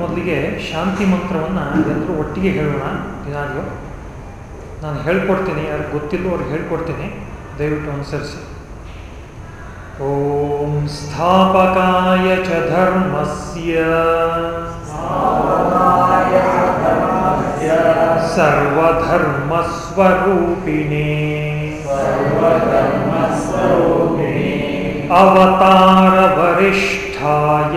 ಮೊದಲಿಗೆ ಶಾಂತಿ ಮಂತ್ರವನ್ನು ಎಲ್ಲರೂ ಒಟ್ಟಿಗೆ ಹೇಳೋಣ ದಿನಾಗಲೂ ನಾನು ಹೇಳ್ಕೊಡ್ತೀನಿ, ಯಾರಿಗೆ ಗೊತ್ತಿಲ್ಲೋ ಅವ್ರಿಗೆ ಹೇಳ್ಕೊಡ್ತೀನಿ. ದಯವಿಟ್ಟು ಅನುಸರಿಸಿ. ಓಂ ಸ್ಥಾಪಕಾಯ ಚ ಧರ್ಮಸ್ಯ. ಸರ್ವಧರ್ಮಸ್ವರೂಪಿಣೇ. ಅವತಾರ ವರಿಷ್ಠಾಯ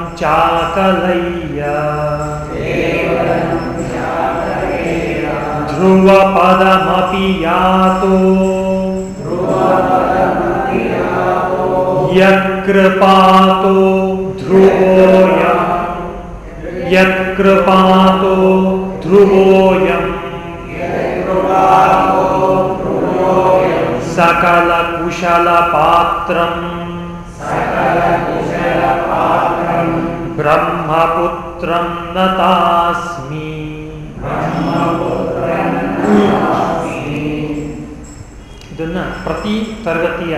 चाकलय्या ध्रुवपदमपि यातो। यत्कृपातो ध्रुवोऽयं। यत्कृपातो ध्रुवोऽयं। सकलकुशलपात्रम् सकलकुशलपात्रम्। ಬ್ರಹ್ಮಪುತ್ರಂ ನತಾಸ್ಮಿ ಇದನ್ನ ಪ್ರತಿ ತರಗತಿಯ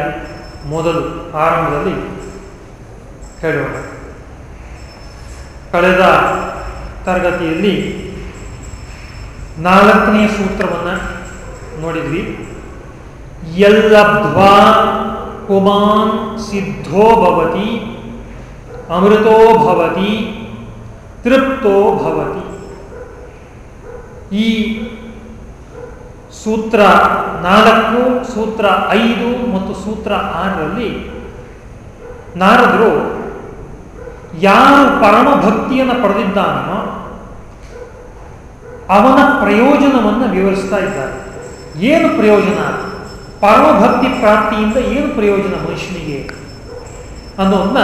ಮೊದಲು ಆರಂಭದಲ್ಲಿ ಹೇಳೋಣ. ಕಳೆದ ತರಗತಿಯಲ್ಲಿ ನಾಲ್ಕನೇ ಸೂತ್ರವನ್ನು ನೋಡಿದ್ವಿ. ಯಲ್ಲಬ್ಧ್ವಾ ಕುಮಾನ್ ಸಿದ್ಧೋ ಭವತಿ ಅಮೃತೋ ಭವತಿ, ತೃಪ್ತೋ ಭವತಿ. ಈ ಸೂತ್ರ ನಾಲ್ಕು, ಸೂತ್ರ ಐದು ಮತ್ತು ಸೂತ್ರ ಆರರಲ್ಲಿ ನಾರದರು ಯಾರು ಪರಮ ಭಕ್ತಿಯನ್ನು ಪಡೆದಿದ್ದಾನೋ ಅವನ ಪ್ರಯೋಜನವನ್ನು ವಿವರಿಸ್ತಾ ಇದ್ದಾರೆ. ಏನು ಪ್ರಯೋಜನ? ಪರಮಭಕ್ತಿ ಪ್ರಾಪ್ತಿಯಿಂದ ಏನು ಪ್ರಯೋಜನ ಮನುಷ್ಯನಿಗೆ? ಅನ್ನೋದನ್ನ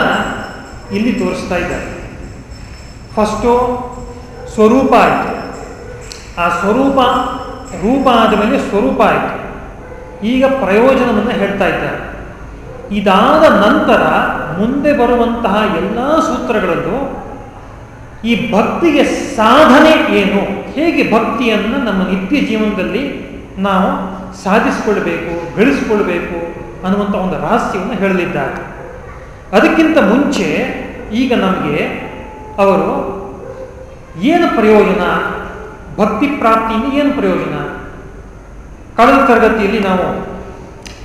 ಇಲ್ಲಿ ತೋರಿಸ್ತಾ ಇದ್ದಾರೆ. ಫಸ್ಟು ಸ್ವರೂಪ ಆಯಿತು. ಆ ಸ್ವರೂಪ, ರೂಪ ಆದ ಮೇಲೆ ಸ್ವರೂಪ ಆಯಿತು. ಈಗ ಪ್ರಯೋಜನವನ್ನು ಹೇಳ್ತಾ ಇದ್ದಾರೆ. ಇದಾದ ನಂತರ ಮುಂದೆ ಬರುವಂತಹ ಎಲ್ಲ ಸೂತ್ರಗಳಲ್ಲೂ ಈ ಭಕ್ತಿಗೆ ಸಾಧನೆ ಏನು, ಹೇಗೆ ಭಕ್ತಿಯನ್ನು ನಮ್ಮ ನಿತ್ಯ ಜೀವನದಲ್ಲಿ ನಾವು ಸಾಧಿಸಿಕೊಳ್ಬೇಕು, ಗಳಿಸಿಕೊಳ್ಬೇಕು ಅನ್ನುವಂಥ ಒಂದು ರಹಸ್ಯವನ್ನು ಹೇಳಲಿದ್ದಾರೆ ಅದಕ್ಕಿಂತ ಮುಂಚೆ ಈಗ ನಮಗೆ ಅವರು ಏನು ಪ್ರಯೋಜನ? ಭಕ್ತಿ ಪ್ರಾಪ್ತಿಯಿಂದ ಏನು ಪ್ರಯೋಜನ? ಕಳೆದ ತರಗತಿಯಲ್ಲಿ ನಾವು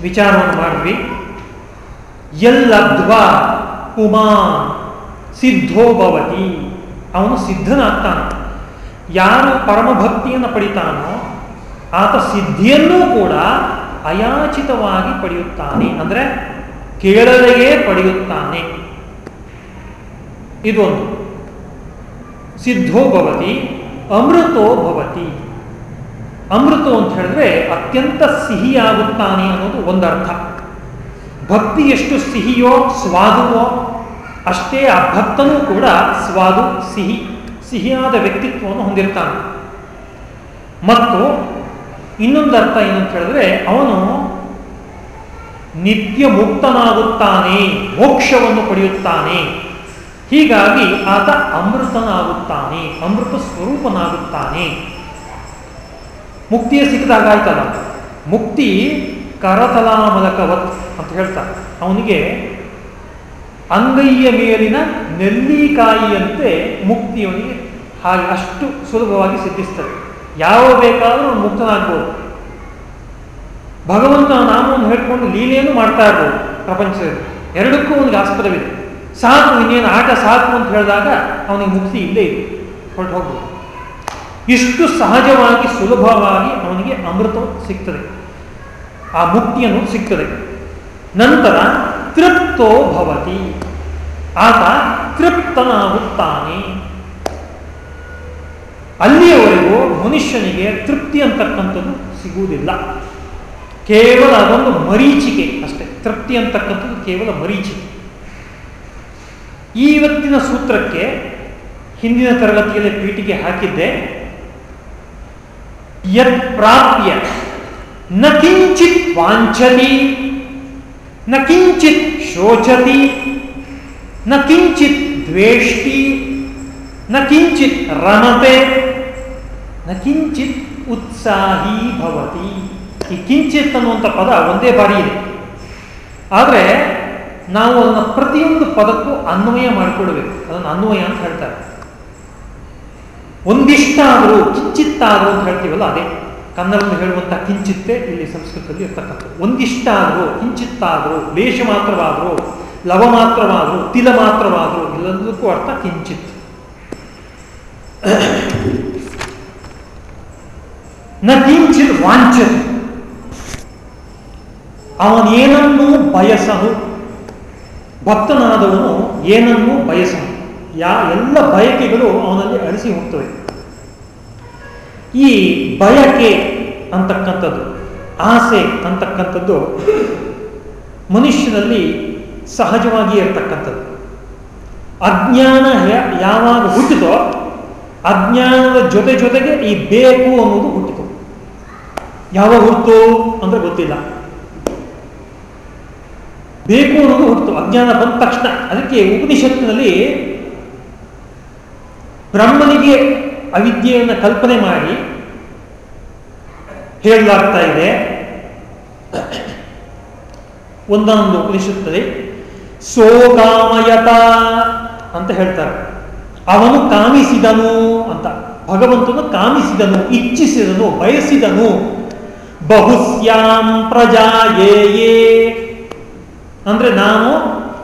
ವಿಚಾರವನ್ನು ಮಾಡಿದ್ವಿ. ಎಲ್ಲದ್ವಾ ಉಮಾ ಸಿದ್ಧೋ ಭವತಿ. ಅವನು ಸಿದ್ಧನಾಗ್ತಾನೆ. ಯಾರು ಪರಮಭಕ್ತಿಯನ್ನು ಪಡಿತಾನೋ ಆತ ಸಿದ್ಧಿಯನ್ನೂ ಕೂಡ ಅಯಾಚಿತವಾಗಿ ಪಡೆಯುತ್ತಾನೆ. ಅಂದರೆ ಕೇಳಲೆಯೇ ಪಡೆಯುತ್ತಾನೆ. ಇದೊಂದು. ಸಿದ್ಧೋ ಭವತಿ, ಅಮೃತೋ ಭವತಿ. ಅಮೃತ ಅಂತ ಹೇಳಿದ್ರೆ ಅತ್ಯಂತ ಸಿಹಿಯಾಗುತ್ತಾನೆ ಅನ್ನೋದು ಒಂದರ್ಥ. ಭಕ್ತಿ ಎಷ್ಟು ಸಿಹಿಯೋ ಸ್ವಾದುವೋ, ಅಷ್ಟೇ ಆ ಭಕ್ತನೂ ಕೂಡ ಸ್ವಾದು, ಸಿಹಿ, ಸಿಹಿಯಾದ ವ್ಯಕ್ತಿತ್ವವನ್ನು ಹೊಂದಿರ್ತಾನೆ. ಮತ್ತು ಇನ್ನೊಂದು ಅರ್ಥ ಏನಂತ ಹೇಳಿದ್ರೆ ಅವನು ನಿತ್ಯ ಮುಕ್ತನಾಗುತ್ತಾನೆ ಮೋಕ್ಷವನ್ನು ಪಡೆಯುತ್ತಾನೆ. ಹೀಗಾಗಿ ಆತ ಅಮೃತನಾಗುತ್ತಾನೆ, ಅಮೃತ ಸ್ವರೂಪನಾಗುತ್ತಾನೆ. ಮುಕ್ತಿಯ ಸಿಕ್ಕಿದಾಗ ಆಯ್ತಲ್ಲ? ಮುಕ್ತಿ ಕರತಲಾಮಲಕವತ್ ಅಂತ ಹೇಳ್ತಾರೆ. ಅವನಿಗೆ ಅಂಗೈಯ ಮೇಲಿನ ನೆಲ್ಲಿಕಾಯಿಯಂತೆ ಮುಕ್ತಿಯವನಿಗೆ ಹಾಗೆ ಅಷ್ಟು ಸುಲಭವಾಗಿ ಸಿದ್ಧಿಸ್ತದೆ. ಯಾವ ಬೇಕಾದರೂ ಮುಕ್ತನಾಗ್ಬೋದು. ಭಗವಂತನ ನಾಮವನ್ನು ಹೇಳ್ಕೊಂಡು ಲೀಲೆಯನ್ನು ಮಾಡ್ತಾ ಇರ್ಬೋದು ಪ್ರಪಂಚದಲ್ಲಿ. ಎರಡಕ್ಕೂ ಒಂದು ಆಸ್ಪದವಿದೆ ಸಾಕು, ಇನ್ನೇನು ಆಟ ಸಾಕು ಅಂತ ಹೇಳಿದಾಗ ಅವನಿಗೆ ಮುಕ್ತಿ ಇಲ್ಲೇ ಇದೆ. ಹೊರಟು ಹೋಗ್ಬೋದು ಇಷ್ಟು ಸಹಜವಾಗಿ, ಸುಲಭವಾಗಿ ಅವನಿಗೆ ಅಮೃತ ಸಿಗ್ತದೆ. ಆ ಮುಕ್ತಿಯನ್ನು ಸಿಗ್ತದೆ. ನಂತರ ತೃಪ್ತೋ ಭವತಿ. ಆತ ತೃಪ್ತನಾಗುತ್ತಾನೆ. ಅಲ್ಲಿಯವರೆಗೂ ಮನುಷ್ಯನಿಗೆ ತೃಪ್ತಿ ಅಂತಕ್ಕಂಥದ್ದು ಸಿಗುವುದಿಲ್ಲ. ಕೇವಲ ಅದೊಂದು ಮರೀಚಿಕೆ ಅಷ್ಟೇ. ತೃಪ್ತಿ ಅಂತಕ್ಕಂಥದ್ದು ಕೇವಲ ಮರೀಚಿಕೆ. ಇವತ್ತಿನ ಸೂತ್ರಕ್ಕೆ ಹಿಂದಿನ ತರಗತಿಯಲ್ಲಿ ಪೀಠಿಗೆ ಹಾಕಿದ್ದೆ. ಯತ್ ಪ್ರಾಪ್ಯ ನ ಕಿಂಚಿತ್ ವಾಂಛತಿ, ನ ಕಿಂಚಿತ್ ಶೋಚತಿ, ನ ಕಿಂಚಿತ್ ದ್ವೇಷ್ಟಿ, ನ ಕಿಂಚಿತ್ ರಮತೆ, ನ ಕಿಂಚಿತ್ ಉತ್ಸಾಹಿ ಭವತಿ. ಈ ಕಿಂಚಿತ್ ಅನ್ನುವಂಥ ಪದ ಒಂದೇ ಬಾರಿ ಇದೆ. ಆದರೆ ನಾವು ಅದನ್ನು ಪ್ರತಿಯೊಂದು ಪದಕ್ಕೂ ಅನ್ವಯ ಮಾಡಿಕೊಳ್ಬೇಕು ಅದನ್ನು ಅನ್ವಯ ಅಂತ ಹೇಳ್ತಾರೆ. ಒಂದಿಷ್ಟಾದರೂ ಕಿಂಚಿತ್ತಾದರೂ ಅಂತ ಹೇಳ್ತೀವಲ್ಲ ಅದೇ. ಕನ್ನಡದಲ್ಲಿ ಹೇಳುವಂಥ ಕಿಂಚಿತ್ತೇ ಇಲ್ಲಿ ಸಂಸ್ಕೃತದಲ್ಲಿ ಇರ್ತಕ್ಕಂಥದ್ದು. ಒಂದಿಷ್ಟಾದರೂ ಕಿಂಚಿತ್ತಾದರೂ, ಲೇಷ ಮಾತ್ರವಾದರೂ, ಲವ ಮಾತ್ರವಾದರೂ, ತಿಲ ಮಾತ್ರವಾದರೂ ಇಲ್ಲದಕ್ಕೂ ಅರ್ಥ ಕಿಂಚಿತ್. ನ ಕಿಂಚಿತ್ ವಾಂಚತೆ ಅವನೇನನ್ನೂ ಬಯಸಹು ಭಕ್ತನಾದವನು ಏನನ್ನೂ ಬಯಸನು ಯಾ, ಎಲ್ಲ ಬಯಕೆಗಳು ಅವನಲ್ಲಿ ಅಳಿಸಿ ಹೋಗ್ತವೆ. ಈ ಬಯಕೆ ಅಂತಕ್ಕಂಥದ್ದು, ಆಸೆ ಅಂತಕ್ಕಂಥದ್ದು ಮನುಷ್ಯನಲ್ಲಿ ಸಹಜವಾಗಿ ಇರತಕ್ಕಂಥದ್ದು. ಅಜ್ಞಾನ ಯಾವಾಗ ಹುಟ್ಟಿತೋ, ಅಜ್ಞಾನದ ಜೊತೆ ಜೊತೆಗೆ ಈ ಬೇಕು ಅನ್ನೋದು ಹುಟ್ಟಿತು. ಯಾವಾಗ ಹುಟ್ಟಿತು ಅಂದರೆ ಗೊತ್ತಿಲ್ಲ. ಬೇಕು ಅನ್ನೋದು ಹುಟ್ಟಿತು ಅಜ್ಞಾನ ಬಂದ ತಕ್ಷಣ. ಅದಕ್ಕೆ ಉಪನಿಷತ್ತಿನಲ್ಲಿ ಬ್ರಹ್ಮನಿಗೆ ಅವಿದ್ಯೆಯನ್ನು ಕಲ್ಪನೆ ಮಾಡಿ ಹೇಳಲಾಗ್ತಾ ಇದೆ. ಒಂದೊಂದು ಉಪನಿಷತ್ತಲ್ಲಿ ಸೋಕಾಮಯತ ಅಂತ ಹೇಳ್ತಾರೆ. ಅವನು ಕಾಮಿಸಿದನು ಅಂತ. ಭಗವಂತನು ಕಾಮಿಸಿದನು, ಇಚ್ಛಿಸಿದನು, ಬಯಸಿದನು. ಬಹುಸ್ಯಾಂ ಪ್ರಜಾಯೇ ಅಂದ್ರೆ ನಾನು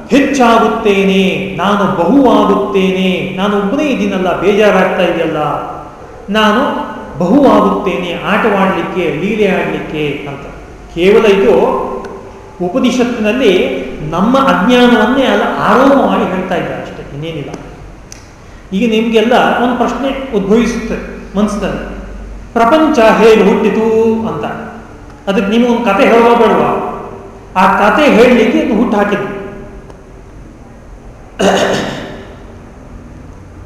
ಹೆಚ್ಚಾಗುತ್ತೇನೆ, ನಾನು ಬಹುವಾಗುತ್ತೇನೆ, ನಾನು ಒಬ್ಬನೇ ಇದ್ದೀನಲ್ಲ, ಬೇಜಾರಾಗ್ತಾ ಇದೆಯಲ್ಲ. ನಾನು ಬಹುವಾಗುತ್ತೇನೆ, ಆಟವಾಡಲಿಕ್ಕೆ, ಲೀಲೆ ಆಡಲಿಕ್ಕೆ ಅಂತ. ಕೇವಲ ಇದು ಉಪನಿಷತ್ತಿನಲ್ಲಿ ನಮ್ಮ ಅಜ್ಞಾನವನ್ನೇ ಅಲ್ಲ, ಆರೋಪ ಮಾಡಿ ಹೇಳ್ತಾ ಇದ್ದಾರೆ ಅಷ್ಟೇ, ಇನ್ನೇನಿಲ್ಲ. ಈಗ ನಿಮಗೆಲ್ಲ ಒಂದು ಪ್ರಶ್ನೆ ಉದ್ಭವಿಸುತ್ತೆ ಮನಸ್ಸಿನಲ್ಲಿ ಪ್ರಪಂಚ ಹೇಗೆ ಹುಟ್ಟಿತು ಅಂತ. ಅದಕ್ಕೆ ನಿಮಗೊಂದು ಕತೆ ಹೇಳೋ ಬೇಡವಾ ಆ ಕತೆ ಹೇಳಲಿಕ್ಕೆ ಹುಟ್ಟು ಹಾಕಿದ್ವಿ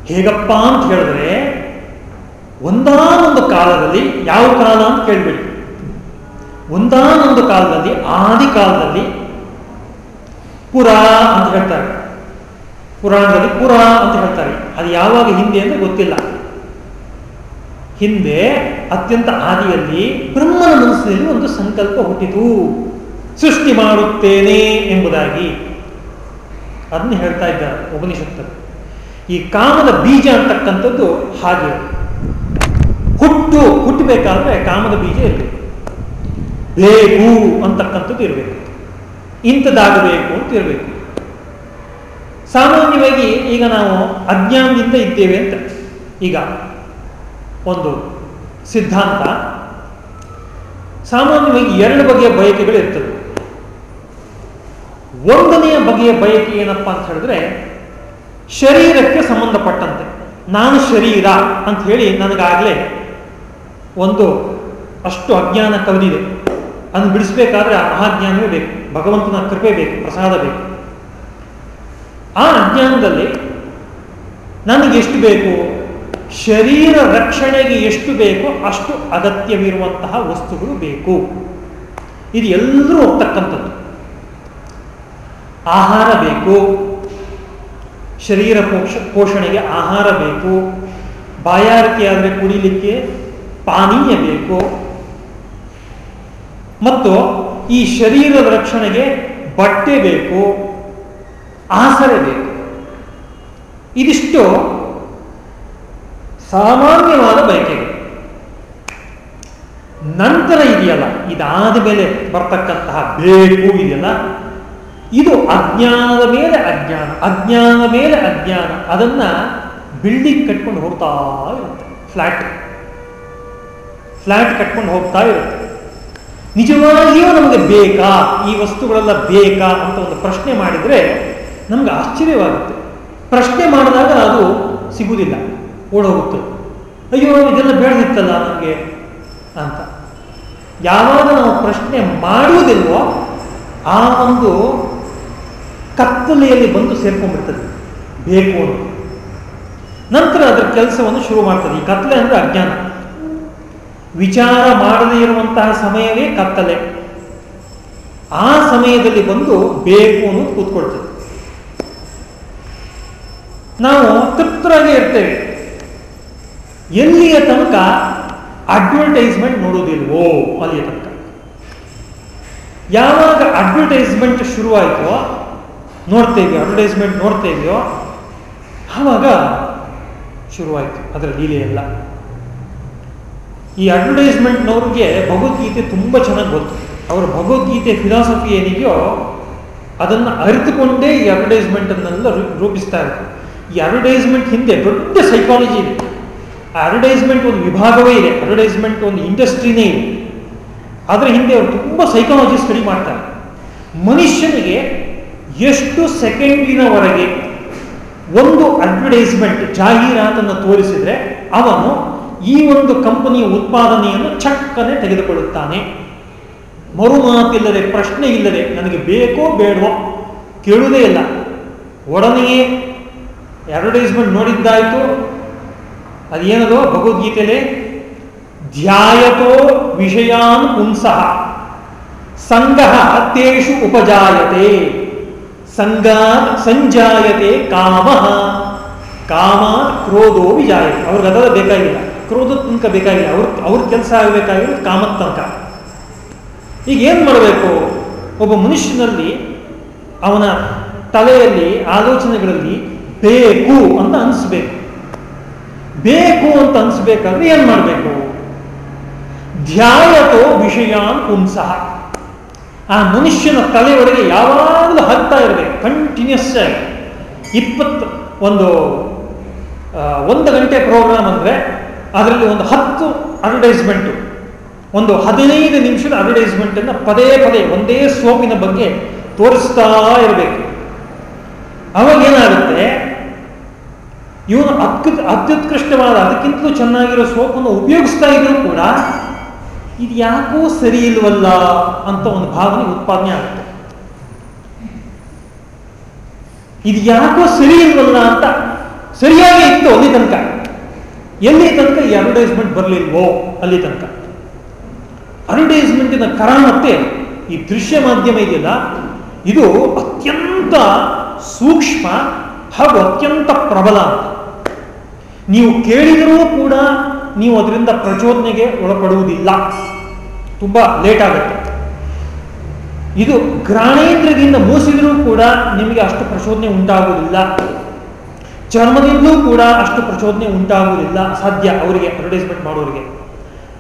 ಹೇಗಪ್ಪ ಅಂತ ಹೇಳಿದ್ರೆ, ಒಂದಾನೊಂದು ಕಾಲದಲ್ಲಿ, ಯಾವ ಕಾಲ ಅಂತ ಕೇಳಬೇಕು ಒಂದಾನೊಂದು ಕಾಲದಲ್ಲಿ, ಆದಿ ಕಾಲದಲ್ಲಿ ಪುರ ಅಂತ ಹೇಳ್ತಾರೆ. ಪುರಾಣದಲ್ಲಿ ಪುರ ಅಂತ ಹೇಳ್ತಾರೆ. ಅದು ಯಾವಾಗ ಹಿಂದೆ ಅಂದ್ರೆ ಗೊತ್ತಿಲ್ಲ. ಹಿಂದೆ ಅತ್ಯಂತ ಆದಿಯಲ್ಲಿ ಬ್ರಹ್ಮನ ಮನಸ್ಸಿನಲ್ಲಿ ಒಂದು ಸಂಕಲ್ಪ ಹುಟ್ಟಿತು. ಸೃಷ್ಟಿ ಮಾಡುತ್ತೇನೆ ಎಂಬುದಾಗಿ ಅದನ್ನ ಹೇಳ್ತಾ ಇದ್ದಾರೆ ಉಪನಿಷತ್ತರು ಈ ಕಾಮದ ಬೀಜ ಅಂತಕ್ಕಂಥದ್ದು ಹಾಗೆ. ಹುಟ್ಟು, ಹುಟ್ಟಬೇಕಾದ್ರೆ ಕಾಮದ ಬೀಜ ಇರಬೇಕು. ಬೇಕು ಅಂತಕ್ಕಂಥದ್ದು ಇರಬೇಕು. ಇಂಥದ್ದಾಗಬೇಕು ಅಂತ ಇರಬೇಕು. ಸಾಮಾನ್ಯವಾಗಿ ಈಗ ನಾವು ಅಜ್ಞಾನದಿಂದ ಇದ್ದೇವೆ ಅಂತ. ಈಗ ಒಂದು ಸಿದ್ಧಾಂತ. ಸಾಮಾನ್ಯವಾಗಿ ಎರಡು ಬಗೆಯ ಬಯಕೆಗಳು ಇರ್ತದೆ ಒಂದನೆಯ ಬಗೆಯ ಬಯಕೆ ಏನಪ್ಪಾ ಅಂತ ಹೇಳಿದ್ರೆ, ಶರೀರಕ್ಕೆ ಸಂಬಂಧಪಟ್ಟಂತೆ. ನಾನು ಶರೀರ ಅಂತ ಹೇಳಿ ನನಗಾಗಲೇ ಒಂದು ಅಷ್ಟು ಅಜ್ಞಾನ ಕವಿದಿದೆ. ಅದನ್ನು ಬಿಡಿಸ್ಬೇಕಾದ್ರೆ ಆ ಮಹಾಜ್ಞಾನವೇ ಬೇಕು, ಭಗವಂತನ ಕೃಪೆ ಬೇಕು, ಪ್ರಸಾದ ಬೇಕು. ಆ ಅಜ್ಞಾನದಲ್ಲಿ ನನಗೆ ಎಷ್ಟು ಬೇಕು? ಶರೀರ ರಕ್ಷಣೆಗೆ ಎಷ್ಟು ಬೇಕೋ ಅಷ್ಟು ಅಗತ್ಯವಿರುವಂತಹ ವಸ್ತುಗಳು ಬೇಕು. ಇದು ಎಲ್ಲರೂ ಹೋಗ್ತಕ್ಕಂಥದ್ದು ಆಹಾರ ಬೇಕು. ಶರೀರ ಪೋಷ, ಪೋಷಣೆಗೆ ಆಹಾರ ಬೇಕು. ಬಾಯಾರಿಕೆ ಆದರೆ ಕುಡಿಲಿಕ್ಕೆ ಪಾನೀಯ ಬೇಕು. ಮತ್ತು ಈ ಶರೀರದ ರಕ್ಷಣೆಗೆ ಬಟ್ಟೆ ಬೇಕು. ಆಸರೆ ಬೇಕು. ಇದಿಷ್ಟು ಸಾಮಾನ್ಯವಾದ ಬಯಕೆಗಳು. ನಂತರ ಇದೆಯಲ್ಲ, ಇದಾದ ಮೇಲೆ ಬರ್ತಕ್ಕಂತಹ ಬೇಕು ಇದೆಯಲ್ಲ ಇದು ಅಜ್ಞಾನದ ಮೇಲೆ ಅಜ್ಞಾನ, ಅಜ್ಞಾನದ ಮೇಲೆ ಅಜ್ಞಾನ, ಅದನ್ನ ಬಿಲ್ಡಿಂಗ್ ಕಟ್ಕೊಂಡು ಹೋಗ್ತಾ ಇರುತ್ತೆ. ಫ್ಲ್ಯಾಟ್ ಫ್ಲ್ಯಾಟ್ ಕಟ್ಕೊಂಡು ಹೋಗ್ತಾ ಇರುತ್ತೆ. ನಿಜವಾಗಿಯೂ ನಮಗೆ ಬೇಕಾ? ಈ ವಸ್ತುಗಳೆಲ್ಲ ಬೇಕಾ? ಅಂತ ಒಂದು ಪ್ರಶ್ನೆ ಮಾಡಿದರೆ ನಮ್ಗೆ ಆಶ್ಚರ್ಯವಾಗುತ್ತೆ. ಪ್ರಶ್ನೆ ಮಾಡಿದಾಗ ಅದು ಸಿಗುವುದಿಲ್ಲ. ಓಡೋಗುತ್ತೆ. ಅಯ್ಯೋ, ಇದೆಲ್ಲ ಬೇಡದಿತ್ತಲ್ಲ ನಮಗೆ ಅಂತ. ಯಾವಾಗ ನಾವು ಪ್ರಶ್ನೆ ಮಾಡುವುದಿಲ್ವೋ, ಆ ಒಂದು ಕತ್ತಲೆಯಲ್ಲಿ ಬಂದು ಸೇರ್ಕೊಂಡ್ಬಿಡ್ತದೆ. ಬೇಕು ಅಂತ. ನಂತರ ಅದರ ಕೆಲಸವನ್ನು ಶುರು ಮಾಡ್ತದೆ. ಈ ಕತ್ತಲೆ ಅಂದರೆ ಅಜ್ಞಾನ. ವಿಚಾರ ಮಾಡದೇ ಇರುವಂತಹ ಸಮಯವೇ ಕತ್ತಲೆ. ಆ ಸಮಯದಲ್ಲಿ ಬಂದು ಬೇಕು ಅನ್ನೋದು ಕೂತ್ಕೊಳ್ತದೆ. ನಾವು ತೃಪ್ತರಾಗಿ ಇರ್ತೇವೆ. ಎಲ್ಲಿಯ ತನಕ ಅಡ್ವರ್ಟೈಸ್ಮೆಂಟ್ ನೋಡೋದಿಲ್ವೋ ಅಲ್ಲಿಯ ತನಕ. ಯಾವಾಗ ಅಡ್ವರ್ಟೈಸ್ಮೆಂಟ್ ಶುರುವಾಯಿತೋ ನೋಡ್ತೇವೆ ಅಡ್ವರ್ಟೈಸ್ಮೆಂಟ್ ನೋಡ್ತೇವೆಯೋ ಆವಾಗ ಶುರುವಾಯಿತು ಅದರ ಲೀಲೆ ಎಲ್ಲ. ಈ ಅಡ್ವರ್ಟೈಸ್ಮೆಂಟ್ನವ್ರಿಗೆ ಭಗವದ್ಗೀತೆ ತುಂಬ ಚೆನ್ನಾಗಿ ಗೊತ್ತು. ಅವರ ಭಗವದ್ಗೀತೆ ಫಿಲಾಸಫಿ ಏನಿದೆಯೋ, ಅದನ್ನು ಅರಿತುಕೊಂಡೇ ಈ ಅಡ್ವರ್ಟೈಸ್ಮೆಂಟನ್ನೆಲ್ಲ ರೂಪಿಸ್ತಾ ಇರ್ತಾರೆ. ಈ ಅಡ್ವರ್ಟೈಸ್ಮೆಂಟ್ ಹಿಂದೆ ದೊಡ್ಡ ಸೈಕಾಲಜಿ ಇದೆ. ಆ ಅಡ್ವರ್ಟೈಸ್ಮೆಂಟ್ ಒಂದು ವಿಭಾಗವೇ ಇದೆ ಅಡ್ವರ್ಟೈಸ್ಮೆಂಟ್ ಒಂದು ಇಂಡಸ್ಟ್ರಿನೇ ಇದೆ. ಅದರ ಹಿಂದೆ ಅವರು ತುಂಬ ಸೈಕಾಲಜಿ ಸ್ಟಡಿ ಮಾಡ್ತಾರೆ. ಮನುಷ್ಯನಿಗೆ ಎಷ್ಟು ಸೆಕೆಂಡಿನವರೆಗೆ ಒಂದು ಅಡ್ವರ್ಟೈಸ್ಮೆಂಟ್ ಜಾಹೀರಾತನ್ನು ತೋರಿಸಿದರೆ ಅವನು ಈ ಒಂದು ಕಂಪನಿಯ ಉತ್ಪಾದನೆಯನ್ನು ಚಕ್ಕನೆ ತೆಗೆದುಕೊಳ್ಳುತ್ತಾನೆ. ಮರುಮಾತಿಲ್ಲದೆ, ಪ್ರಶ್ನೆ ಇಲ್ಲದೆ, ನನಗೆ ಬೇಕೋ ಬೇಡವೋ ಕೇಳುವುದೇ ಇಲ್ಲ. ಒಡನೆಯೇ ಅಡ್ವರ್ಟೈಸ್ಮೆಂಟ್ ನೋಡಿದ್ದಾಯಿತು. ಅದೇನದು? ಭಗವದ್ಗೀತೆಯಲ್ಲಿ, ಧ್ಯಾಯತೋ ವಿಷಯಾನ್ ಪುಂಸಃ ಸಂಗಹ ತೇಷು ಉಪಜಾಯತೆ. ಸಂಘ ಸಂಜಾಯತೆ ಕಾಮ. ಕಾಮ ಕ್ರೋಧೋ ವಿಜಾಯತೆ. ಅವ್ರಿಗೆ ಅದರ ಬೇಕಾಗಿಲ್ಲ. ಕ್ರೋಧ ತನಕ ಬೇಕಾಗಿಲ್ಲ. ಅವ್ರ ಅವ್ರ ಕೆಲಸ ಆಗಬೇಕಾಗಿರೋದು ಕಾಮದ ತನಕ. ಈಗ ಏನು ಮಾಡಬೇಕು? ಒಬ್ಬ ಮನುಷ್ಯನಲ್ಲಿ ಅವನ ತಲೆಯಲ್ಲಿ ಆಲೋಚನೆಗಳಲ್ಲಿ ಬೇಕು ಅಂತ ಅನಿಸ್ಬೇಕು. ಬೇಕು ಅಂತ ಅನಿಸ್ಬೇಕಾದ್ರೆ ಏನು ಮಾಡಬೇಕು? ಧ್ಯಾಯತೋ ವಿಷಯಾನ್ ಪುಂಸಃ. ಆ ಮನುಷ್ಯನ ತಲೆಯೊಳಗೆ ಯಾವಾಗಲೂ ಹತ್ತಾ ಇರಬೇಕು. ಕಂಟಿನ್ಯೂಸ್ ಆಗಿ. ಇಪ್ಪತ್ತು ಒಂದು ಒಂದು ಗಂಟೆ ಪ್ರೋಗ್ರಾಮ್ ಅಂದರೆ ಅದರಲ್ಲಿ ಒಂದು ಹತ್ತು ಅಡ್ವರ್ಟೈಸ್ಮೆಂಟು ಒಂದು ಹದಿನೈದು ನಿಮಿಷದ ಅಡ್ವರ್ಟೈಸ್ಮೆಂಟನ್ನು ಪದೇ ಪದೇ, ಒಂದೇ ಸೋಪಿನ ಬಗ್ಗೆ ತೋರಿಸ್ತಾ ಇರಬೇಕು. ಅವಾಗೇನಾಗುತ್ತೆ ಇವನು ಅತ್ಯು ಅತ್ಯುತ್ಕೃಷ್ಟವಾದ, ಅದಕ್ಕಿಂತಲೂ ಚೆನ್ನಾಗಿರೋ ಸೋಪನ್ನು ಉಪಯೋಗಿಸ್ತಾ ಇದ್ರೂ ಕೂಡ ಇದು ಯಾಕೋ ಸರಿ ಇಲ್ವಲ್ಲ ಅಂತ ಒಂದು ಭಾವನೆ ಉತ್ಪಾದನೆ ಆಗುತ್ತೆ. ಇದು ಯಾಕೋ ಸರಿ ಇಲ್ವಲ್ಲ ಅಂತ ಸರಿಯಾಗಿ ಇತ್ತು ಅಲ್ಲಿ ತನಕ. ಎಲ್ಲಿ ತನಕ ಈ ಅಡ್ವರ್ಟೈಸ್ಮೆಂಟ್ ಬರಲಿಲ್ವೋ ಅಲ್ಲಿ ತನಕ. ಅಡ್ವರ್ಟೈಸ್ಮೆಂಟಿನ ಕರಾಮತ್ತೆ ಈ ದೃಶ್ಯ ಮಾಧ್ಯಮ ಇದೆಯಲ್ಲ, ಇದು ಅತ್ಯಂತ ಸೂಕ್ಷ್ಮ ಹಾಗೂ ಅತ್ಯಂತ ಪ್ರಬಲ ನೀವು ಕೇಳಿದರೂ ಕೂಡ ನೀವು ಅದರಿಂದ ಪ್ರಚೋದನೆಗೆ ಒಳಪಡುವುದಿಲ್ಲ. ತುಂಬ ಲೇಟ್ ಆಗುತ್ತೆ. ಇದು ಗ್ರಾಣೇಂದ್ರದಿಂದ ಮೂಸಿದರೂ ಕೂಡ ನಿಮಗೆ ಅಷ್ಟು ಪ್ರಚೋದನೆ ಉಂಟಾಗುವುದಿಲ್ಲ. ಚರ್ಮದಿಂದಲೂ ಕೂಡ ಅಷ್ಟು ಪ್ರಚೋದನೆ ಉಂಟಾಗುವುದಿಲ್ಲ. ಸಾಧ್ಯ ಅವರಿಗೆ ಅಡ್ವರ್ಟೈಸ್ಮೆಂಟ್ ಮಾಡೋರಿಗೆ.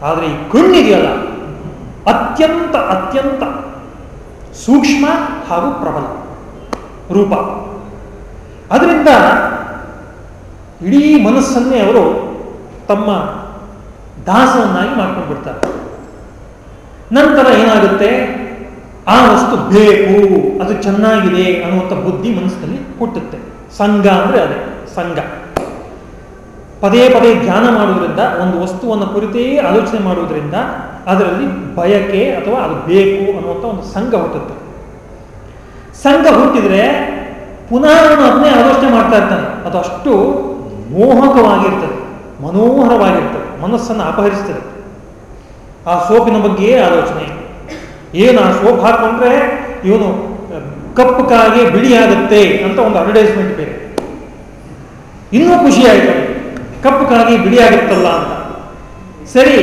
ಆದರೆ ಈ ಕಣ್ಣಿದೆಯಲ್ಲ, ಅತ್ಯಂತ ಅತ್ಯಂತ ಸೂಕ್ಷ್ಮ ಹಾಗೂ ಪ್ರಬಲ ರೂಪ. ಅದರಿಂದ ಇಡೀ ಮನಸ್ಸನ್ನೇ ಅವರು ತಮ್ಮ ದಾಸವನ್ನಾಗಿ ಮಾಡ್ಕೊಂಡು ಬಿಡ್ತಾರೆ. ನಂತರ ಏನಾಗುತ್ತೆ? ಆ ವಸ್ತು ಬೇಕು, ಅದು ಚೆನ್ನಾಗಿದೆ ಅನ್ನುವಂಥ ಬುದ್ಧಿ ಮನಸ್ಸಿನಲ್ಲಿ ಹುಟ್ಟುತ್ತೆ. ಸಂಘ ಅಂದರೆ ಅದೇ, ಸಂಘ. ಪದೇ ಪದೇ ಧ್ಯಾನ ಮಾಡುವುದರಿಂದ, ಒಂದು ವಸ್ತುವನ್ನು ಕುರಿತೇ ಆಲೋಚನೆ ಮಾಡುವುದರಿಂದ, ಅದರಲ್ಲಿ ಬಯಕೆ ಅಥವಾ ಅದು ಬೇಕು ಅನ್ನುವಂಥ ಒಂದು ಸಂಘ ಹುಟ್ಟುತ್ತೆ. ಸಂಘ ಹುಟ್ಟಿದ್ರೆ ಪುನಃ ಅದನ್ನೇ ಆಲೋಚನೆ ಮಾಡ್ತಾ ಇರ್ತಾನೆ. ಅದು ಅಷ್ಟು ಮೋಹಕವಾಗಿರ್ತದೆ. ಮನೋಹರವಾಗಿರ್ತದೆ, ಮನಸ್ಸನ್ನು ಅಪಹರಿಸ್ತದೆ. ಆ ಸೋಪಿನ ಬಗ್ಗೆಯೇ ಆಲೋಚನೆ. ಏನು ಆ ಸೋಪ್ ಹಾಕೊಂಡ್ರೆ ಇವನು ಕಪ್ಪು ಕಾಗೆ ಬಿಳಿ ಆಗುತ್ತೆ ಅಂತ ಒಂದು ಅಡ್ವರ್ಟೈಸ್ಮೆಂಟ್ ಬೇರೆ. ಇನ್ನೂ ಖುಷಿ ಆಯ್ತು ಕಪ್ಪು ಕಾಗೆ ಬಿಳಿ ಆಗುತ್ತಲ್ಲ ಅಂತ. ಸರಿ,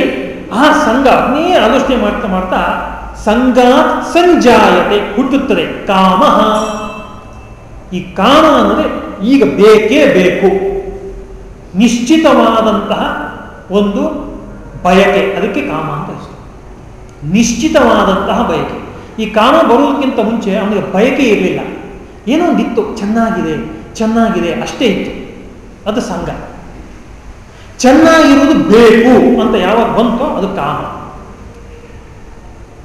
ಆ ಸಂಘ ಅದನ್ನೇ ಆಲೋಚನೆ ಮಾಡ್ತಾ ಮಾಡ್ತಾ ಸಂಘ ಸಂಜಾಯತೆ ಹುಟ್ಟುತ್ತದೆ, ಕಾಮ. ಈ ಕಾಮ ಅಂದರೆ ಈಗ ಬೇಕೇ ಬೇಕು. ನಿಶ್ಚಿತವಾದಂತಹ ಒಂದು ಬಯಕೆ. ಅದಕ್ಕೆ ಕಾಮ ಅಂತ ಹೆಸರು ನಿಶ್ಚಿತವಾದಂತಹ ಬಯಕೆ. ಈ ಕಾಮ ಬರುವುದಕ್ಕಿಂತ ಮುಂಚೆ ಅವನಿಗೆ ಬಯಕೆ ಇರಲಿಲ್ಲ. ಏನೋ ಒಂದಿತ್ತು ಚೆನ್ನಾಗಿದೆ ಚೆನ್ನಾಗಿದೆ, ಅಷ್ಟೇ ಇತ್ತು. ಅದು ಸಂಘ. ಚೆನ್ನಾಗಿರುವುದು ಬೇಕು ಅಂತ ಯಾವಾಗ ಬಂತೋ ಅದು ಕಾಮ.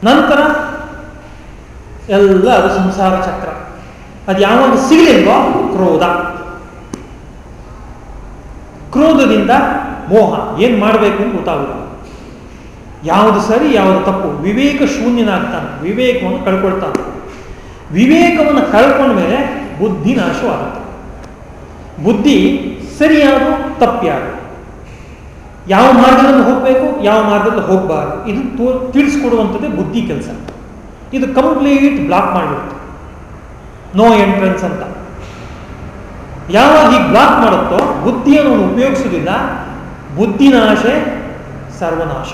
ನಂತರ ಎಲ್ಲ ಅದು ಸಂಸಾರ ಚಕ್ರ. ಅದು ಯಾವಾಗ ಸಿಗಲಿಲ್ವೋ? ಕ್ರೋಧ. ಕ್ರೋಧದಿಂದ ಮೋಹ, ಏನು ಮಾಡಬೇಕು ಅಂತ ಗೊತ್ತಾಗುತ್ತೆ ಯಾವುದು ಸರಿ, ಯಾವುದು ತಪ್ಪು, ವಿವೇಕ ಶೂನ್ಯನಾಗ್ತಾನೆ, ವಿವೇಕವನ್ನು ಕಳ್ಕೊಳ್ತಾನೆ. ವಿವೇಕವನ್ನು ಕಳ್ಕೊಂಡ ಮೇಲೆ ಬುದ್ಧಿ ನಾಶವಾಗುತ್ತೆ. ಬುದ್ಧಿ ಸರಿಯಾದು ತಪ್ಪ್ಯಾರು ಯಾವ ಮಾರ್ಗದಲ್ಲಿ ಹೋಗಬೇಕು, ಯಾವ ಮಾರ್ಗದಲ್ಲಿ ಹೋಗಬಾರ್ದು, ಇದು ತೋ, ತಿಳಿಸ್ಕೊಡುವಂಥದ್ದೇ ಬುದ್ಧಿ ಕೆಲಸ. ಇದು ಕಂಪ್ಲೀಟ್ ಬ್ಲಾಕ್ ಮಾಡಿರುತ್ತೆ ನೋ ಎಂಟ್ರೆನ್ಸ್ ಅಂತ. ಯಾವಾಗ ಹೀಗೆ ಬ್ಲಾಕ್ ಮಾಡುತ್ತೋ ಬುದ್ಧಿಯನ್ನು ಉಪಯೋಗಿಸುವುದಿಲ್ಲ. ಬುದ್ಧಿನಾಶೆ ಸರ್ವನಾಶ.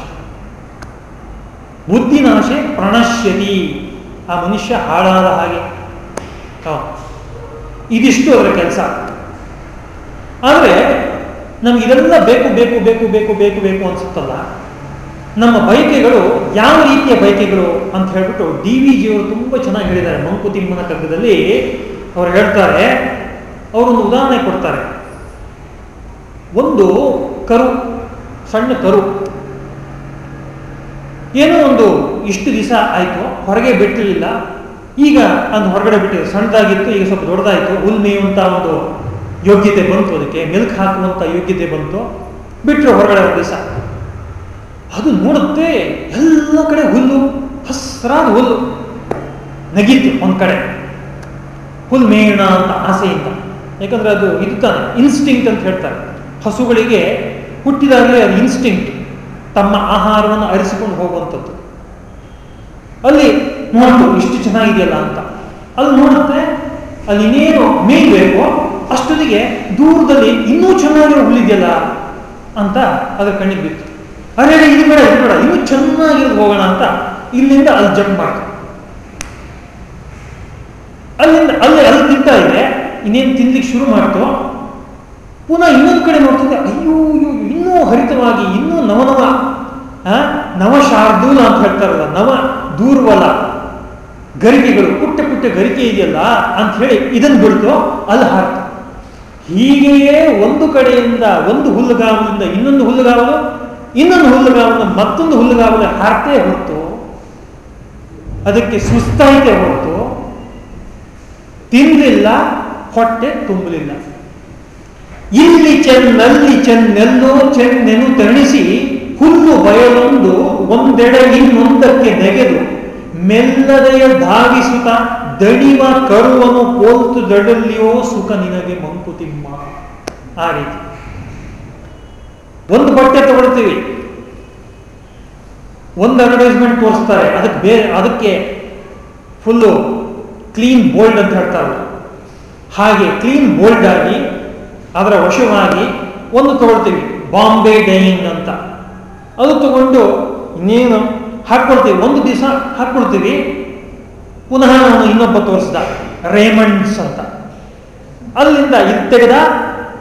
ಬುದ್ಧಿನಾಶೆ ಪ್ರಣಶ್ಯತಿ. ಆ ಮನುಷ್ಯ ಹಾಳಾದ ಹಾಗೆ. ಇದಿಷ್ಟು ಅವರ ಕೆಲಸ. ಆದರೆ ನಮ್ಗೆ ಇದೆಲ್ಲ ಬೇಕು ಬೇಕು ಬೇಕು ಬೇಕು ಬೇಕು ಬೇಕು ಅನ್ಸುತ್ತಲ್ಲ. ನಮ್ಮ ಬಯಕೆಗಳು ಯಾವ ರೀತಿಯ ಬಯಕೆಗಳು ಅಂತ ಹೇಳ್ಬಿಟ್ಟು ಡಿ ವಿ ಜಿಯವರು ತುಂಬ ಚೆನ್ನಾಗಿ ಹೇಳಿದ್ದಾರೆ. ಮಂಕುತಿಮ್ಮನ ಕಗ್ಗದಲ್ಲಿ. ಅವ್ರು ಹೇಳ್ತಾರೆ ಅವರೊಂದು ಉದಾಹರಣೆ ಕೊಡ್ತಾರೆ. ಒಂದು ಕರು, ಸಣ್ಣ ಕರು. ಏನೋ ಒಂದು ಇಷ್ಟು ದಿವಸ ಆಯಿತು, ಹೊರಗೆ ಬಿಟ್ಟಿರಲಿಲ್ಲ ಈಗ ಅದು ಹೊರಗಡೆ ಬಿಟ್ಟಿದೆ. ಸಣ್ಣದಾಗಿತ್ತು, ಈಗ ಸ್ವಲ್ಪ ದೊಡ್ಡದಾಯಿತು. ಹುಲ್ ಮೇಯುವಂಥ ಒಂದು ಯೋಗ್ಯತೆ ಬಂತು ಅದಕ್ಕೆ. ಮಿಲ್ಕ್ ಹಾಕುವಂಥ ಯೋಗ್ಯತೆ ಬಂತು. ಬಿಟ್ಟರು ಹೊರಗಡೆ ಒಂದು ದಿವಸ. ಅದು ನೋಡುತ್ತೆ, ಎಲ್ಲ ಕಡೆ ಹುಲ್ಲು, ಹಸ್ರಾದ ಹುಲ್ಲು. ನಗಿತ್ತು ಒಂದು ಕಡೆ. ಹುಲ್ ಮೇಯೋಣ ಅಂತ ಆಸೆಯಿಂದ. ಯಾಕಂದ್ರೆ ಅದು ಇದು ತಾನೆ ಇನ್ಸ್ಟಿಂಕ್ಟ್ ಅಂತ ಹೇಳ್ತಾರೆ. ಹಸುಗಳಿಗೆ ಹುಟ್ಟಿದಾಗಲೇ ಅದು ಇನ್ಸ್ಟಿಂಕ್ಟ್ ತಮ್ಮ ಆಹಾರವನ್ನು ಅರಿಸಿಕೊಂಡು ಹೋಗುವಂಥದ್ದು. ಅಲ್ಲಿ ನೋಡ್ತು ಇಷ್ಟು ಚೆನ್ನಾಗಿದೆಯಲ್ಲ ಅಂತ. ಅಲ್ಲಿ ನೋಡುತ್ತೆ ಅಲ್ಲಿ ಇನ್ನೇನು ಮೇಯ್ಬೇಕು ಅಷ್ಟೊತ್ತಿಗೆ ದೂರದಲ್ಲಿ ಇನ್ನೂ ಚೆನ್ನಾಗಿರೋ ಹುಲ್ಲಿದೆಯಲ್ಲ ಅಂತ ಅದ್ರ ಕಣ್ಣಿಗೆ ಬಿತ್ತು ಅರೆ ಇದು ಬೇಡ ಇದು ಬೇಡ, ಇನ್ನೂ ಚೆನ್ನಾಗಿರೋದು ಹೋಗೋಣ ಅಂತ ಇಲ್ಲಿಂದ ಅಲ್ಲಿ ಜಂಪ್ ಮಾಡ್ತು ಅಲ್ಲಿಂದ ಅಲ್ಲಿ ಅಲ್ಲಿ ತಿಂತಾ ಇದೆ ಇನ್ನೇನು ತಿನ್ಲಿಕ್ಕೆ ಶುರು ಮಾಡ್ತೋ, ಪುನಃ ಇನ್ನೊಂದು ಕಡೆ ನೋಡ್ತಿದ್ದೆ, ಅಯ್ಯೋ ಅಯ್ಯೋ ಇನ್ನೂ ಹರಿತವಾಗಿ, ಇನ್ನೂ ನವನವ ನವ ಶಾರ್ದೂಲ ಅಂತ ಹೇಳ್ತಾರಲ್ಲ, ನವ ದೂರ್ವಲ, ಗರಿಕೆಗಳು, ಪುಟ್ಟ ಪುಟ್ಟ ಗರಿಕೆ ಇದೆಯಲ್ಲ ಅಂತ ಹೇಳಿ ಇದನ್ನು ಬಿಡ್ತು, ಅಲ್ಲಿ ಹಾಕ್ತು ಹೀಗೆಯೇ ಒಂದು ಕಡೆಯಿಂದ ಒಂದು ಹುಲ್ಲುಗಾವಲಿಂದ ಇನ್ನೊಂದು ಹುಲ್ಲುಗಾವಲು ಇನ್ನೊಂದು ಹುಲ್ಲುಗಾವಲು ಮತ್ತೊಂದು ಹುಲ್ಲುಗಾವಲು ಹಾರ್ತೇ ಹೊರತು, ಅದಕ್ಕೆ ಸುಸ್ತಾಯಿತೆ ಹೊರತು ತಿನ್ನಲಿಲ್ಲ ಹೊಟ್ಟೆ ತುಂಬಲಿಲ್ಲ. ಇಲ್ಲಿ ಚೆನ್ನಲ್ಲಿ ಚೆನ್ನೆಲ್ಲೋ ಚೆನ್ನೆನು ತಣಿಸಿ ಹುಲ್ಲು ಬಯಲೊಂದು ಒಂದೆಡೆ ಇನ್ನೊಂದಕ್ಕೆ ನೆಗೆದು ಮೆಲ್ಲದೆಯ ಧಾವಿಸುತ್ತ ದಣಿವ ಕರುವನು ಪೋಲ್ತು ದಡಲ್ಲಿಯೋ ಸುಖ ನಿನಗೆ ಮಂಕುತಿಮ್ಮ ಆ ರೀತಿ. ಒಂದು ಬಟ್ಟೆ ತಗೊಳ್ತೀವಿ. ಒಂದು ಅಡ್ವರ್ಟೈಸ್ಮೆಂಟ್ ತೋರಿಸ್ತಾರೆ. ಅದಕ್ಕೆ ಬೇರೆ, ಅದಕ್ಕೆ ಫುಲ್ಲು ಕ್ಲೀನ್ ಬೋಲ್ಡ್ ಅಂತ ಹೇಳ್ತಾರೆ. ಹಾಗೆ ಕ್ಲೀನ್ ಬೋಲ್ಡ್ ಆಗಿ, ಅದರ ವಶವಾಗಿ ಒಂದು ತಗೊಳ್ತೀವಿ. ಬಾಂಬೆ ಡೈಯಿಂಗ್ ಅಂತ. ಅದು ತಗೊಂಡು ಇನ್ನೇನು ಹಾಕ್ಕೊಳ್ತೀವಿ. ಒಂದು ದಿವಸ ಹಾಕ್ಕೊಳ್ತೀವಿ. ಪುನಃ ನಾನು ಇನ್ನೊಬ್ಬ ತೋರಿಸ್ದ. ರೇಮಂಡ್ಸ್ ಅಂತ. ಅಲ್ಲಿಂದ ಇದು ತೆಗೆದ,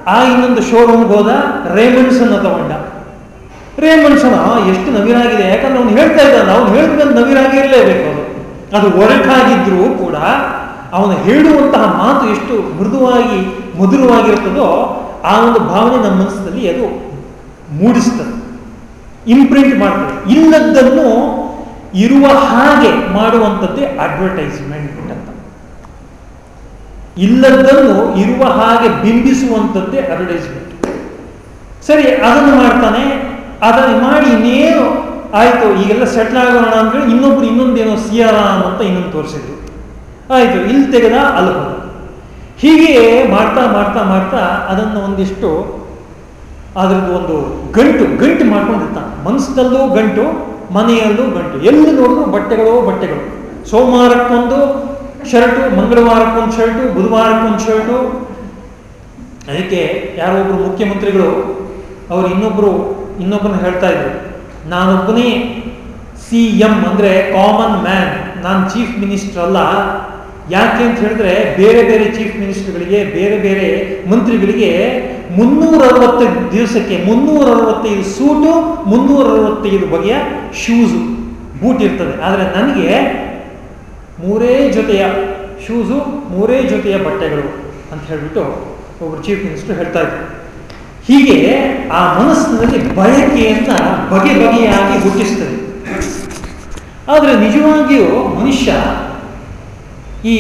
ಆ ಇನ್ನೊಂದು ಶೋರೂಮ್ಗೆ ಹೋದ ರೇಮಂಡ್ಸ್ ಅನ್ನು ತಗೊಂಡ. ರೇಮಂಡ್ಸ್ ಎಷ್ಟು ನವಿರಾಗಿದೆ ಯಾಕಂದ್ರೆ ಅವ್ನು ಹೇಳ್ತಾ ಇದ್ದಾನೆ. ಅವ್ನು ಹೇಳಿದ್ರೆ ನವಿರಾಗಿ ಇರಲೇಬೇಕು. ಅದು ಅದು ಒರಟಾಗಿದ್ರೂ ಕೂಡ ಅವನು ಹೇಳುವಂತಹ ಮಾತು ಎಷ್ಟು ಮೃದುವಾಗಿ, ಮಧುರವಾಗಿರುತ್ತದೋ ಆ ಒಂದು ಭಾವನೆ ನಮ್ಮ ಮನಸ್ಸಿನಲ್ಲಿ ಅದು ಮೂಡಿಸ್ತದೆ ಇಂಪ್ರಿಂಟ್ ಮಾಡ್ತದೆ. ಇಲ್ಲದ್ದನ್ನು ಇರುವ ಹಾಗೆ ಮಾಡುವಂಥದ್ದೇ ಅಡ್ವರ್ಟೈಸ್ಮೆಂಟ್ ಅಂತ. ಇಲ್ಲದ್ದನ್ನು ಇರುವ ಹಾಗೆ ಬಿಂಬಿಸುವಂಥದ್ದೇ ಅಡ್ವರ್ಟೈಸ್ಮೆಂಟ್ ಸರಿ, ಅದನ್ನು ಮಾಡ್ತಾನೆ. ಅದನ್ನು ಮಾಡಿ ಇನ್ನೇನು? ಆಯಿತು, ಈಗೆಲ್ಲ ಸೆಟ್ಲ್ ಆಗೋಣ ಅಂದ್ರೆ ಇನ್ನೊಬ್ರು ಇನ್ನೊಂದೇನೋ ಸಿಯಾರ ಅಂತ ಇನ್ನೊಂದು ತೋರಿಸಿದ್ರು. ಆಯಿತು, ಇಲ್ಲಿ ತೆಗೆದ ಹೋದ ಹೀಗೆ ಮಾಡ್ತಾ ಮಾಡ್ತಾ ಮಾಡ್ತಾ ಅದನ್ನು ಒಂದಿಷ್ಟು ಅದ್ರದ್ದು ಒಂದು ಗಂಟು ಗಂಟು ಮಾಡ್ಕೊಂಡಿರ್ತಾನೆ ಮನಸ್ಸಲ್ಲೂ ಗಂಟು, ಮನೆಯಲ್ಲೂ ಗಂಟು. ಎಲ್ಲಿ ನೋಡಿದ್ರು ಬಟ್ಟೆಗಳು ಬಟ್ಟೆಗಳು. ಸೋಮವಾರಕ್ಕೊಂದು ಶರ್ಟು, ಮಂಗಳವಾರಕ್ಕೊಂದು ಶರ್ಟು, ಬುಧವಾರಕ್ಕೊಂದು ಶರ್ಟು. ಅದಕ್ಕೆ ಯಾರೋ ಒಬ್ರು ಮುಖ್ಯಮಂತ್ರಿಗಳು, ಅವರು ಇನ್ನೊಬ್ರು ಇನ್ನೊಬ್ಬರನ್ನ ಹೇಳ್ತಾ ಇದ್ರು. ನಾನೊಬ್ಬನೇ ಸಿ ಎಂ ಅಂದರೆ ಕಾಮನ್ ಮ್ಯಾನ್. ನಾನು ಚೀಫ್ ಮಿನಿಸ್ಟರ್ ಅಲ್ಲ. ಯಾಕೆ ಅಂತ ಹೇಳಿದ್ರೆ ಬೇರೆ ಬೇರೆ ಚೀಫ್ ಮಿನಿಸ್ಟರ್ಗಳಿಗೆ ಬೇರೆ ಬೇರೆ ಮಂತ್ರಿಗಳಿಗೆ ಮುನ್ನೂರ ಅರವತ್ತೈದು ದಿವಸಕ್ಕೆ ಮುನ್ನೂರ ಅರವತ್ತೈದು ಸೂಟು ಮುನ್ನೂರ ಅರವತ್ತೈದು ಬಗೆಯ ಶೂಸು ಬೂಟ್ ಇರ್ತದೆ. ಆದರೆ ನನಗೆ ಮೂರೇ ಜೊತೆಯ ಶೂಸು ಮೂರೇ ಜೊತೆಯ ಬಟ್ಟೆಗಳು ಅಂತ ಹೇಳಿಬಿಟ್ಟು ಒಬ್ಬರು ಚೀಫ್ ಮಿನಿಸ್ಟರ್ ಹೇಳ್ತಾ ಇದ್ರು. ಹೀಗೆ ಆ ಮನಸ್ಸಿನಲ್ಲಿ ಬಯಕೆಯನ್ನ ಬಗೆ ಬಗೆಯಾಗಿ ಹುಟ್ಟಿಸ್ತದೆ. ಆದರೆ ನಿಜವಾಗಿಯೂ ಮನುಷ್ಯ ಈ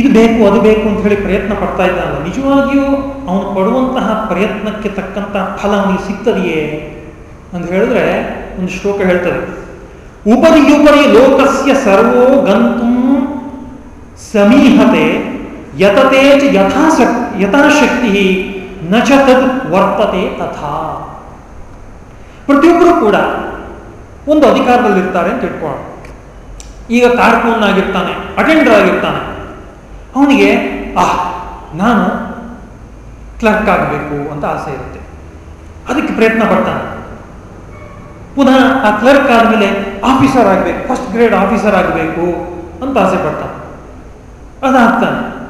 ಇದು ಬೇಕು, ಅದು ಬೇಕು ಅಂತ ಹೇಳಿ ಪ್ರಯತ್ನ ಪಡ್ತಾ ಇದ್ದಾನಲ್ಲ ನಿಜವಾಗಿಯೂ ಅವನು ಪಡುವಂತಹ ಪ್ರಯತ್ನಕ್ಕೆ ತಕ್ಕಂತಹ ಫಲ ಅವನಿಗೆ ಸಿಗ್ತದೆಯೇ ಅಂತ ಹೇಳಿದ್ರೆ ಒಂದು ಶ್ಲೋಕ ಹೇಳ್ತದೆ. ಉಪರಿ ಲೋಕಸ್ಯ ಸರ್ವೋ ಗಂತು ಸಮೀಹತೆ ಯತತೆ ಯಥಾಶಕ್ತಿ ಯಥಾಶಕ್ತಿ ನ ಚ ತದ್ ವರ್ತತೆ ತಥಾ. ಪ್ರತಿಯೊಬ್ಬರು ಕೂಡ ಒಂದು ಅಧಿಕಾರದಲ್ಲಿರ್ತಾರೆ ಅಂತ ಇಟ್ಕೊಳ್ಳೋಣ ಈಗ ಕಾರ್ಕೂನ್ ಆಗಿರ್ತಾನೆ ಅಟೆಂಡರ್ ಆಗಿರ್ತಾನೆ ಅವನಿಗೆ, ಆಹ್, ನಾನು ಕ್ಲರ್ಕ್ ಆಗಬೇಕು ಅಂತ ಆಸೆ ಇರುತ್ತೆ. ಅದಕ್ಕೆ ಪ್ರಯತ್ನ ಪಡ್ತಾನೆ. ಪುನಃ ಆ ಕ್ಲರ್ಕ್ ಆದಮೇಲೆ ಆಫೀಸರ್ ಆಗಬೇಕು, ಫಸ್ಟ್ ಗ್ರೇಡ್ ಆಫೀಸರ್ ಆಗಬೇಕು ಅಂತ ಆಸೆ ಪಡ್ತಾನೆ. ಅದಾಗ್ತಾನೆ.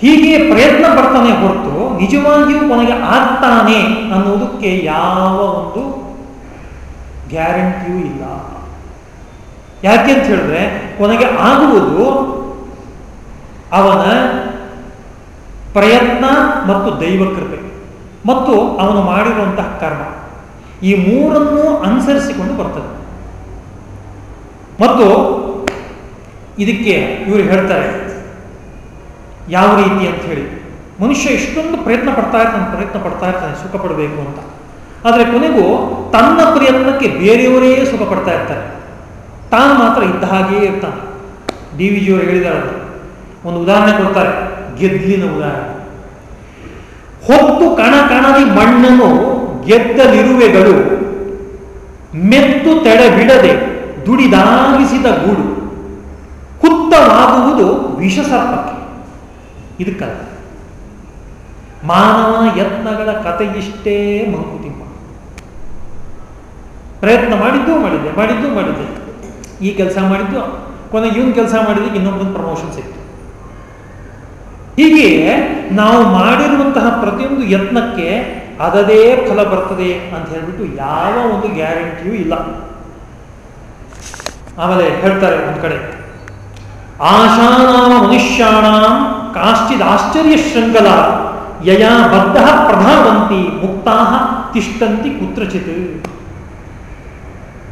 ಹೀಗೆ ಪ್ರಯತ್ನ ಪಡ್ತಾನೆ ಹೊರತು ನಿಜವಾಗಿಯೂ ಕೊನೆಗೆ ಆಗ್ತಾನೆ ಅನ್ನೋದಕ್ಕೆ ಯಾವ ಒಂದು ಗ್ಯಾರಂಟಿಯೂ ಇಲ್ಲ. ಯಾಕೆ ಅಂತ ಹೇಳಿದ್ರೆ, ಕೊನೆಗೆ ಆಗುವುದು ಅವನ ಪ್ರಯತ್ನ ಮತ್ತು ದೈವಕೃಪೆ ಮತ್ತು ಅವನು ಮಾಡಿರುವಂತಹ ಕರ್ಮ. ಈ ಮೂರನ್ನು ಅನುಸರಿಸಿಕೊಂಡು ಬರ್ತದೆ. ಮತ್ತು ಇದಕ್ಕೆ ಇವರು ಹೇಳ್ತಾರೆ, ಯಾವ ರೀತಿ ಅಂತ ಹೇಳಿ. ಮನುಷ್ಯ ಇಷ್ಟೊಂದು ಪ್ರಯತ್ನ ಪಡ್ತಾ ಇರ್ತಾನೆ, ಪ್ರಯತ್ನ ಪಡ್ತಾ ಇರ್ತಾನೆ, ಸುಖ ಪಡಬೇಕು ಅಂತ. ಆದರೆ ಕೊನೆಗೂ ತನ್ನ ಪ್ರಯತ್ನಕ್ಕೆ ಬೇರೆಯವರೇ ಸುಖ ಪಡ್ತಾ ಇರ್ತಾರೆ. ತಾನು ಮಾತ್ರ ಇದ್ದ ಹಾಗೆಯೇ ಇರ್ತಾನೆ. ಡಿ ವಿ ಜಿಯವರು ಹೇಳಿದ್ದಾರೆ ಒಂದು ಉದಾಹರಣೆ ಕೊಡ್ತಾರೆ. ಗೆದ್ದಲಿನ ಉದಾಹರಣೆ. ಹೊತ್ತು ಕಣ ಕಣದಿ ಮಣ್ಣನ್ನು ಗೆದ್ದಲಿರುವೆಗಳು ಮೆತ್ತು ತಡೆ ಬಿಡದೆ ದುಡಿದಾಗಿಸಿದ ಗೂಡು ಕುತ್ತವಾಗುವುದು ವಿಷಸರ್ಪಕ್ಕೆ. ಇದಕ್ಕಲ್ಲ. ಮಾನವ ಯತ್ನಗಳ ಕತೆ ಇಷ್ಟೇ ಮಂಕುತಿಮ್ಮ ಪ್ರಯತ್ನ ಮಾಡಿದ್ದು ಮಾಡಿದ್ದೆ ಮಾಡಿದ್ದು ಮಾಡಿದ್ದೆ. ಈ ಕೆಲಸ ಮಾಡಿದ್ದು, ಕೊನೆ ಇವನ್ ಕೆಲಸ ಮಾಡಿದ್ರೆ ಇನ್ನೊಬ್ಬನ ಪ್ರಮೋಷನ್ ಸಿಕ್ತು. ಹೀಗೆ ನಾವು ಮಾಡಿರುವಂತಹ ಪ್ರತಿಯೊಂದು ಯತ್ನಕ್ಕೆ ಅದದೇ ಫಲ ಬರ್ತದೆ ಅಂತ ಹೇಳ್ಬಿಟ್ಟು ಯಾವ ಒಂದು ಗ್ಯಾರಂಟಿಯೂ ಇಲ್ಲ. ಆಮೇಲೆ ಹೇಳ್ತಾರೆ ಒಂದ್ ಕಡೆ, ಆಶಾನಾಮ ಮನುಷ್ಯಾಣ ಕಾಶ್ಚಿದ್ ಆಶ್ಚರ್ಯ ಶೃಂಗಲ ಯಯಾ ಬದ್ಧ ಪ್ರಧಾವಂತಿ ಮುಕ್ತಾ ತಿಷ್ಟಂತಿ ಕುತ್ರಚಿತ್.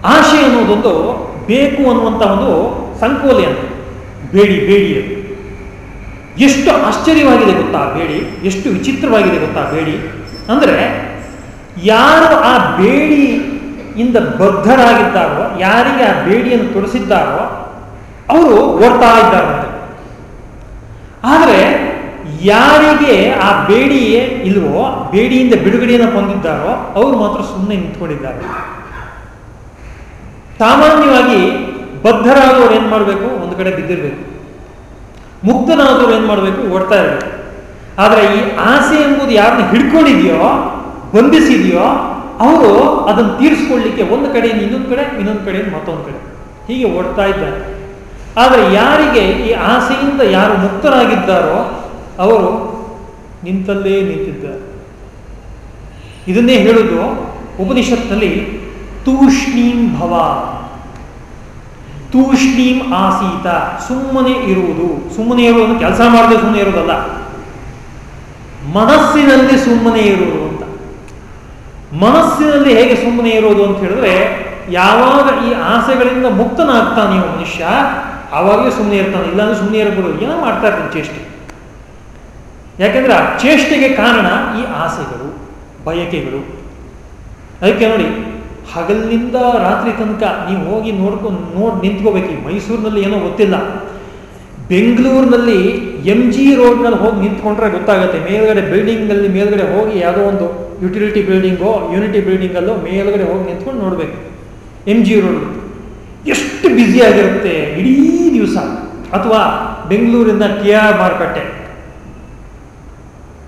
ಆಶೆ ಅನ್ನೋದೊಂದು ಬೇಕು ಅನ್ನುವಂಥ ಒಂದು ಸಂಕೋಲೆ ಅಂತ. ಬೇಡಿ ಬೇಡಿ ಎಷ್ಟು ಆಶ್ಚರ್ಯವಾಗಿದೆ ಗೊತ್ತಾ ಬೇಡಿ? ಎಷ್ಟು ವಿಚಿತ್ರವಾಗಿದೆ ಗೊತ್ತಾ ಬೇಡಿ? ಅಂದರೆ ಯಾರು ಆ ಬೇಡಿಯಿಂದ ಬದ್ಧರಾಗಿದ್ದಾರೋ, ಯಾರಿಗೆ ಆ ಬೇಡಿಯನ್ನು ತೊಡಸಿದ್ದಾರೋ, ಅವರು ಓಡ್ತಾ ಇದ್ದಾರಂತೆ ಆದರೆ ಯಾರಿಗೆ ಆ ಬೇಡಿಯೇ ಇಲ್ವೋ, ಬೇಡಿಯಿಂದ ಬಿಡುಗಡೆಯನ್ನು ಹೊಂದಿದ್ದಾರೋ ಅವರು ಮಾತ್ರ ಸುಮ್ಮನೆ ನಿಂತ್ಕೊಂಡಿದ್ದಾರೆ. ಸಾಮಾನ್ಯವಾಗಿ ಬದ್ಧರಾದವ್ರು ಏನು ಮಾಡಬೇಕು? ಒಂದು ಕಡೆ ಬಿದ್ದಿರಬೇಕು. ಮುಕ್ತನಾದವ್ರು ಏನು ಮಾಡಬೇಕು? ಓಡ್ತಾ ಇರಬೇಕು. ಆದರೆ ಈ ಆಸೆ ಎಂಬುದು ಯಾರನ್ನ ಹಿಡ್ಕೊಂಡಿದೆಯೋ, ಬಂಧಿಸಿದೆಯೋ, ಅವರು ಅದನ್ನು ತೀರಿಸ್ಕೊಳ್ಳಿಕ್ಕೆ ಒಂದು ಕಡೆಯಿಂದ ಇನ್ನೊಂದು ಕಡೆ, ಇನ್ನೊಂದು ಕಡೆಯಿಂದ ಮತ್ತೊಂದು ಕಡೆ. ಹೀಗೆ ಓಡ್ತಾ ಇದ್ದಾರೆ. ಆದರೆ ಯಾರಿಗೆ ಈ ಆಸೆಯಿಂದ ಯಾರು ಮುಕ್ತರಾಗಿದ್ದಾರೋ, ಅವರು ನಿಂತಲ್ಲೇ ನಿಂತಿದ್ದಾರೆ. ಇದನ್ನೇ ಹೇಳುದು ಉಪನಿಷತ್ನಲ್ಲಿ ತೂಷ್ಣೀಂ ಭವ. ತೂಷ್ಣೀಂ ಆಸೀತ. ಸುಮ್ಮನೆ ಇರುವುದು. ಸುಮ್ಮನೆ ಇರುವುದು ಕೆಲಸ ಮಾಡದೆ ಸುಮ್ಮನೆ ಇರುವುದಲ್ಲ. ಮನಸ್ಸಿನಲ್ಲಿ ಸುಮ್ಮನೆ ಇರುವುದು ಅಂತ. ಮನಸ್ಸಿನಲ್ಲಿ ಹೇಗೆ ಸುಮ್ಮನೆ ಇರೋದು ಅಂತ ಹೇಳಿದ್ರೆ, ಯಾವಾಗ ಈ ಆಸೆಗಳಿಂದ ಮುಕ್ತನಾಗ್ತಾನೆ ಮನುಷ್ಯ ಆವಾಗಲೇ ಸುಮ್ಮನೆ ಇರ್ತಾನೆ. ಇಲ್ಲಾಂದ್ರೆ ಸುಮ್ಮನೆ ಇರಬಹುದು ಏನೋ ಮಾಡ್ತಾ ಇರ್ತಾನೆ ಚೇಷ್ಟೆ. ಯಾಕೆಂದ್ರೆ ಆ ಚೇಷ್ಟೆಗೆ ಕಾರಣ ಈ ಆಸೆಗಳು, ಬಯಕೆಗಳು. ಅದಕ್ಕೆ ನೋಡಿ ಹಗಲಿನಿಂದ ರಾತ್ರಿ ತನಕ ನೀವು ಹೋಗಿ ನೋಡ್ಕೊಂಡು ನೋಡಿ ನಿಂತ್ಕೋಬೇಕು. ಈ ಮೈಸೂರಿನಲ್ಲಿ ಏನೋ ಗೊತ್ತಿಲ್ಲ. ಬೆಂಗಳೂರಿನಲ್ಲಿ ಎಂ ಜಿ ರೋಡ್ನಲ್ಲಿ ಹೋಗಿ ನಿಂತ್ಕೊಂಡ್ರೆ ಗೊತ್ತಾಗುತ್ತೆ. ಮೇಲ್ಗಡೆ ಬಿಲ್ಡಿಂಗಲ್ಲಿ ಮೇಲ್ಗಡೆ ಹೋಗಿ ಯಾವುದೋ ಒಂದು ಯುಟಿಲಿಟಿ ಬಿಲ್ಡಿಂಗೋ, ಯೂನಿಟಿ ಬಿಲ್ಡಿಂಗಲ್ಲೋ ಮೇಲ್ಗಡೆ ಹೋಗಿ ನಿಂತ್ಕೊಂಡು ನೋಡಬೇಕು. M G road. ಎಷ್ಟು ಬ್ಯುಸಿ ಆಗಿರುತ್ತೆ ಇಡೀ ದಿವಸ. ಅಥವಾ ಬೆಂಗಳೂರಿಂದ ಕೆ ಆರ್ ಮಾರುಕಟ್ಟೆ.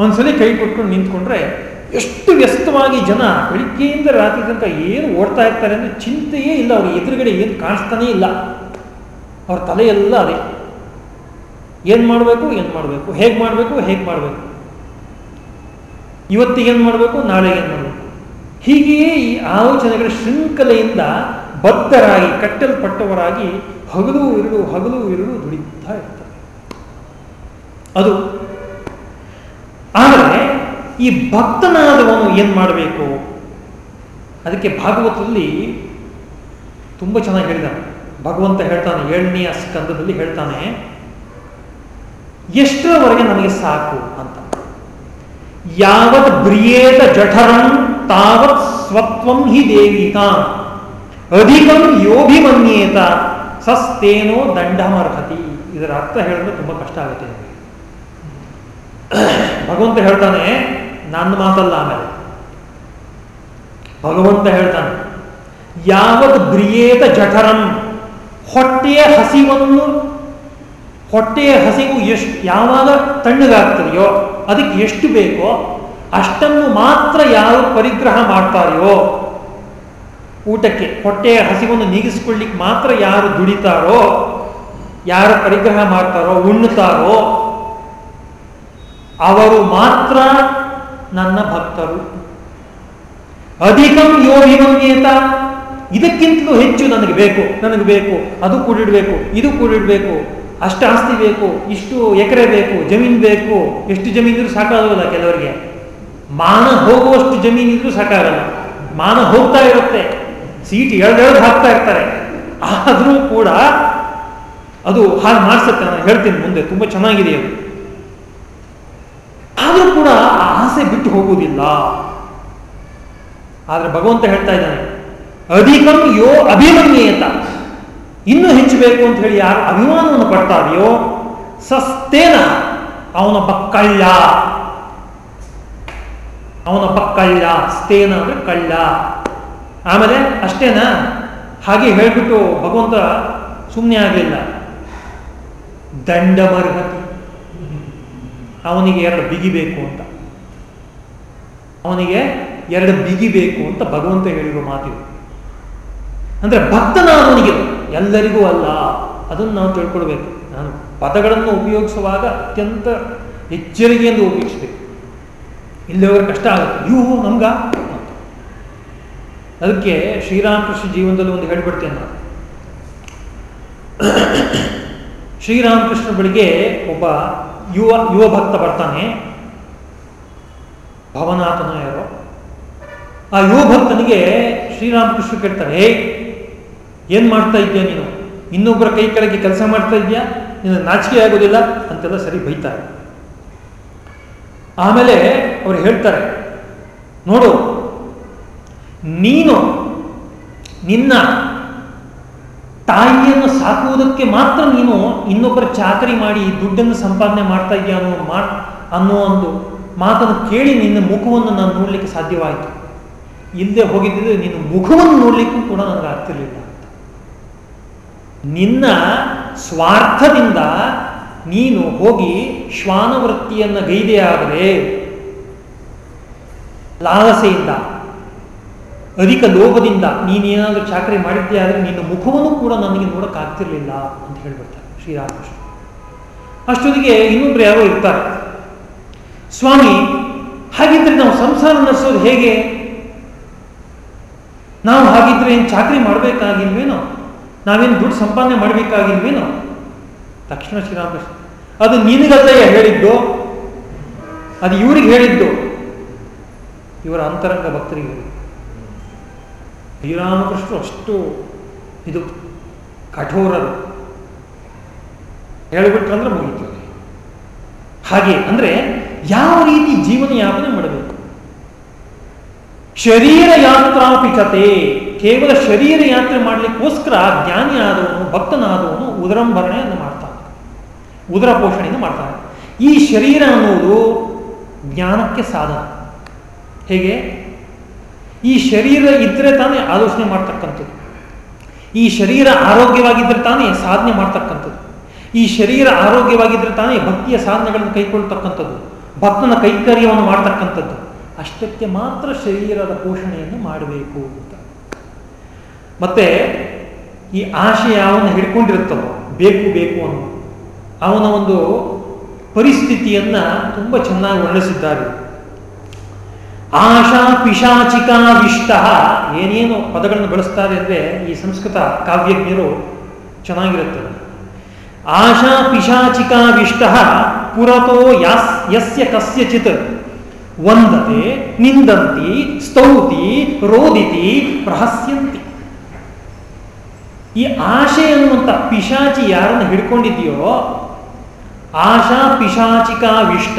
ಒಂದ್ಸಲಿ ಕೈ ಕೊಟ್ಕೊಂಡು ನಿಂತ್ಕೊಂಡ್ರೆ ಎಷ್ಟು ವ್ಯಸ್ತವಾಗಿ ಜನ ಬೆಳಿಗ್ಗೆಯಿಂದ ರಾತ್ರಿ ತನಕ ಏನು ಓಡ್ತಾ ಇರ್ತಾರೆ ಅಂದರೆ ಚಿಂತೆಯೇ ಇಲ್ಲ. ಅವ್ರಿಗೆ ಎದುರುಗಡೆ ಏನು ಕಾಣಿಸ್ತಾನೇ ಇಲ್ಲ. ಅವ್ರ ತಲೆಯೆಲ್ಲ ಅದೇ. ಏನು ಮಾಡಬೇಕು ಏನು ಮಾಡಬೇಕು? ಹೇಗೆ ಮಾಡಬೇಕು ಹೇಗೆ ಮಾಡಬೇಕು? ಇವತ್ತಿಗೆ ಏನು ಮಾಡಬೇಕು ನಾಳೆ ಏನು ಮಾಡಬೇಕು? ಹೀಗೆಯೇ ಈ ಆಲೋಚನೆಗಳ ಶೃಂಖಲೆಯಿಂದ ಬದ್ಧರಾಗಿ, ಕಟ್ಟಲ್ಪಟ್ಟವರಾಗಿ ಹಗಲು ಇರುಳು ಹಗಲು ಇರುಳು ದುಡಿತಾ ಇರ್ತಾರೆ. ಅದು. ಆದರೆ ಈ ಭಕ್ತನಾದವನು ಏನು ಮಾಡಬೇಕು? ಅದಕ್ಕೆ ಭಾಗವತದಲ್ಲಿ ತುಂಬ ಚೆನ್ನಾಗಿ ಹೇಳಿದಾನೆ. ಭಗವಂತ ಹೇಳ್ತಾನೆ, ಏಳನೆಯ ಸ್ಕಂದದಲ್ಲಿ ಹೇಳ್ತಾನೆ, ಎಷ್ಟರವರೆಗೆ ನಮಗೆ ಸಾಕು ಅಂತ. ಯಾವತ್ ಬ್ರಿಯೇತ ಜಠರಂ ತಾವತ್ ಸ್ವತ್ವಂ ಹಿ ದೇವಿತಾ. ಅಧಿಕಂ ಯೋಭಿಮನ್ಯೇತ, ಸಸ್ತೇನೋ ದಂಡಮರ್ಹತಿ. ಇದರ ಅರ್ಥ ಹೇಳಿದ್ರೆ ತುಂಬಾ ಕಷ್ಟ ಆಗುತ್ತೆ. ಭಗವಂತ ಹೇಳ್ತಾನೆ ನನ್ನ ಮಾತಲ್ಲ ಆಮೇಲೆ. ಭಗವಂತ ಹೇಳ್ತಾನೆ, ಯಾವತ್ ಬ್ರಿಯೇತ ಜಠರಂ, ಹೊಟ್ಟೆಯ ಹಸಿವನ್ನು, ಹೊಟ್ಟೆಯ ಹಸಿವು ಎಷ್ಟು, ಯಾವಾಗ ತಣ್ಣಗಾಗ್ತದೆಯೋ, ಅದಕ್ಕೆ ಎಷ್ಟು ಬೇಕೋ, ಅಷ್ಟನ್ನು ಮಾತ್ರ ಯಾರು ಪರಿಗ್ರಹ ಮಾಡ್ತಾರೆಯೋ, ಊಟಕ್ಕೆ ಹೊಟ್ಟೆಯ ಹಸಿವನ್ನು ನೀಗಿಸ್ಕೊಳ್ಳಿಕ್ಕೆ ಮಾತ್ರ ಯಾರು ದುಡಿತಾರೋ, ಯಾರು ಪರಿಗ್ರಹ ಮಾಡ್ತಾರೋ, ಉಣ್ಣುತ್ತಾರೋ, ಅವರು ಮಾತ್ರ ನನ್ನ ಭಕ್ತರು. ಅಧಿಕಂ ಯೋಗಿಮನ್ಯೇತ ಇದಕ್ಕಿಂತಲೂ ಹೆಚ್ಚು ನನಗೆ ಬೇಕು ನನಗೆ ಬೇಕು, ಅದು ಕೂಡಿಡಬೇಕು, ಇದು ಕೂಡಿಡಬೇಕು, ಅಷ್ಟು ಆಸ್ತಿ ಬೇಕು, ಇಷ್ಟು ಎಕರೆ ಬೇಕು, ಜಮೀನು ಬೇಕು, ಎಷ್ಟು ಜಮೀನಿದ್ರು ಸಾಕಾಗೋಲ್ಲ ಕೆಲವರಿಗೆ. ಮಾನ ಹೋಗುವಷ್ಟು ಜಮೀನಿದ್ರು ಸಾಕಾಗಲ್ಲ. ಮಾನ ಹೋಗ್ತಾ ಇರುತ್ತೆ. ಸೀಟ್ ಎಳ್ದೆಳ್ದು ಹಾಕ್ತಾ ಇರ್ತಾರೆ. ಆದರೂ ಕೂಡ ಅದು ಹಾಗೆ ಮಾಡಿಸುತ್ತೆ, ನಾನು ಹೇಳ್ತೀನಿ ಮುಂದೆ, ತುಂಬ ಚೆನ್ನಾಗಿದೆ ಅದು ಆದರೂ ಕೂಡ ಆ ಆಸೆ ಬಿಟ್ಟು ಹೋಗುವುದಿಲ್ಲ. ಆದರೆ ಭಗವಂತ ಹೇಳ್ತಾ ಇದ್ದಾನೆ, ಅಧಿಕಂ ಯೋ ಅಭಿಮನ್ಯೇತ. ಇನ್ನೂ ಹೆಚ್ಚು ಬೇಕು ಅಂತ ಹೇಳಿ ಯಾರು ಅಭಿಮಾನವನ್ನು ಪಡ್ತಾರೆಯೋ, ಸಸ್ತೇನ ಅವನ ಬಕ್ಕಳ್ಳ ಅವನ ಬಕ್ಕಳ್ಳ ಸ್ಥೇನ ಅಂದ್ರೆ ಕಳ್ಳ. ಆಮೇಲೆ ಅಷ್ಟೇನಾ? ಹಾಗೆ ಹೇಳ್ಬಿಟ್ಟು ಭಗವಂತ ಸುಮ್ಮನೆ ಆಗಲಿಲ್ಲ. ದಂಡಮರ್ಹತಿ. ಅವನಿಗೆ ಎರಡು ಬಿಗಿಬೇಕು ಅಂತ. ಅವನಿಗೆ ಎರಡು ಬಿಗಿಬೇಕು ಅಂತ ಭಗವಂತ ಹೇಳಿರೋ ಮಾತಿದೆ. ಅಂದ್ರೆ ಭಕ್ತನಾದವನಿಗೆ ಎಲ್ಲರಿಗೂ ಅಲ್ಲ, ಅದನ್ನು ನಾವು ತಿಳ್ಕೊಳ್ಬೇಕು. ನಾನು ಪದಗಳನ್ನು ಉಪಯೋಗಿಸುವಾಗ ಅತ್ಯಂತ ಎಚ್ಚರಿಕೆಯಿಂದ ಉಪಯೋಗಿಸ್ಬೇಕು. ಇಲ್ಲಿವರೆಗೆ ಕಷ್ಟ ಆಗುತ್ತೆ. ಇವು ನಮ್ಗ ಅದಕ್ಕೆ ಶ್ರೀರಾಮಕೃಷ್ಣ ಜೀವನದಲ್ಲಿ ಒಂದು ಹೇಳ್ಬಿಡ್ತೇನೆ ನಾನು. ಶ್ರೀರಾಮಕೃಷ್ಣ ಬಳಿಗೆ ಒಬ್ಬ ಯುವ ಯುವ ಭಕ್ತ ಬರ್ತಾನೆ. ಭವನಾಥನ ಯಾರೋ. ಆ ಯುವ ಭಕ್ತನಿಗೆ ಶ್ರೀರಾಮಕೃಷ್ಣ ಕೇಳ್ತಾರೆ, ಹೇ, ಏನ್ ಮಾಡ್ತಾ ಇದ್ದೀಯ ನೀನು? ಇನ್ನೊಬ್ಬರ ಕೈ ಕೆಳಗೆ ಕೆಲಸ ಮಾಡ್ತಾ ಇದೆಯಾ ನಿನ್ನ ನಾಚಿಕೆ ಆಗೋದಿಲ್ಲ? ಅಂತೆಲ್ಲ ಸರಿ ಬೈತಾರೆ. ಆಮೇಲೆ ಅವ್ರು ಹೇಳ್ತಾರೆ, ನೋಡು, ನೀನು ನಿನ್ನ ತಾಯಿಯನ್ನು ಸಾಕುವುದಕ್ಕೆ ಮಾತ್ರ ನೀನು ಇನ್ನೊಬ್ಬರ ಚಾಕರಿ ಮಾಡಿ ದುಡ್ಡನ್ನು ಸಂಪಾದನೆ ಮಾಡ್ತಾ ಇದೆಯಾ ಅನ್ನೋ ಮಾ, ಅನ್ನೋ ಒಂದು ಮಾತನ್ನು ಕೇಳಿ ನಿನ್ನ ಮುಖವನ್ನು ನಾನು ನೋಡಲಿಕ್ಕೆ ಸಾಧ್ಯವಾಯಿತು. ಇಲ್ಲದೆ ಹೋಗಿದ್ದರೆ ನಿನ್ನ ಮುಖವನ್ನು ನೋಡಲಿಕ್ಕೂ ಕೂಡ ನನಗೆ ಆಗ್ತಿರ್ಲಿಲ್ಲ ನಿನ್ನ ಸ್ವಾರ್ಥದಿಂದ ನೀನು ಹೋಗಿ ಶ್ವಾನವೃತ್ತಿಯನ್ನು ಗೈದೆಯಾದರೆ ಲಾಲಸೆಯಿಂದ ಅಧಿಕ ಲೋಭದಿಂದ ನೀನೇನಾದರೂ ಚಾಕರಿ ಮಾಡಿದ್ದೆ ಆದರೆ ನಿನ್ನ ಮುಖವನ್ನು ಕೂಡ ನನಗೆ ನೋಡೋಕ್ಕಾಗ್ತಿರಲಿಲ್ಲ ಅಂತ ಹೇಳ್ಬಿಡ್ತಾರೆ ಶ್ರೀರಾಮಕೃಷ್ಣ. ಅಷ್ಟೊತ್ತಿಗೆ ಇನ್ನೊಬ್ರು ಯಾರೋ ಇರ್ತಾರೆ. ಸ್ವಾಮಿ, ಹಾಗಿದ್ರೆ ನಾವು ಸಂಸಾರ ನಡೆಸೋದು ಹೇಗೆ? ನಾವು ಹಾಗಿದ್ರೆ ಏನು ಚಾಕರಿ ಮಾಡಬೇಕಾಗಿಲ್ವೇನೋ? ನಾವೇನು ದುಡ್ಡು ಸಂಪಾದನೆ ಮಾಡಬೇಕಾಗಿಲ್ವೇನೋ? ತಕ್ಷಣ ಶ್ರೀರಾಮಕೃಷ್ಣ, ಅದು ನಿನಗಲ್ಲಯ್ಯ ಹೇಳಿದ್ದು? ಅದು ಇವ್ರಿಗೆ ಹೇಳಿದ್ದು. ಇವರ ಅಂತರಂಗ ಭಕ್ತರಿಗೆ ಹೇಳಿದ್ದು. ಶ್ರೀರಾಮಕೃಷ್ಣರು ಅಷ್ಟು ಇದು ಕಠೋರರು. ಹೇಳಿಬಿಟ್ರಂದ್ರೆ ಮುಗಿತದೆ ಹಾಗೆ ಅಂದ್ರೆ ಯಾವ ರೀತಿ ಜೀವನ ಯಾಪನೆ ಮಾಡಬೇಕು? ಶರೀರ ಯಾತ್ರಾಪಿಕತೆ ಕೇವಲ ಶರೀರ ಯಾತ್ರೆ ಮಾಡಲಿಕ್ಕೋಸ್ಕರ ಜ್ಞಾನಿ ಆದವನು, ಭಕ್ತನಾದವನು ಉದರಂಭರಣೆಯನ್ನು ಮಾಡ್ತಾನೆ. ಉದರ ಪೋಷಣೆಯನ್ನು ಮಾಡ್ತಾನೆ. ಈ ಶರೀರ ಅನ್ನುವುದು ಜ್ಞಾನಕ್ಕೆ ಸಾಧನ. ಹೇಗೆ? ಈ ಶರೀರ ಇದ್ರೆ ತಾನೇ ಆಲೋಚನೆ ಮಾಡ್ತಕ್ಕಂಥದ್ದು. ಈ ಶರೀರ ಆರೋಗ್ಯವಾಗಿದ್ದರೆ ತಾನೇ ಸಾಧನೆ ಮಾಡ್ತಕ್ಕಂಥದ್ದು. ಈ ಶರೀರ ಆರೋಗ್ಯವಾಗಿದ್ದರೆ ತಾನೇ ಭಕ್ತಿಯ ಸಾಧನೆಗಳನ್ನು ಕೈಗೊಳ್ತಕ್ಕಂಥದ್ದು. ಭಕ್ತನ ಕೈಕರ್ಯವನ್ನು ಮಾಡ್ತಕ್ಕಂಥದ್ದು. ಅಷ್ಟಕ್ಕೆ ಮಾತ್ರ ಶರೀರದ ಪೋಷಣೆಯನ್ನು ಮಾಡಬೇಕು ಅಂತ. ಮತ್ತೆ ಈ ಆಶೆ ಯಾವನ್ನ ಹಿಡ್ಕೊಂಡಿರುತ್ತವೋ, ಬೇಕು ಬೇಕು ಅನ್ನೋ ಅವನ ಒಂದು ಪರಿಸ್ಥಿತಿಯನ್ನ ತುಂಬ ಚೆನ್ನಾಗಿ ವರ್ಣಿಸಿದ್ದಾರೆ. ಆಶಾ ಪಿಶಾಚಿಕಾವಿಷ್ಟ ಏನೇನು ಪದಗಳನ್ನು ಬಳಸ್ತಾರೆ ಅಂದರೆ ಈ ಸಂಸ್ಕೃತ ಕಾವ್ಯಜ್ಞರು ಚೆನ್ನಾಗಿರುತ್ತೆ. ಆಶಾ ಪಿಶಾಚಿಕಾವಿಷ್ಟ ಪುರತೋ ಯಾಸ್ ಯಸ್ಯ ಕಸ್ಯಚಿತ್. ವಂದತೆ, ನಿಂದಂತಿ, ಸ್ತೌತಿ, ರೋದಿತಿ, ಪ್ರಹಸ್ಯಂತಿ. ಈ ಆಶೆ ಅನ್ನುವಂಥ ಪಿಶಾಚಿ ಯಾರನ್ನು ಹಿಡ್ಕೊಂಡಿದೆಯೋ, ಆಶಾ ಪಿಶಾಚಿಕಾವಿಷ್ಟ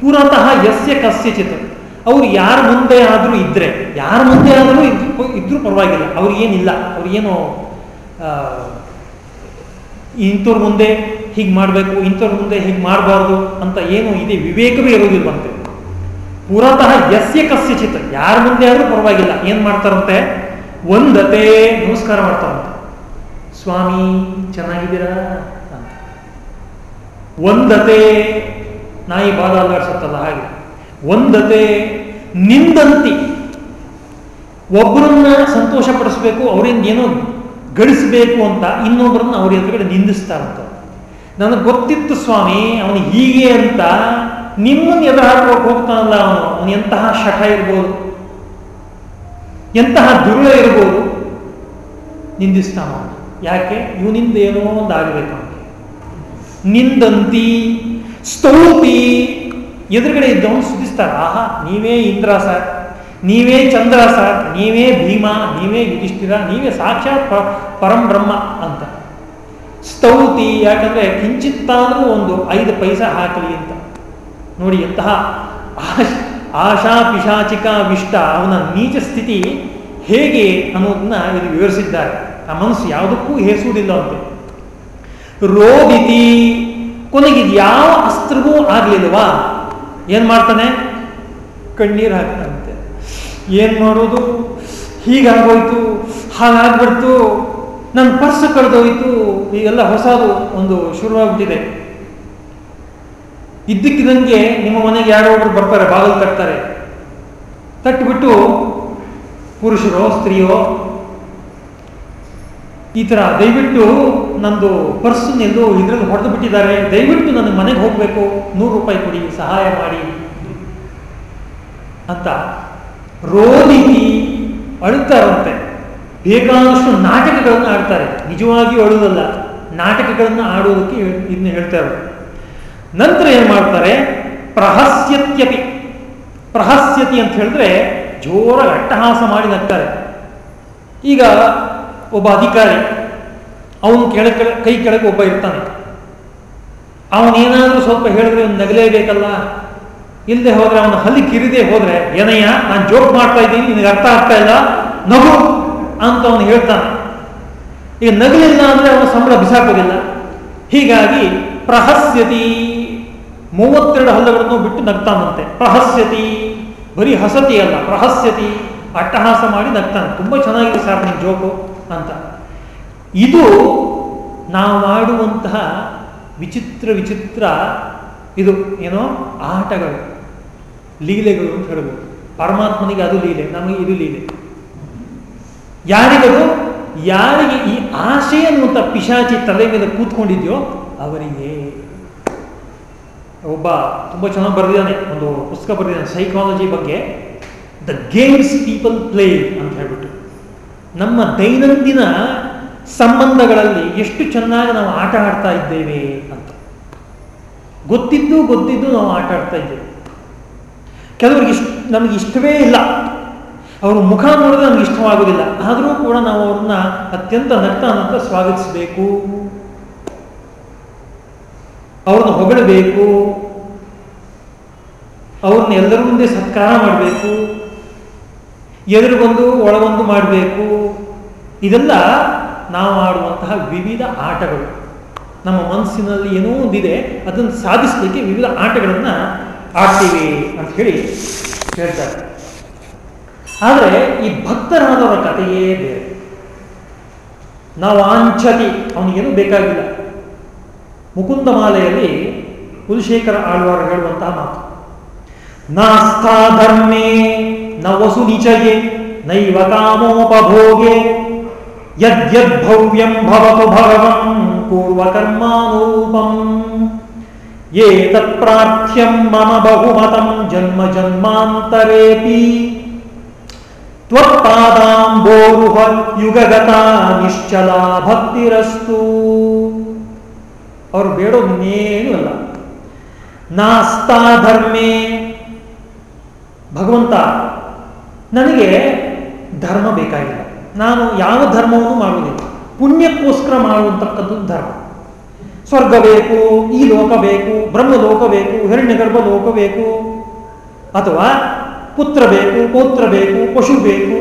ಪುರತಃ ಯಸ್ಯ ಕಸ್ಯಚಿತ್. ಅವ್ರು ಯಾರ ಮುಂದೆ ಆದರೂ ಇದ್ರೆ, ಯಾರ ಮುಂದೆ ಆದರೂ ಇದ್ರು ಇದ್ರೂ ಪರವಾಗಿಲ್ಲ. ಅವ್ರಿಗೇನಿಲ್ಲ ಅವ್ರಿಗೇನು ಇಂಥವ್ರ ಮುಂದೆ ಹೀಗೆ ಮಾಡಬೇಕು, ಇಂಥವ್ರ ಮುಂದೆ ಹೀಗೆ ಮಾಡಬಾರ್ದು ಅಂತ ಏನು ಇದೆ, ವಿವೇಕವೇ ಇರೋದಿಲ್ವಂತೆ ಪುರತಃ ಯಸ್ಯ ಕಸ್ಯಚಿತ್, ಯಾರ ಮುಂದೆ ಆದರೂ ಪರವಾಗಿಲ್ಲ. ಏನು ಮಾಡ್ತಾರಂತೆ? ಒಂದತೆ ನಮಸ್ಕಾರ ಮಾಡ್ತಾರಂತೆ. ಸ್ವಾಮಿ, ಚೆನ್ನಾಗಿದ್ದೀರಾ? ಅಂತ. ಒಂದತೆ ನಾಯಿ ಬಾಲ ಅಲ್ಲಾಡ್ಸುತ್ತಲ್ಲ, ಹಾಗೆ. ಒಂದತೆ ನಿಂದಂತಿ. ಒಬ್ಬರನ್ನ ಸಂತೋಷ ಪಡಿಸ್ಬೇಕು ಅವರಿಂದ ಏನೋ ಗಳಿಸಬೇಕು ಅಂತ ಇನ್ನೊಬ್ಬರನ್ನ ಅವ್ರ ಎದುರುಗಡೆ ನಿಂದಿಸ್ತಾರಂತ. ನನಗೆ ಗೊತ್ತಿತ್ತು ಸ್ವಾಮಿ, ಅವನು ಹೀಗೆ ಅಂತ. ನಿಮ್ಮನ್ನು ಎದುರು ಹಾಕೋಕೆ ಹೋಗ್ತಾನಲ್ಲ ಅವನು. ಅವನು ಎಂತಹ ಶಠ ಇರ್ಬೋದು. ಎಂತಹ ದುರುಳ ಇರ್ಬೋದು. ನಿಂದಿಸ್ತಾನ ಯಾಕೆ? ಇವನಿಂದ ಏನೋ ಒಂದು ಆಗಬೇಕು ನಿಂದಂತಿ, ಸ್ತೌತಿ. ಎದುರುಗಡೆ ಇದ್ದವನು ಸುಧಿಸ್ತಾರೆ ಆಹಾ, ನೀವೇ ಇಂದ್ರ ಸರ್, ನೀವೇ ಚಂದ್ರ ಸರ್, ನೀವೇ ಭೀಮ, ನೀವೇ ಯುಧಿಷ್ಠಿರ, ನೀವೇ ಸಾಕ್ಷಾತ್ ಪರಂ ಬ್ರಹ್ಮ ಅಂತ. ಸ್ತೌತಿ, ಯಾಕಂದ್ರೆ ಕಿಂಚಿತ್ತಾದರೂ ಒಂದು ಐದು ಪೈಸ ಹಾಕಲಿ ಅಂತ. ನೋಡಿ ಎಂತಹ ಆಶಾ ಪಿಶಾಚಿಕ ವಿಷ್ಟ, ಅವನ ನೀಚ ಸ್ಥಿತಿ ಹೇಗೆ ಅನ್ನೋದನ್ನ ಇಲ್ಲಿ ವಿವರಿಸಿದ್ದಾರೆ. ಆ ಮನಸ್ಸು ಯಾವುದಕ್ಕೂ ಹೇಸುವುದಿಲ್ಲ ಅಂತೆ. ರೋದಿತಿ, ಕೊನೆಗೆ ಯಾವ ಅಸ್ತ್ರವೂ ಆಗ್ಲಿಲ್ವಾ ಏನ್ ಮಾಡ್ತಾನೆ? ಕಣ್ಣೀರು ಹಾಕ್ತಾನಂತೆ ಏನು ಮಾಡೋದು? ಹೀಗಾಗೋಯ್ತು, ಹಾಗಾಗ್ಬಿಡ್ತು ನನ್ನ ಪರ್ಸ್ ಕಳೆದೋಯ್ತು ಈಗೆಲ್ಲ ಹೊಸದು ಒಂದು ಶುರುವಾಗ್ಬಿಟ್ಟಿದೆ. ಇದ್ದಕ್ಕಿದ್ದಂಗೆ ನಿಮ್ಮ ಮನೆಗೆ ಯಾರೋ ಒಬ್ರು ಬರ್ತಾರೆ, ಬಾಗಿಲು ತಟ್ತಾರೆ ತಟ್ಟಿಬಿಟ್ಟು, ಪುರುಷರೋ, ಸ್ತ್ರೀಯೋ ಈ ಥರ ದಯವಿಟ್ಟು ನಂದು ಎಲ್ಲೋ ಇದರಲ್ಲಿ ಹೊಡೆದು ಬಿಟ್ಟಿದ್ದಾರೆ. ದಯವಿಟ್ಟು ನನಗೆ ಮನೆಗೆ ಹೋಗಬೇಕು. ನೂರು ರೂಪಾಯಿ ಕೊಡಿ, ಸಹಾಯ ಮಾಡಿ ಅಂತ ರೋದಿತಿ ಅಳುತ್ತಾರಂತೆ. ಬೇಕಾದಷ್ಟು ನಾಟಕಗಳನ್ನು ಆಡ್ತಾರೆ. ನಿಜವಾಗಿಯೂ ಅಳುವುದಲ್ಲ ನಾಟಕಗಳನ್ನು ಆಡುವುದಕ್ಕೆ ಇದನ್ನ ಹೇಳ್ತಾರೆ ನಂತರ ಏನು ಮಾಡ್ತಾರೆ? ಪ್ರಹಸ್ಯತ್ಯಪಿ. ಪ್ರಹಸ್ಯತಿ ಅಂತ ಹೇಳಿದ್ರೆ ಜೋರ ಅಟ್ಟಹಾಸ ಮಾಡಿ ನಗ್ತಾರೆ. ಈಗ ಒಬ್ಬ ಅಧಿಕಾರಿ, ಅವನು ಕೆಳ ಕೈ ಕೆಳಗೆ ಒಬ್ಬ ಇರ್ತಾನೆ. ಅವನೇನಾದರೂ ಸ್ವಲ್ಪ ಹೇಳಿದ್ರೆ ಅವ್ನು ನಗಲೇಬೇಕಲ್ಲ? ಇಲ್ಲದೆ ಹೋದರೆ ಅವನ ಹಲ್ಲಿ ಕಿರಿದೇ ಹೋದರೆ, ಏನಯ್ಯ, ನಾನು ಜೋಕ್ ಮಾಡ್ತಾ ಇದ್ದೀನಿ, ನಿನಗೆ ಅರ್ಥ ಆಗ್ತಾ ಇಲ್ಲ, ನಗು ಅಂತ ಅವನು ಹೇಳ್ತಾನೆ. ಈಗ ನಗಲಿಲ್ಲ ಅಂದರೆ ಅವನು ಸಂಬಳ ಬಿಸಾಕೋದಿಲ್ಲ. ಹೀಗಾಗಿ ಪ್ರಹಸ್ಯತಿ ಮೂವತ್ತೆರಡು ಹಲ್ಲಗಳನ್ನು ಬಿಟ್ಟು ನಗ್ತಾನಂತೆ. ಪ್ರಹಸ್ಯತಿ, ಬರೀ ಹಸತಿ ಅಲ್ಲ, ಪ್ರಹಸ್ಯತಿ, ಅಟ್ಟಹಾಸ ಮಾಡಿ ನಗ್ತಾನೆ. ತುಂಬ ಚೆನ್ನಾಗಿದೆ ಸರ್ ನಿಮ್ಮ ಜೋಕು. ಅಂತ. ಇದು ನಾವು ಮಾಡುವಂತಹ ವಿಚಿತ್ರ ವಿಚಿತ್ರ ಇದು ಏನೋ ಆಟಗಳು, ಲೀಲೆಗಳು ಅಂತ ಹೇಳ್ಬೋದು. ಪರಮಾತ್ಮನಿಗೆ ಅದು ಲೀಲೆ, ನಮಗೆ ಇದು ಲೀಲೆ. ಯಾರಿಗದು? ಯಾರಿಗೆ ಈ ಆಸೆ ಅನ್ನುವಂಥ ಪಿಶಾಚಿ ತಲೆ ಮೇಲೆ ಕೂತ್ಕೊಂಡಿದ್ಯೋ ಅವರಿಗೆ. ಒಬ್ಬ ತುಂಬ ಚೆನ್ನಾಗಿ ಬರೆದಿದ್ದಾನೆ, ಒಂದು ಪುಸ್ತಕ ಬರೆದಿದ್ದಾನೆ ಸೈಕಾಲಜಿ ಬಗ್ಗೆ. ದ ಗೇಮ್ಸ್ ಪೀಪಲ್ ಪ್ಲೇ ಅಂತ ಹೇಳ್ಬಿಟ್ಟು. ನಮ್ಮ ದೈನಂದಿನ ಸಂಬಂಧಗಳಲ್ಲಿ ಎಷ್ಟು ಚೆನ್ನಾಗಿ ನಾವು ಆಟ ಆಡ್ತಾ ಇದ್ದೇವೆ ಅಂತ. ಗೊತ್ತಿದ್ದು ಗೊತ್ತಿದ್ದು ನಾವು ಆಟ ಆಡ್ತಾ ಇದ್ದೇವೆ. ಕೆಲವರಿಗೆ ಇಷ್ಟ, ನಮಗೆ ಇಷ್ಟವೇ ಇಲ್ಲ. ಅವರು ಮುಖ ನೋಡಿದ್ರೆ ನಮ್ಗೆ ಇಷ್ಟವಾಗುವುದಿಲ್ಲ. ಆದರೂ ಕೂಡ ನಾವು ಅವ್ರನ್ನ ಅತ್ಯಂತ ನಗ್ತಾನಂತ ಸ್ವಾಗತಿಸಬೇಕು. ಅವ್ರನ್ನ ಹೊಗಳಬೇಕು. ಅವ್ರನ್ನ ಎಲ್ಲರ ಮುಂದೆ ಸತ್ಕಾರ ಮಾಡಬೇಕು. ಎದುರುಗೊಂದು ಒಳಗೊಂದು ಮಾಡಬೇಕು. ಇದೆಲ್ಲ ನಾವು ಆಡುವಂತಹ ವಿವಿಧ ಆಟಗಳು. ನಮ್ಮ ಮನಸ್ಸಿನಲ್ಲಿ ಏನೋ ಒಂದಿದೆ, ಅದನ್ನು ಸಾಧಿಸಲಿಕ್ಕೆ ವಿವಿಧ ಆಟಗಳನ್ನು ಆಡ್ತೀವಿ ಅಂತ ಹೇಳಿ ಹೇಳ್ತಾರೆ. ಆದರೆ ಈ ಭಕ್ತರಾದವರ ಕಥೆಯೇ ಬೇರೆ. ನಾವು ಆಂಚಲಿ ಅವನಿಗೇನು ಬೇಕಾಗಿಲ್ಲ. ಮುಕುಂದ ಮಾಲೆಯಲ್ಲಿ ಕುಲಶೇಖರ ಆಳ್ವಾರ್ ಹೇಳುವಂತಹ ಮಾತು. ನಾಸ್ತಾ ಧರ್ಮೇ ವಸು ನಿಚಯೇ ನೈವ ಕಾಮೋಪಭೋಗೆ ಯದ್ಯದ್ಭವ್ಯಂ ಭವತು ಭಗವನ್ ಪೂರ್ವಕರ್ಮಾನೂಪಂ ಏತತ್ಪ್ರಾರ್ಥ್ಯಂ ಮಮ ಬಹುಮತಂ ಜನ್ಮ ಜನ್ಮಾಂತರೇಪಿ ತ್ವತ್ಪಾದಾಂಬೋರುಹ ಯುಗಗತ ನಿಶ್ಚಲ ಭಕ್ತಿರಸ್ತು ಅವ್ರು ಬೇಡೋದು ಇನ್ನೇನು ಅಲ್ಲ ನಾಸ್ತಾ ಧರ್ಮೇ ಭಗವಂತ ನನಗೆ ಧರ್ಮ ಬೇಕಾಗಿಲ್ಲ. ನಾನು ಯಾವ ಧರ್ಮವನ್ನು ಮಾಡುವುದಿಲ್ಲ. ಪುಣ್ಯಕ್ಕೋಸ್ಕರ ಮಾಡುವಂತಕ್ಕಂಥದ್ದು ಧರ್ಮ. ಸ್ವರ್ಗ ಬೇಕು, ಈ ಲೋಕ ಬೇಕು ಬ್ರಹ್ಮ ಲೋಕ ಬೇಕು, ಹಿರಣ್ಯಗರ್ಭ ಲೋಕ ಬೇಕು, ಅಥವಾ ಪುತ್ರ ಬೇಕು, ಪೌತ್ರ ಬೇಕು, ಪಶು ಬೇಕು,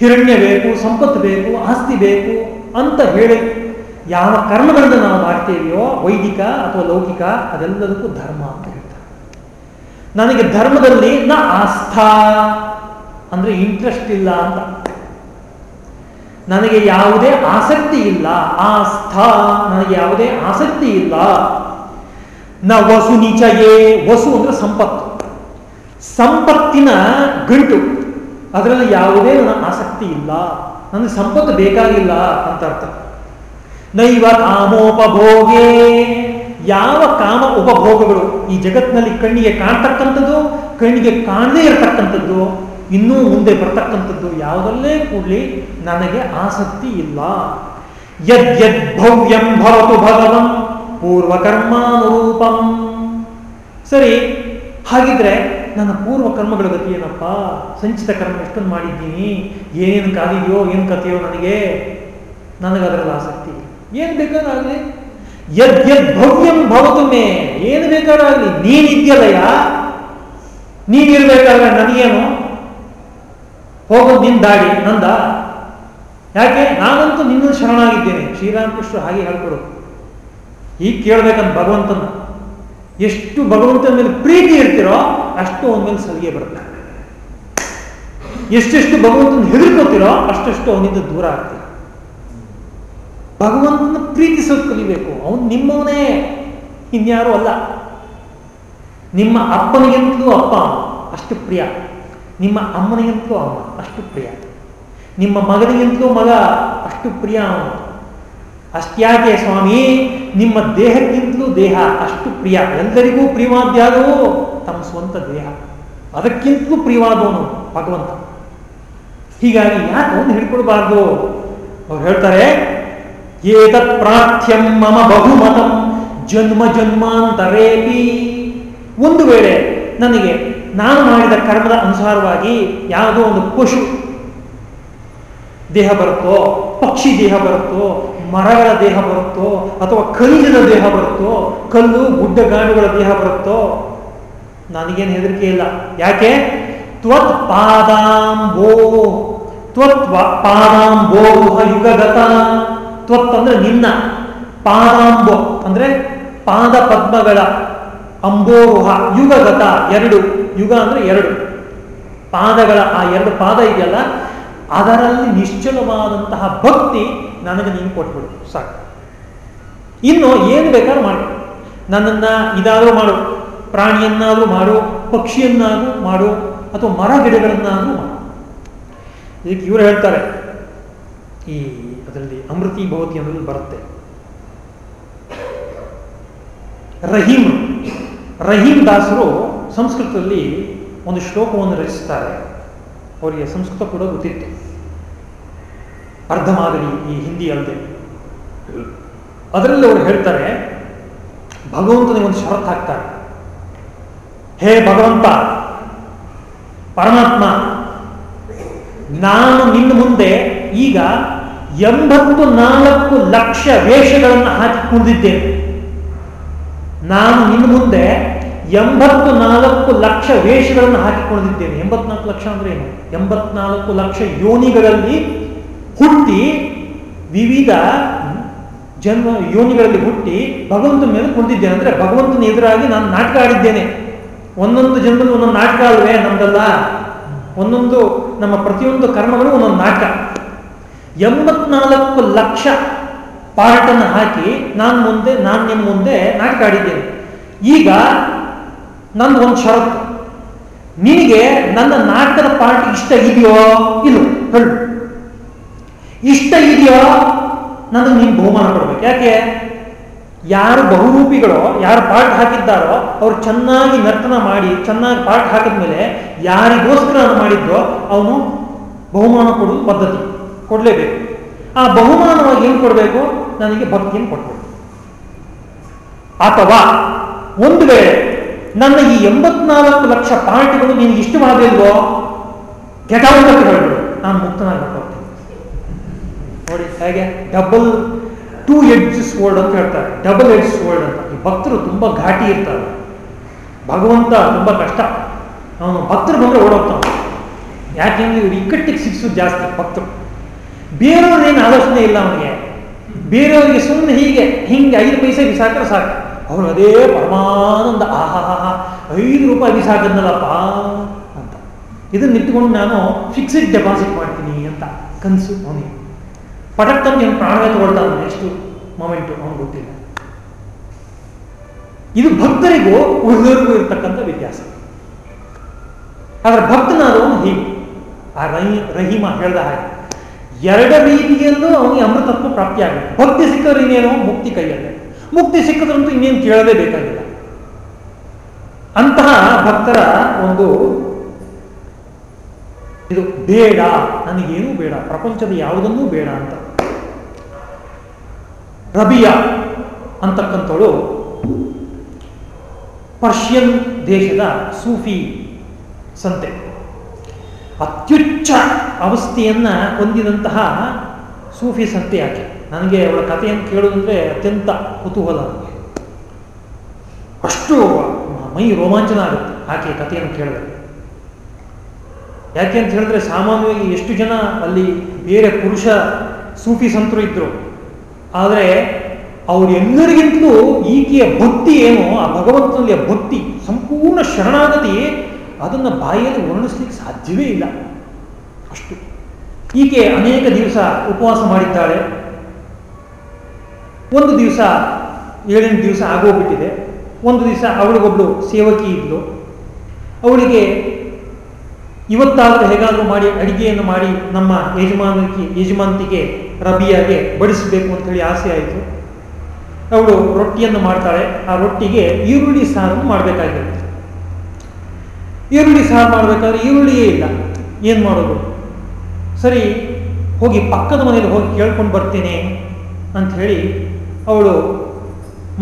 ಹಿರಣ್ಯ ಬೇಕು, ಸಂಪತ್ತು ಬೇಕು, ಆಸ್ತಿ ಬೇಕು ಅಂತ ಹೇಳಿ ಯಾವ ಕರ್ಮಗಳನ್ನು ನಾವು ಮಾಡ್ತೇವೆಯೋ, ವೈದಿಕ ಅಥವಾ ಲೌಕಿಕ ಅದೆಲ್ಲದಕ್ಕೂ ಧರ್ಮ ಅಂತ ನನಗೆ ಧರ್ಮದಲ್ಲಿ ನ ಆಸ್ಥಾ ಅಂದ್ರೆ ಇಂಟ್ರೆಸ್ಟ್ ಇಲ್ಲ ಅಂತ. ನನಗೆ ಯಾವುದೇ ಆಸಕ್ತಿ ಇಲ್ಲ. ಆಸ್ಥಾ, ನನಗೆ ಯಾವುದೇ ಆಸಕ್ತಿ ಇಲ್ಲ. ನ ವಸು ನಿಜಯೇ ವಸು ಅಂದ್ರೆ ಸಂಪತ್ತು. ಸಂಪತ್ತಿನ ಗಂಟು ಅದರಲ್ಲಿ ಯಾವುದೇ ನನ್ನ ಆಸಕ್ತಿ ಇಲ್ಲ. ನನಗೆ ಸಂಪತ್ತು ಬೇಕಾಗಿಲ್ಲ ಅಂತ ಅರ್ಥ. ನೈವ ಕಾಮೋಪಭೋಗೇ. ಯಾವ ಕಾಮ ಉಪಭೋಗಗಳು ಈ ಜಗತ್ತಿನಲ್ಲಿ ಕಣ್ಣಿಗೆ ಕಾಣ್ತಕ್ಕಂಥದ್ದು, ಕಣ್ಣಿಗೆ ಕಾಣದೇ ಇರತಕ್ಕಂಥದ್ದು, ಇನ್ನೂ ಮುಂದೆ ಬರ್ತಕ್ಕಂಥದ್ದು ಯಾವುದಲ್ಲೇ ಕೂಡಲಿ ನನಗೆ ಆಸಕ್ತಿ ಇಲ್ಲ. ಯದ್ ಭವ್ಯಂ ಭವತು ಭಗವಂ ಪೂರ್ವಕರ್ಮಾನುರೂಪಂ. ಸರಿ, ಹಾಗಿದ್ರೆ ನನ್ನ ಪೂರ್ವ ಕರ್ಮಗಳ ಗತಿ ಏನಪ್ಪ? ಸಂಚಿತ ಕರ್ಮ ಎಷ್ಟೊಂದು ಮಾಡಿದ್ದೀನಿ? ಏನೇನು ಕಾದಿದೆಯೋ, ಏನು ಕಥೆಯೋ ನನಗೆ? ನನಗೆ ಅದರಲ್ಲಿ ಆಸಕ್ತಿ ಏನು ಬೇಕಾದಾಗಲಿ ಯದ್ ಯದ್ ಭವ್ಯಂ ಭವತು ಮೇ. ಏನು ಬೇಕಾದಾಗಲಿ ನೀನಿದ್ಯಲ್ಲಯ್ಯ ನೀನಿರ್ಬೇಕಾದ್ರೆ ನನಗೇನು? ಹೋಗೋದು ನಿನ್ ದಾಡಿ ನಂದ? ಯಾಕೆ? ನಾನಂತೂ ನಿನ್ನ ಶರಣಾಗಿದ್ದೇನೆ. ಶ್ರೀರಾಮಕೃಷ್ಣ ಹಾಗೆ ಹೇಳ್ಕೊಡು. ಈಗ ಕೇಳ್ಬೇಕಂತ ಭಗವಂತನ. ಎಷ್ಟು ಭಗವಂತನ ಮೇಲೆ ಪ್ರೀತಿ ಇರ್ತೀರೋ ಅಷ್ಟು ಅವನ ಮೇಲೆ ಸಲಿಗೆ ಬರುತ್ತೆ. ಎಷ್ಟೆಷ್ಟು ಭಗವಂತನ ಹೆದರ್ಕೋತಿರೋ ಅಷ್ಟೆಷ್ಟು ಅವನಿಂದ ದೂರ ಆಗ್ತೀರ ಭಗವಂತನ ಪ್ರೀತಿಸೋದು ಕಲಿಬೇಕು. ಅವನು ನಿಮ್ಮವನೇ. ಇನ್ಯಾರೂ ಅಲ್ಲ. ನಿಮ್ಮ ಅಪ್ಪನಿಗಿಂತಲೂ ಅಪ್ಪ ಅಷ್ಟು ಪ್ರಿಯ. ನಿಮ್ಮ ಅಮ್ಮನಿಗಿಂತಲೂ ಅಮ್ಮ. ಅಷ್ಟು ಪ್ರಿಯ. ನಿಮ್ಮ ಮಗನಿಗಿಂತಲೂ ಮಗ. ಅಷ್ಟು ಪ್ರಿಯ ಅವನು. ಅಷ್ಟ್ಯಾಕೆ ಸ್ವಾಮಿ? ನಿಮ್ಮ ದೇಹಕ್ಕಿಂತಲೂ ದೇಹ ಅಷ್ಟು ಪ್ರಿಯ. ಎಲ್ಲರಿಗೂ ಪ್ರಿಯವಾದ್ಯಾದವು ತಮ್ಮ ಸ್ವಂತ ದೇಹ. ಅದಕ್ಕಿಂತಲೂ ಪ್ರಿಯವಾದವನು ಭಗವಂತ. ಹೀಗಾಗಿ ಯಾಕೆ ಅವನು ಹಿಡ್ಕೊಳ್ಬಾರ್ದು ಅವ್ರು ಹೇಳ್ತಾರೆ ಏತತ್ ಪ್ರಾರ್ಥ್ಯಂ ಮಮ ಬಹುಮತಂ ಜನ್ಮ ಜನ್ಮಾಂತರೇಪಿ ಒಂದು ವೇಳೆ ನನಗೆ ನಾನು ಮಾಡಿದ ಕರ್ಮದ ಅನುಸಾರವಾಗಿ ಯಾವುದೋ ಒಂದು ಪಶು ದೇಹ ಬರುತ್ತೋ, ಪಕ್ಷಿ ದೇಹ ಬರುತ್ತೋ, ಮರಗಳ ದೇಹ ಬರುತ್ತೋ, ಅಥವಾ ಖನಿಜದ ದೇಹ ಬರುತ್ತೋ, ಕಲ್ಲು ಗುಡ್ಡಗಾಡುಗಳ ದೇಹ ಬರುತ್ತೋ, ನನಗೇನು ಹೆದರಿಕೆ ಇಲ್ಲ. ಯಾಕೆ? ತ್ವತ್ ಪಾದಾಂಬೋ ತ್ವತ್ ಪಾದಾಂಬೋ ಯುಗಗತ. ತ್ವತ್ ಅಂದ್ರೆ ನಿನ್ನ ಪಾದಾಂಬೋ, ಅಂದ್ರೆ ಪಾದ ಪದ್ಮಗಳ ಅಂಬೋರುಹ, ಯುಗಗತ ಎರಡು. ಯುಗ ಅಂದ್ರೆ ಎರಡು. ಪಾದಗಳ ಆ ಎರಡು ಪಾದ ಇದೆಯಲ್ಲ, ಅದರಲ್ಲಿ ನಿಶ್ಚಲವಾದಂತಹ ಭಕ್ತಿ ನನಗೆ ನೀನು ಕೊಟ್ಬಿಡು, ಸಾಕು. ಇನ್ನು ಏನು ಬೇಕಾದ್ರೂ ಮಾಡು. ನನ್ನನ್ನ ಇದಾದರೂ ಮಾಡು, ಪ್ರಾಣಿಯನ್ನಾದರೂ ಮಾಡು, ಪಕ್ಷಿಯನ್ನಾದರೂ ಮಾಡು, ಅಥವಾ ಮರ ಗಿಡಗಳನ್ನಾದರೂ ಮಾಡು. ಇದಕ್ಕೆ ಇವರು ಹೇಳ್ತಾರೆ, ಈ ಅದರಲ್ಲಿ ಅಮೃತಿ ಭವತಿ ಅನ್ನೋದು ಬರುತ್ತೆ. ರಹೀಂ ರಹೀಂ ದಾಸರು ಸಂಸ್ಕೃತದಲ್ಲಿ ಒಂದು ಶ್ಲೋಕವನ್ನು ರಚಿಸ್ತಾರೆ. ಅವರಿಗೆ ಸಂಸ್ಕೃತ ಕೂಡ ಗೊತ್ತಿತ್ತು ಅರ್ಧ ಮಾದರಿ ಈ ಹಿಂದಿ ಅಲ್ಲದೆ. ಅದರಲ್ಲಿ ಅವರು ಹೇಳ್ತಾರೆ, ಭಗವಂತನಿಗೆ ಒಂದು ಶರತ್ ಹಾಕ್ತಾರೆ. ಹೇ ಭಗವಂತ, ಪರಮಾತ್ಮ, ನಾನು ನಿನ್ನ ಮುಂದೆ ಈಗ ಎಂಬತ್ತು ನಾಲ್ಕು ಲಕ್ಷ ವೇಷಗಳನ್ನು ಹಾಕಿ ಕುಳಿದಿದ್ದೇನೆ ನಾನು ಇನ್ನು ಮುಂದೆ ಎಂಬತ್ತು ನಾಲ್ಕು ಲಕ್ಷ ವೇಷಗಳನ್ನು ಹಾಕಿಕೊಂಡಿದ್ದೇನೆ ಎಂಬತ್ನಾಲ್ಕು ಲಕ್ಷ ಅಂದ್ರೆ ಏನು? ಎಂಬತ್ನಾಲ್ಕು ಲಕ್ಷ ಯೋನಿಗಳಲ್ಲಿ ಹುಟ್ಟಿ ವಿವಿಧ ಜನ್ಮ ಯೋನಿಗಳಲ್ಲಿ ಹುಟ್ಟಿ ಭಗವಂತನ ಮೇಲೆ ಕುಳಿದಿದ್ದೇನೆ ಅಂದ್ರೆ ಭಗವಂತನ ಎದುರಾಗಿ ನಾನು ನಾಟಕ ಆಡಿದ್ದೇನೆ. ಒಂದೊಂದು ಜನ್ಮದ ಒಂದೊಂದು ನಾಟಕ ಅಲ್ವೇ ನಮ್ದಲ್ಲ? ಒಂದೊಂದು ನಮ್ಮ ಪ್ರತಿಯೊಂದು ಕರ್ಮಗಳು ಒಂದೊಂದು ನಾಟಕ. ಎಂಬತ್ನಾಲ್ಕು ಲಕ್ಷ ಪಾರ್ಟನ್ನು ಹಾಕಿ ನಾನು ಮುಂದೆ, ನಾನು ನಿಮ್ಮ ಮುಂದೆ ನಾಟಕ ಆಡಿದ್ದೇನೆ ಈಗ ನಂದು ಒಂದು ಷರತ್ತು. ನಿನಗೆ ನನ್ನ ನಾಟಕದ ಪಾರ್ಟ್ ಇಷ್ಟ ಇದೆಯೋ ಇಲ್ಲ ಹೇಳು. ಇಷ್ಟ ಇದೆಯೋ ನನಗೆ ನೀನು ಬಹುಮಾನ ಕೊಡ್ಬೇಕು. ಯಾಕೆ? ಯಾರು ಬಹುರೂಪಿಗಳೋ, ಯಾರು ಪಾರ್ಟ್ ಹಾಕಿದ್ದಾರೋ ಅವ್ರು ಚೆನ್ನಾಗಿ ನರ್ತನ ಮಾಡಿ, ಚೆನ್ನಾಗಿ ಪಾರ್ಟ್ ಹಾಕಿದ್ಮೇಲೆ ಯಾರಿಗೋಸ್ಕರ ಮಾಡಿದ್ರೋ ಅವನು ಬಹುಮಾನ ಕೊಡುವ ಪದ್ಧತಿ. ಕೊಡಲೇಬೇಕು. ಆ ಬಹುಮಾನವಾಗಿ ಏನು ಕೊಡಬೇಕು? ನನಗೆ ಭಕ್ತಿಯನ್ನು ಕೊಡಬೇಕು. ಅಥವಾ ಒಂದು ವೇಳೆ ನನ್ನ ಈ ಎಂಬತ್ನಾಲ್ಕು ಲಕ್ಷ ಪಾಯಿಂಟ್ಗಳು ನಿನಗೆ ಇಷ್ಟು ಗೆಟೌಟ್ ಅಂತ ಹೇಳಿ ನಾನು ಮುಕ್ತನಾಗಿ ಹೋಗ್ತೀನಿ ನೋಡಿ, ಹೇಗೆ? ಡಬಲ್ ಟೂ ಎಡ್ಜ್ ವರ್ಡ್ ಅಂತ ಹೇಳ್ತಾರೆ. ಡಬಲ್ ಎಡ್ಜ್ ಸ್ವರ್ಡ್ ಅಂತ. ಈ ಭಕ್ತರು ತುಂಬ ಘಾಟಿ ಇರ್ತಾರೆ. ಭಗವಂತ ತುಂಬ ಕಷ್ಟ. ಅವನು ಭಕ್ತರು ಬಂದರೆ ಓಡೋಗ್ತಾನೆ. ಯಾಕೆಂದ್ರೆ ಇವ್ರು ಇಕ್ಕಟ್ಟಿಗೆ ಸಿಕ್ಸೋದು ಜಾಸ್ತಿ ಭಕ್ತರು. ಬೇರೆಯವ್ರದ್ದೇನು ಆಲೋಚನೆ ಇಲ್ಲ ಅವನಿಗೆ. ಬೇರೆಯವರಿಗೆ ಸುಮ್ಮನೆ ಹೀಗೆ, ಹಿಂಗೆ ಐದು ಪೈಸೆ ಬಿಸಾಕ್ರೆ ಸಾಕು. ಅವನು ಅದೇ ಪರಮಾನಂದ ಆಹಾ ಐದು ರೂಪಾಯಿ ಬಿಸಾಕದ್ನಲ್ಲಪ್ಪ ಅಂತ. ಇದನ್ನ ಇಟ್ಕೊಂಡು ನಾನು ಫಿಕ್ಸ್ಡ್ ಡೆಪಾಸಿಟ್ ಮಾಡ್ತೀನಿ ಅಂತ ಕನಸು ಅವನಿಗೆ. ಪಟಕ್ಕಂತ ಏನು ಪ್ರಾಣವೇ ತಗೊಳ್ತಾನೆ ನೆಕ್ಸ್ಟ್ ಮೊಮೆಂಟು ಅವನು ಗೊತ್ತಿಲ್ಲ. ಇದು ಭಕ್ತರಿಗೂ ಉಳಿದವರಿಗೂ ಇರ್ತಕ್ಕಂಥ ವ್ಯತ್ಯಾಸ. ಆದ್ರೆ ಭಕ್ತನಾದವನು ಹೀಗೆ. ಆ ರಹಿ, ರಹೀಮ ಹೇಳ್ದ ಹಾಗೆ. ಎರಡ ರೀತಿಯಲ್ಲೂ ಅವನಿಗೆ ಅಮೃತತ್ವ ಪ್ರಾಪ್ತಿಯಾಗುತ್ತೆ. ಭಕ್ತಿ ಸಿಕ್ಕಿದ್ರೆ ಇನ್ನೇನು? ಮುಕ್ತಿ ಕೈಯಲ್ಲೇ. ಮುಕ್ತಿ ಸಿಕ್ಕಿದ್ರಂತೂ ಇನ್ನೇನು ಕೇಳದೇ ಬೇಕಾಗಿಲ್ಲ. ಅಂತಹ ಭಕ್ತರ ಒಂದು ಇದು ಬೇಡ. ನನಗೇನೂ ಬೇಡ. ಪ್ರಪಂಚದ ಯಾವುದನ್ನೂ ಬೇಡ ಅಂತ. ರಬಿಯಾ ಅಂತಕ್ಕಂಥವಳು ಪರ್ಷಿಯನ್ ದೇಶದ ಸೂಫಿ ಸಂತೆ. ಅತ್ಯುಚ್ಚ ಅವಸ್ಥೆಯನ್ನು ಹೊಂದಿದಂತಹ ಸೂಫಿ ಸಂತೆ ಆಕೆ. ನನಗೆ ಅವಳ ಕಥೆಯನ್ನು ಕೇಳೋದಂದ್ರೆ ಅತ್ಯಂತ ಕುತೂಹಲ. ಅಷ್ಟು ಮೈ ರೋಮಾಂಚನ ಆಗುತ್ತೆ ಆಕೆ ಕಥೆಯನ್ನು ಕೇಳಿದ್ರೆ. ಯಾಕೆ ಅಂತ ಹೇಳಿದ್ರೆ ಸಾಮಾನ್ಯವಾಗಿ ಎಷ್ಟು ಜನ ಅಲ್ಲಿ ಬೇರೆ ಪುರುಷ ಸೂಫಿ ಸಂತರು ಇದ್ರು. ಆದರೆ ಅವರೆಲ್ಲರಿಗಿಂತಲೂ ಈಕೆಯ ಭಕ್ತಿ ಏನು, ಆ ಭಗವಂತನಲ್ಲಿಯ ಭಕ್ತಿ ಸಂಪೂರ್ಣ ಶರಣಾಗತಿ ಅದನ್ನು ಬಾಯಿಯಲ್ಲಿ ವರ್ಣಿಸ್ಲಿಕ್ಕೆ ಸಾಧ್ಯವೇ ಇಲ್ಲ. ಅಷ್ಟು. ಈಕೆ ಅನೇಕ ದಿವಸ ಉಪವಾಸ ಮಾಡಿದ್ದಾಳೆ. ಒಂದು ದಿವಸ ಏಳೆಂಟು ದಿವಸ ಆಗೋಗ್ಬಿಟ್ಟಿದೆ. ಒಂದು ದಿವಸ ಅವಳಿಗೊಬ್ಳು ಸೇವಕಿ ಇದ್ಲು. ಅವಳಿಗೆ ಇವತ್ತಾದರೂ ಹೇಗಾದರೂ ಮಾಡಿ ಅಡಿಗೆಯನ್ನು ಮಾಡಿ ನಮ್ಮ ಯಜಮಾನಿಗೆ ಯಜಮಾಂತಿಗೆ ರಬಿಯಾಗೆ ಬಡಿಸಬೇಕು ಅಂತೇಳಿ ಆಸೆ ಆಯಿತು. ಅವಳು ರೊಟ್ಟಿಯನ್ನು ಮಾಡ್ತಾಳೆ. ಆ ರೊಟ್ಟಿಗೆ ಈರುಳ್ಳಿ ಸಾರನ್ನು ಮಾಡಬೇಕಾಗಿರುತ್ತೆ. ಈರುಳ್ಳಿ ಸಹ ಮಾಡಬೇಕಾದ್ರೆ ಈರುಳ್ಳಿಯೇ ಇಲ್ಲ. ಏನು ಮಾಡೋದು? ಸರಿ, ಹೋಗಿ ಪಕ್ಕದ ಮನೆಯಲ್ಲಿ ಹೋಗಿ ಕೇಳ್ಕೊಂಡು ಬರ್ತೀನಿ ಅಂತ ಹೇಳಿ ಅವಳು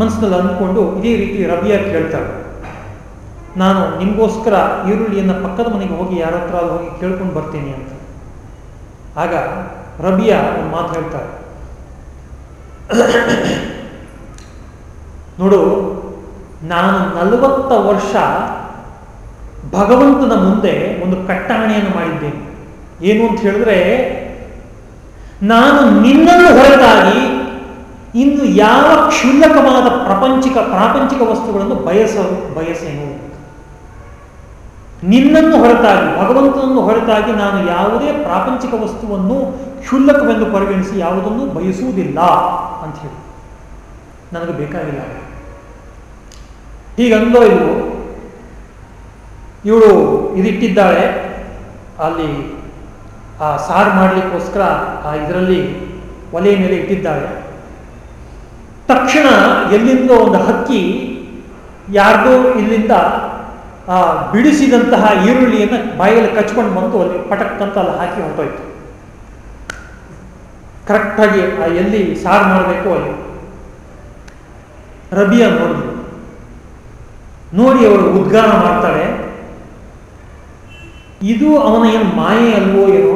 ಮನಸ್ಸಿನಲ್ಲಿ ಅಂದ್ಕೊಂಡು ಇದೇ ರೀತಿ ರಬಿಯಾ ಕೇಳ್ತಾಳೆ. ನಾನು ನಿಮಗೋಸ್ಕರ ಈರುಳ್ಳಿಯನ್ನು ಪಕ್ಕದ ಮನೆಗೆ ಹೋಗಿ ಯಾರ ಹತ್ರ ಹೋಗಿ ಕೇಳ್ಕೊಂಡು ಬರ್ತೀನಿ ಅಂತ. ಆಗ ರಬಿಯಾ ಒಂದು ಮಾತು ಹೇಳ್ತಾರೆ ನೋಡು, ನಾನು ನಲವತ್ತ ವರ್ಷ ಭಗವಂತನ ಮುಂದೆ ಒಂದು ಕಟ್ಟಾಣೆಯನ್ನು ಮಾಡಿದ್ದೇನೆ. ಏನು ಅಂತ ಹೇಳಿದ್ರೆ, ನಾನು ನಿನ್ನನ್ನು ಹೊರತಾಗಿ ಇನ್ನು ಯಾವ ಕ್ಷುಲ್ಲಕವಾದ ಪ್ರಪಂಚಿಕ, ಪ್ರಾಪಂಚಿಕ ವಸ್ತುಗಳನ್ನು ಬಯಸ, ಬಯಸೇನು? ನಿನ್ನನ್ನು ಹೊರತಾಗಿ, ಭಗವಂತನನ್ನು ಹೊರತಾಗಿ ನಾನು ಯಾವುದೇ ಪ್ರಾಪಂಚಿಕ ವಸ್ತುವನ್ನು ಕ್ಷುಲ್ಲಕವೆಂದು ಪರಿಗಣಿಸಿ ಯಾವುದನ್ನು ಬಯಸುವುದಿಲ್ಲ ಅಂತ ಹೇಳಿ. ನನಗೆ ಬೇಕಾಗಿಲ್ಲ. ಹೀಗಂದೋ ಇಲ್ವೋ? ಇವಳು ಇದಿಟ್ಟಿದ್ದಾಳೆ. ಅಲ್ಲಿ ಆ ಸಾರು ಮಾಡಲಿಕ್ಕೋಸ್ಕರ ಆ ಇದರಲ್ಲಿ ಒಲೆ ಮೇಲೆ ಇಟ್ಟಿದ್ದಾಳೆ. ತಕ್ಷಣ ಎಲ್ಲಿಂದ ಒಂದು ಹಕ್ಕಿ ಯಾರ್ದೋ ಇಲ್ಲಿಂದ ಆ ಬಿಡಿಸಿದಂತಹ ಈರುಳ್ಳಿಯನ್ನು ಬಾಯಲ್ಲಿ ಕಚ್ಕೊಂಡು ಬಂದು ಅಲ್ಲಿ ಪಟಕ್ಕಂತ ಅಲ್ಲಿ ಹಾಕಿ ಹೊರಟೋಯ್ತು ಕರೆಕ್ಟಾಗಿ ಆ ಎಲ್ಲಿ ಸಾರು ಮಾಡಬೇಕು ಅಲ್ಲಿ. ರಬಿಯ ನೋಡಿದ್ರು ನೋಡಿ ಅವಳು ಉದ್ಗಾರ ಮಾಡ್ತಾಳೆ. ಇದು ಅವನ ಏನು ಮಾಯೆ ಅಲ್ವೋ ಏನೋ?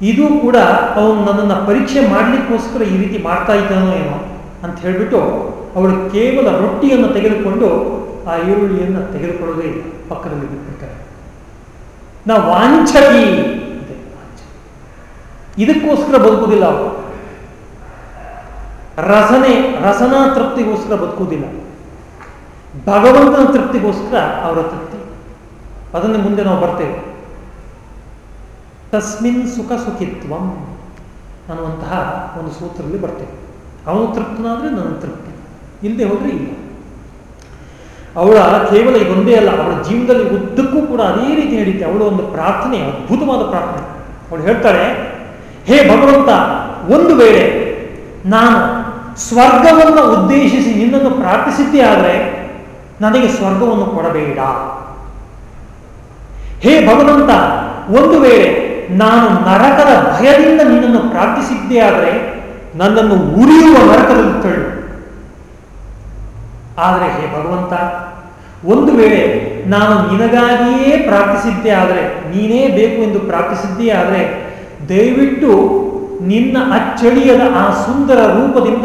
ಇದು ಕೂಡ ಅವನು ನನ್ನನ್ನು ಪರೀಕ್ಷೆ ಮಾಡಲಿಕ್ಕೋಸ್ಕರ ಈ ರೀತಿ ಮಾಡ್ತಾ ಇದ್ದಾನೋ ಏನೋ ಅಂತ ಹೇಳಿಬಿಟ್ಟು ಅವಳು ಕೇವಲ ರೊಟ್ಟಿಯನ್ನು ತೆಗೆದುಕೊಂಡು ಆ ಈರುಳ್ಳಿಯನ್ನು ತೆಗೆದುಕೊಳ್ಳದೆ ಪಕ್ಕದಲ್ಲಿ ಬಿಟ್ಬಿಡ್ತಾರೆ ನಾ ವಾಂಚಿ ಇದಕ್ಕೋಸ್ಕರ ಬದುಕುವುದಿಲ್ಲ ಅವರು ರಸನೆ ರಸನಾ ತೃಪ್ತಿಗೋಸ್ಕರ ಬದುಕುವುದಿಲ್ಲ. ಭಗವಂತನ ತೃಪ್ತಿಗೋಸ್ಕರ ಅವರ ತೃಪ್ತಿ ಅದನ್ನು ಮುಂದೆ ನಾವು ಬರ್ತೇವೆ. ತಸ್ಮಿನ್ ಸುಖ ಸುಖಿತ್ವಂ ಅನ್ನುವಂತಹ ಒಂದು ಸೂತ್ರದಲ್ಲಿ ಬರ್ತೇವೆ. ಅವನು ತೃಪ್ತನಾದ್ರೆ ನನ್ನ ತೃಪ್ತಿ. ಇಲ್ಲದೆ ಹೋದ್ರೆ ಇಲ್ಲ. ಅವಳ ಕೇವಲ ಇದೊಂದೇ ಅಲ್ಲ, ಅವಳ ಜೀವನದಲ್ಲಿ ಉದ್ದಕ್ಕೂ ಕೂಡ ಅದೇ ರೀತಿ ನಡೀತೆ. ಅವಳ ಒಂದು ಪ್ರಾರ್ಥನೆ, ಅದ್ಭುತವಾದ ಪ್ರಾರ್ಥನೆ. ಅವಳು ಹೇಳ್ತಾಳೆ, ಹೇ ಭಗವಂತ, ಒಂದು ವೇಳೆ ನಾನು ಸ್ವರ್ಗವನ್ನು ಉದ್ದೇಶಿಸಿ ನಿನ್ನನ್ನು ಪ್ರಾರ್ಥಿಸಿದ್ದೇ ಆದರೆ ನನಗೆ ಸ್ವರ್ಗವನ್ನು ಕೊಡಬೇಡ. ಹೇ ಭಗವಂತ, ಒಂದು ವೇಳೆ ನಾನು ನರಕದ ಭಯದಿಂದ ನಿನ್ನನ್ನು ಪ್ರಾರ್ಥಿಸಿದ್ದೇ ಆದರೆ ನನ್ನನ್ನು ಉರಿಯುವ ನರಕದಲ್ಲಿ ತಳ್ಳು. ಆದರೆ ಹೇ ಭಗವಂತ, ಒಂದು ವೇಳೆ ನಾನು ನಿನಗಾಗಿಯೇ ಪ್ರಾರ್ಥಿಸಿದ್ದೇ ಆದರೆ, ನೀನೇ ಬೇಕು ಎಂದು ಪ್ರಾರ್ಥಿಸಿದ್ದೇ ಆದರೆ, ದಯವಿಟ್ಟು ನಿನ್ನ ಅಚ್ಚಳಿಯದ ಆ ಸುಂದರ ರೂಪದಿಂದ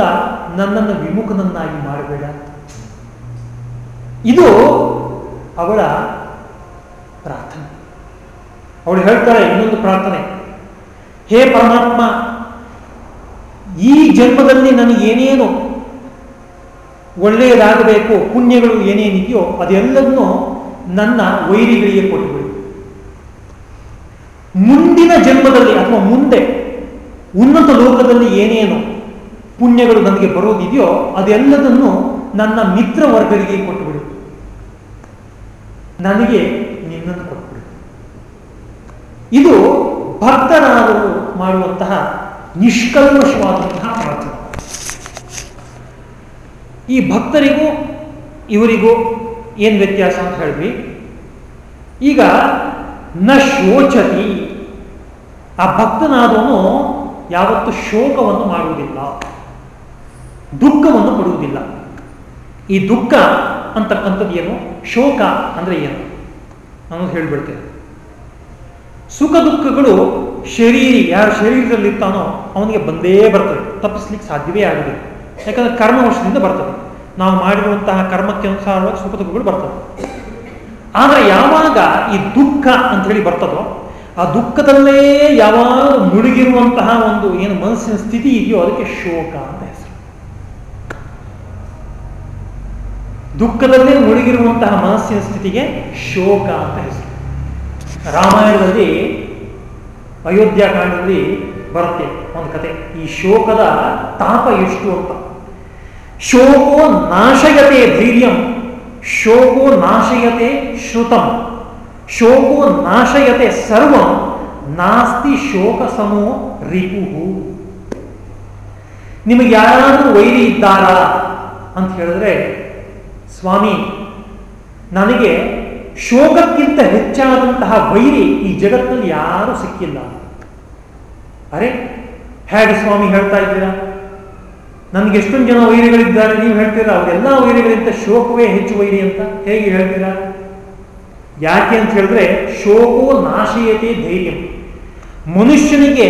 ನನ್ನನ್ನು ವಿಮುಖನನ್ನಾಗಿ ಮಾಡಬೇಡ. ಇದು ಅವಳ ಪ್ರಾರ್ಥನೆ. ಅವಳು ಹೇಳ್ತಾರೆ ಇನ್ನೊಂದು ಪ್ರಾರ್ಥನೆ. ಹೇ ಪರಮಾತ್ಮ, ಈ ಜನ್ಮದಲ್ಲಿ ನನಗೆ ಏನೇನು ಒಳ್ಳೆಯದಾಗಬೇಕು, ಪುಣ್ಯಗಳು ಏನೇನಿದೆಯೋ ಅದೆಲ್ಲವನ್ನೂ ನನ್ನ ವೈರಿಗಳಿಗೆ ಕೊಟ್ಟುಬಿಡಿ. ಮುಂದಿನ ಜನ್ಮದಲ್ಲಿ ಅಥವಾ ಮುಂದೆ ಉನ್ನತ ಲೋಕದಲ್ಲಿ ಏನೇನು ಪುಣ್ಯಗಳು ನನಗೆ ಬರೋದಿದೆಯೋ ಅದೆಲ್ಲದನ್ನು ನನ್ನ ಮಿತ್ರ ವರ್ಗರಿಗೆ ಕೊಟ್ಟುಬಿಡು. ನನಗೆ ನಿನ್ನನ್ನು ಕೊಟ್ಬಿಡಿ. ಇದು ಭಕ್ತರಾದರು ಮಾಡುವಂತಹ ನಿಷ್ಕಲ್ಮಶವಾದಂತಹ ಪ್ರಾರ್ಥನೆ. ಈ ಭಕ್ತರಿಗೂ, ಇವರಿಗೂ ಏನು ವ್ಯತ್ಯಾಸ ಅಂತ ಹೇಳಿದ್ವಿ ಈಗ ನ ಶೋಚತಿ. ಆ ಭಕ್ತನಾದವನು ಯಾವತ್ತು ಶೋಕವನ್ನು ಮಾಡುವುದಿಲ್ಲ. ದುಃಖವನ್ನು ಪಡುವುದಿಲ್ಲ. ಈ ದುಃಖ ಅಂತಕ್ಕಂಥದ್ದು ಏನು? ಶೋಕ ಅಂದ್ರೆ ಏನು? ನಾನು ಹೇಳಿಬಿಡ್ತೇನೆ. ಸುಖ ದುಃಖಗಳು ಶರೀರಿ, ಯಾರ ಶರೀರದಲ್ಲಿರ್ತಾನೋ ಅವನಿಗೆ ಬಂದೇ ಬರ್ತದೆ. ತಪ್ಪಿಸ್ಲಿಕ್ಕೆ ಸಾಧ್ಯವೇ ಆಗುದಿಲ್ಲ ಯಾಕಂದ್ರೆ ಕರ್ಮವಶದಿಂದ ಬರ್ತದೆ. ನಾವು ಮಾಡಿರುವಂತಹ ಕರ್ಮಕ್ಕೆ ಅನುಸಾರವಾಗಿ ಸುಖ ದುಃಖಗಳು ಬರ್ತವೆ. ಆದರೆ ಯಾವಾಗ ಈ ದುಃಖ ಅಂತ ಹೇಳಿ ಬರ್ತದೋ, ಆ ದುಃಖದಲ್ಲೇ ಯಾವಾಗ ಮುಳುಗಿರುವಂತಹ ಒಂದು ಏನು ಮನಸ್ಸಿನ ಸ್ಥಿತಿ ಇದೆಯೋ, ಅದಕ್ಕೆ ಶೋಕ ಅಂತ ಹೆಸರು ದುಃಖದಲ್ಲೇ ಮುಳುಗಿರುವಂತಹ ಮನಸ್ಸಿನ ಸ್ಥಿತಿಗೆ ಶೋಕ ಅಂತ ಹೆಸರು. ರಾಮಾಯಣದಲ್ಲಿ ಅಯೋಧ್ಯಾಕಾಂಡದಲ್ಲಿ ಬರುತ್ತೆ ಒಂದು ಕತೆ. ಈ ಶೋಕದ ತಾಪ ಎಷ್ಟು ಅಂತ. ಶೋಕೋ ನಾಶಯತೆ ಧೈರ್ಯಂ, ಶೋಕೋ ನಾಶಯತೆ ಶ್ರುತಂ, ಶೋಕೋ ನಾಶಯತೆ ಸರ್ವಂ, ನಾಸ್ತಿ ಶೋಕ ಸಮೋ ರಿಪು ನಿಮಗೆ ಯಾರಾದರೂ ವೈರಿ ಇದ್ದಾರಾ ಅಂತ ಹೇಳಿದ್ರೆ ಸ್ವಾಮಿ, ನನಗೆ ಶೋಕಕ್ಕಿಂತ ಹೆಚ್ಚಾದಂತಹ ವೈರಿ ಈ ಜಗತ್ತಿನಲ್ಲಿ ಯಾರೂ ಸಿಕ್ಕಿಲ್ಲ. ಅರೆ, ಹೇಗೆ ಸ್ವಾಮಿ ಹೇಳ್ತಾ ಇದ್ದೀರಾ? ನನಗೆ ಎಷ್ಟೊಂದು ಜನ ವೈರಿಗಳಿದ್ದಾರೆ, ನೀವು ಹೇಳ್ತೀರಾ? ಅವರೆಲ್ಲ ವೈರಿಗಳಿಂತ ಶೋಕವೇ ಹೆಚ್ಚು ವೈರಿ ಅಂತ ಹೇಗೆ ಹೇಳ್ತೀರಾ? ಯಾಕೆ ಅಂತ ಹೇಳಿದ್ರೆ, ಶೋಕೋ ನಾಶೀಯತೆ ಧೈರ್ಯ. ಮನುಷ್ಯನಿಗೆ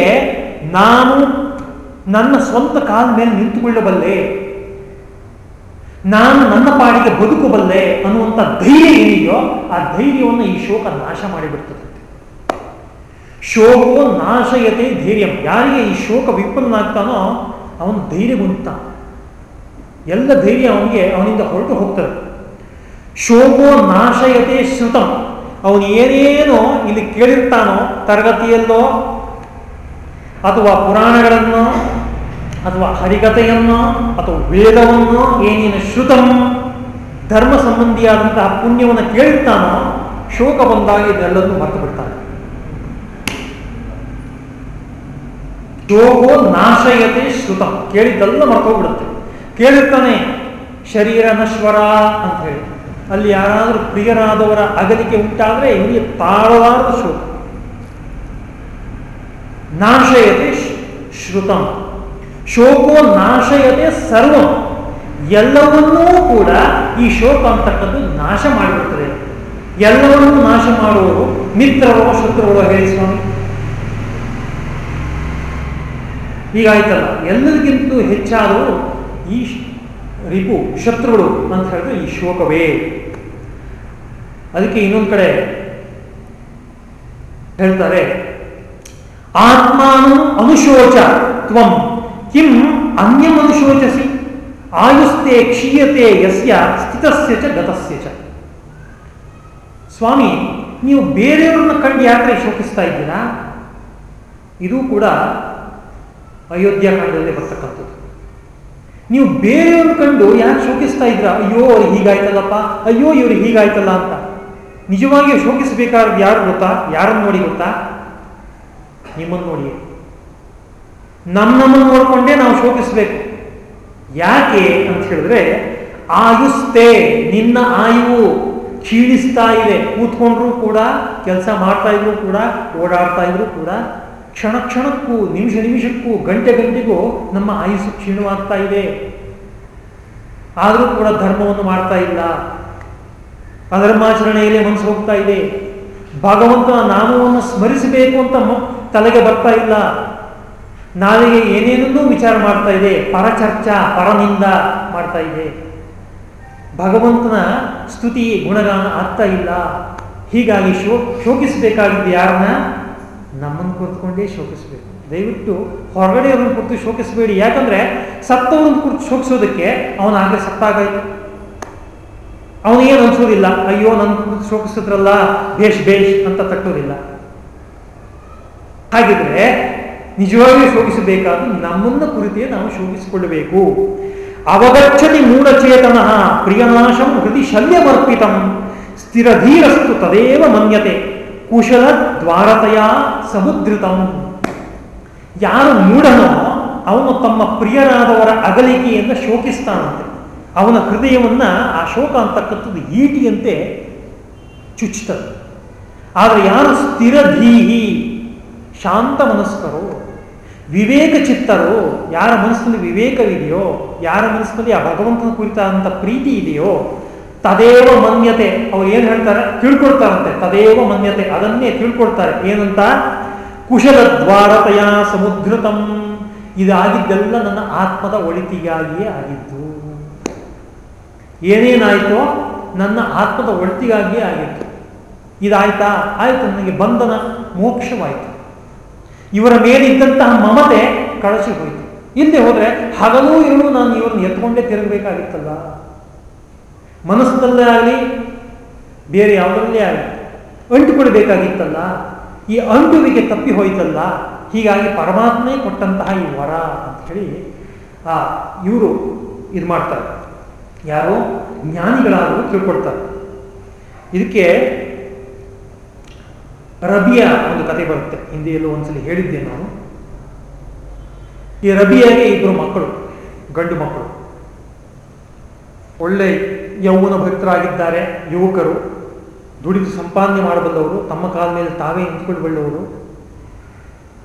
ನಾನು ನನ್ನ ಸ್ವಂತ ಕಾಲ ಮೇಲೆ ನಿಂತುಕೊಳ್ಳಬಲ್ಲೆ. ನಾನು ನನ್ನ ಪಾಡಿಗೆ ಬದುಕಬಲ್ಲೆ ಅನ್ನುವಂಥ ಧೈರ್ಯ ಏನಿದೆಯೋ ಆ ಧೈರ್ಯವನ್ನು ಈ ಶೋಕ ನಾಶ ಮಾಡಿಬಿಡ್ತದಂತೆ ಶೋಕೋ ನಾಶಯತೆ ಧೈರ್ಯ. ಯಾರಿಗೆ ಈ ಶೋಕ ವಿಫಲನಾಗ್ತಾನೋ ಅವನು ಧೈರ್ಯಗುಂತ ಎಲ್ಲ ಧೈರ್ಯ ಅವನಿಗೆ ಅವನಿಂದ ಹೊರಟು ಹೋಗ್ತದೆ. ಶೋಕೋ ನಾಶಯತೆ ಶ್ರುತಂ. ಅವನು ಏನೇನೋ ಇಲ್ಲಿ ಕೇಳಿರ್ತಾನೋ, ತರಗತಿಯಲ್ಲೋ ಅಥವಾ ಪುರಾಣಗಳನ್ನು ಅಥವಾ ಹರಿಕತೆಯನ್ನು ಅಥವಾ ವೇದವನ್ನು ಏನೇನು ಶ್ರುತಂ ಧರ್ಮ ಸಂಬಂಧಿಯಾದಂತಹ ಪುಣ್ಯವನ್ನು ಕೇಳುತ್ತಾನೋ ಶೋಕ ಬಂದಾಗ ಇದೆಲ್ಲದನ್ನು ಮರೆತು ಬಿಡ್ತಾನೆ. ಶೋಕೋ ನಾಶಯತೆ ಶ್ರುತ. ಕೇಳಿದ್ದೆಲ್ಲ ಮರ್ತೋಗ್ಬಿಡುತ್ತೆ. ಕೇಳಿರ್ತಾನೆ, ಶರೀರ ನಶ್ವರ ಅಂತ ಹೇಳಿ. ಅಲ್ಲಿ ಯಾರಾದರೂ ಪ್ರಿಯರಾದವರ ಅಗಲಿಕೆ ಉಂಟಾದರೆ ಇಲ್ಲಿ ತಾಳಲಾರದ ಶೋಕ. ನಾಶಯತೆ ಶ್ರುತಂ. ಶೋಕೋ ನಾಶಯತೆ ಸರ್ವಂ. ಎಲ್ಲವನ್ನೂ ಕೂಡ ಈ ಶೋಕ ಅಂತಕ್ಕಂಥದ್ದು ನಾಶ ಮಾಡಿಬಿಡ್ತದೆ. ಎಲ್ಲವನ್ನೂ ನಾಶ ಮಾಡುವವರು ಮಿತ್ರರು ಶತ್ರುಗಳೋ ಹೇಳಿ ಸ್ವಾಮಿ. ಹೀಗಾಯ್ತಲ್ಲ ಎಲ್ಲರಿಗಿಂತ ಹೆಚ್ಚಾದವರು ಈ ರಿಪು, ಶತ್ರುಗಳು ಅಂತ ಹೇಳಿದ್ರೆ ಈ ಶೋಕವೇ. ಅದಕ್ಕೆ ಇನ್ನೊಂದು ಕಡೆ ಹೇಳ್ತಾರೆ, ಆತ್ಮಾನು ಅನುಶೋಚ ತ್ವಂ. ಕಿಂ ಅನ್ಯಮನುಶೋಚಸಿ ಆಯುಸ್ತೆ ಕ್ಷೀಯತೆ ಯಸ್ಯ ಸ್ಥಿತಸ್ಯ ಚ ಗತಸ್ಯ ಚ ಸ್ವಾಮಿ ನೀವು ಬೇರೆಯವರನ್ನ ಕಂಡು ಯಾಕೆ ಶೋಕಿಸ್ತಾ ಇದ್ದೀರಾ? ಇದು ಕೂಡ ಅಯೋಧ್ಯಾಕಾಂಡದಲ್ಲಿ ಬರ್ತಕ್ಕಂಥದ್ದು. ನೀವು ಬೇರೆಯವ್ರನ್ನ ಕಂಡು ಯಾಕೆ ಶೋಕಿಸ್ತಾ ಇದ್ರ ಅಯ್ಯೋ, ಅವ್ರು ಹೀಗಾಯ್ತಲ್ಲಪ್ಪ, ಅಯ್ಯೋ ಇವ್ರಿಗೆ ಹೀಗಾಯ್ತಲ್ಲ ಅಂತ. ನಿಜವಾಗಿಯೂ ಶೋಕಿಸಬೇಕಾದ್ರೆ ಯಾರು ಗೊತ್ತಾ? ಯಾರನ್ನು ನೋಡಿ ಗೊತ್ತಾ? ನಿಮ್ಮನ್ನು ನೋಡಿ. ನಮ್ಮನ್ನು ನೋಡಿಕೊಂಡೇ ನಾವು ಶೋಕಿಸ್ಬೇಕು. ಯಾಕೆ ಅಂತ ಹೇಳಿದ್ರೆ, ಆಯುಸ್ತೆ, ನಿನ್ನ ಆಯುವು ಕ್ಷೀಣಿಸ್ತಾ ಇದೆ. ಕೂತ್ಕೊಂಡ್ರೂ ಕೂಡ, ಕೆಲಸ ಮಾಡ್ತಾ ಇದ್ರು ಕೂಡ, ಓಡಾಡ್ತಾ ಇದ್ರು ಕೂಡ, ಕ್ಷಣ ಕ್ಷಣಕ್ಕೂ, ನಿಮಿಷ ನಿಮಿಷಕ್ಕೂ, ಗಂಟೆ ಗಂಟೆಗೂ ನಮ್ಮ ಆಯುಸ್ಸು ಕ್ಷೀಣವಾಗ್ತಾ ಇದೆ. ಆದರೂ ಕೂಡ ಧರ್ಮವನ್ನು ಮಾಡ್ತಾ ಇಲ್ಲ. ಅಧರ್ಮಾಚರಣೆಯಲ್ಲಿ ಮನಸ್ಸು ಹೋಗ್ತಾ ಇದೆ. ಭಗವಂತನ ನಾಮವನ್ನು ಸ್ಮರಿಸಬೇಕು ಅಂತ ತಲೆಗೆ ಬರ್ತಾ ಇಲ್ಲ. ನಾಲಿಗೆ ಏನೇನನ್ನೂ ವಿಚಾರ ಮಾಡ್ತಾ ಇದೆ, ಪರಚರ್ಚಾ, ಪರನಿಂದ ಮಾಡ್ತಾ ಇದೆ. ಭಗವಂತನ ಸ್ತುತಿ, ಗುಣಗಾನ ಆಗ್ತಾ ಇಲ್ಲ. ಹೀಗಾಗಿ ಶೋ, ಶೋಕಿಸಬೇಕಾಗಿದ್ದು ಯಾರನ್ನ? ನಮ್ಮನ್ನು ಕುರಿತುಕೊಂಡೇ ಶೋಕಿಸಬೇಕು. ದಯವಿಟ್ಟು ಹೊರಗಡೆ ಅವ್ರನ್ನ ಕುರಿತು ಶೋಕಿಸಬೇಡಿ. ಯಾಕಂದ್ರೆ ಸತ್ತವ್ರನ್ನ ಕುರಿತು ಶೋಕಿಸೋದಕ್ಕೆ ಅವನ ಆಗಲೇ ಸತ್ತಾಗಾಯ್ತು. ಅವನಿಗೇನು ಅನ್ಸೋದಿಲ್ಲ. ಅಯ್ಯೋ ನನ್ನ ಕುರಿತು ಶೋಕಿಸಿದ್ರಲ್ಲ, ಬೇಷ್ ಬೇಷ್ ಅಂತ ತಟ್ಟೋದಿಲ್ಲ. ಹಾಗಿದ್ರೆ ನಿಜವಾಗಿಯೂ ಶೋಕಿಸಬೇಕಾದ ನಮ್ಮನ್ನ ಕುರಿತೇ ನಾವು ಶೋಕಿಸಿಕೊಳ್ಳಬೇಕು ಅವಗಚ್ಚತಿ ಮೂಢಚೇತನ ಪ್ರಿಯನಾಶಂ ಹೃದಯ ಶಲ್ಯಮರ್ಪಿತಂ ಸ್ಥಿರಧೀರಸ್ತು ತದೇವ ಮನ್ಯತೆ ಕುಶಲ ದ್ವಾರತೆಯ ಸಮುದ್ರಿತಂ. ಯಾರು ಮೂಢನೋ ಅವನು ತಮ್ಮ ಪ್ರಿಯರಾದವರ ಅಗಲಿಕೆಯನ್ನು ಶೋಕಿಸ್ತಾನಂತೆ. ಅವನ ಹೃದಯವನ್ನು ಆ ಶೋಕ ಅಂತಕ್ಕಂಥದ್ದು ಈಟಿಯಂತೆ ಚುಚ್ಚುತ್ತದೆ ಆದರೆ ಯಾರು ಸ್ಥಿರಧೀಹಿ ಶಾಂತ ಮನಸ್ಕರು ವಿವೇಕ ಚಿತ್ತರು ಯಾರ ಮನಸ್ಸಿನಲ್ಲಿ ವಿವೇಕವಿದೆಯೋ, ಯಾರ ಮನಸ್ಸಿನಲ್ಲಿ ಆ ಭಗವಂತನ ಕುರಿತಾದಂಥ ಪ್ರೀತಿ ಇದೆಯೋ, ತದೇವ ಮನ್ಯತೆ, ಅವ್ರು ಏನು ಹೇಳ್ತಾರೆ? ತಿಳ್ಕೊಳ್ತಾರಂತೆ, ತದೇವ ಮನ್ಯತೆ, ಅದನ್ನೇ ತಿಳ್ಕೊಳ್ತಾರೆ. ಏನಂತ? ಕುಶಲ ದ್ವಾರತೆಯ ಸಮುದ್ರತಂ. ಇದಾಗಿದ್ದೆಲ್ಲ ನನ್ನ ಆತ್ಮದ ಒಳಿತಿಗಾಗಿಯೇ ಆಗಿದ್ದು. ಏನೇನಾಯಿತು ನನ್ನ ಆತ್ಮದ ಒಳಿತಿಗಾಗಿಯೇ ಆಗಿತ್ತು. ಇದಾಯ್ತಾ? ಆಯ್ತು, ನನಗೆ ಬಂಧನ, ಮೋಕ್ಷವಾಯಿತು. ಇವರ ಮೇಲಿದ್ದಂತಹ ಮಮತೆ ಕಳಚಿ ಹೋಯಿತು. ಹಿಂದೆ ಹೋದರೆ, ಹಗಲೂ ಇರಲು ನಾನು ಇವರನ್ನು ಎತ್ಕೊಂಡೇ ತಿರುಗಬೇಕಾಗಿತ್ತಲ್ಲ ಮನಸ್ಸಲ್ಲೇ ಆಗಲಿ, ಬೇರೆ ಯಾವುದರಲ್ಲೇ ಆಗಲಿ, ಅಂಟುಕೊಳ್ಬೇಕಾಗಿತ್ತಲ್ಲ? ಈ ಅಂಟುವಿಗೆ ತಪ್ಪಿ ಹೋಯ್ತಲ್ಲ? ಹೀಗಾಗಿ ಪರಮಾತ್ಮೆ ಕೊಟ್ಟಂತಹ ಈ ವರ ಅಂತ ಹೇಳಿ, ಆ, ಇವರು ಇದು ಮಾಡ್ತಾರೆ. ಯಾರು? ಜ್ಞಾನಿಗಳಾದರೂ ತಿಳ್ಕೊಳ್ತಾರೆ. ಇದಕ್ಕೆ ರಬಿಯ ಒಂದು ಕತೆ ಬರುತ್ತೆ. ಹಿಂದಿಯಲ್ಲೂ ಒಂದ್ಸಲಿ ಹೇಳಿದ್ದೆ ನಾನು. ಈ ರಬಿಯಾಗೆ ಇಬ್ಬರು ಮಕ್ಕಳು, ಗಂಡು ಮಕ್ಕಳು. ಒಳ್ಳೆ ಯೌವನ ಭಕ್ತರಾಗಿದ್ದಾರೆ ಯುವಕರು. ದುಡಿದು ಸಂಪಾದನೆ ಮಾಡಬಲ್ಲವರು, ತಮ್ಮ ಕಾಲ ಮೇಲೆ ತಾವೇ ನಿಂತ್ಕೊಳ್ಳಬಲ್ಲವರು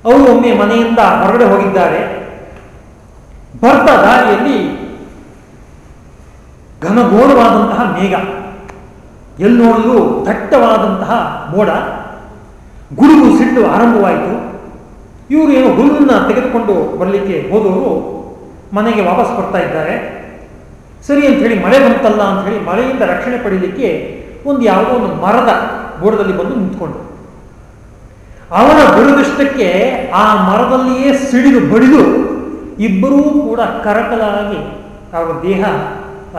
ಅವರು ಒಮ್ಮೆ ಮನೆಯಿಂದ ಹೊರಗಡೆ ಹೋಗಿದ್ದಾರೆ. ಬರ್ತಾ ದಾರಿಯಲ್ಲಿ ಘನಘೋರವಾದಂತಹ ಮೇಘ. ಎಲ್ಲಿ ನೋಡಲು ದಟ್ಟವಾದಂತಹ ಮೋಡ. ಗುಡುಗು ಸಿಟ್ಟು ಆರಂಭವಾಯಿತು. ಇವರು ಏನು ಹುಲ್ಲನ್ನು ತೆಗೆದುಕೊಂಡು ಬರಲಿಕ್ಕೆ ಹೋದವರು ಮನೆಗೆ ವಾಪಸ್ ಬರ್ತಾ ಇದ್ದಾರೆ. ಸರಿ ಅಂತ ಹೇಳಿ ಮಳೆ ಬಂತಲ್ಲ ಅಂತ ಹೇಳಿ ಮಳೆಯಿಂದ ರಕ್ಷಣೆ ಪಡೀಲಿಕ್ಕೆ ಒಂದು ಯಾವುದೋ ಒಂದು ಮರದ ಬೋರದಲ್ಲಿ ಬಂದು ನಿಂತ್ಕೊಂಡು ಅವರ ಬಿಡುದಷ್ಟಕ್ಕೆ ಆ ಮರದಲ್ಲಿಯೇ ಸಿಡಿದು ಬಡಿದು ಇಬ್ಬರೂ ಕೂಡ ಕರಕಲಾಗಿ ಅವರ ದೇಹ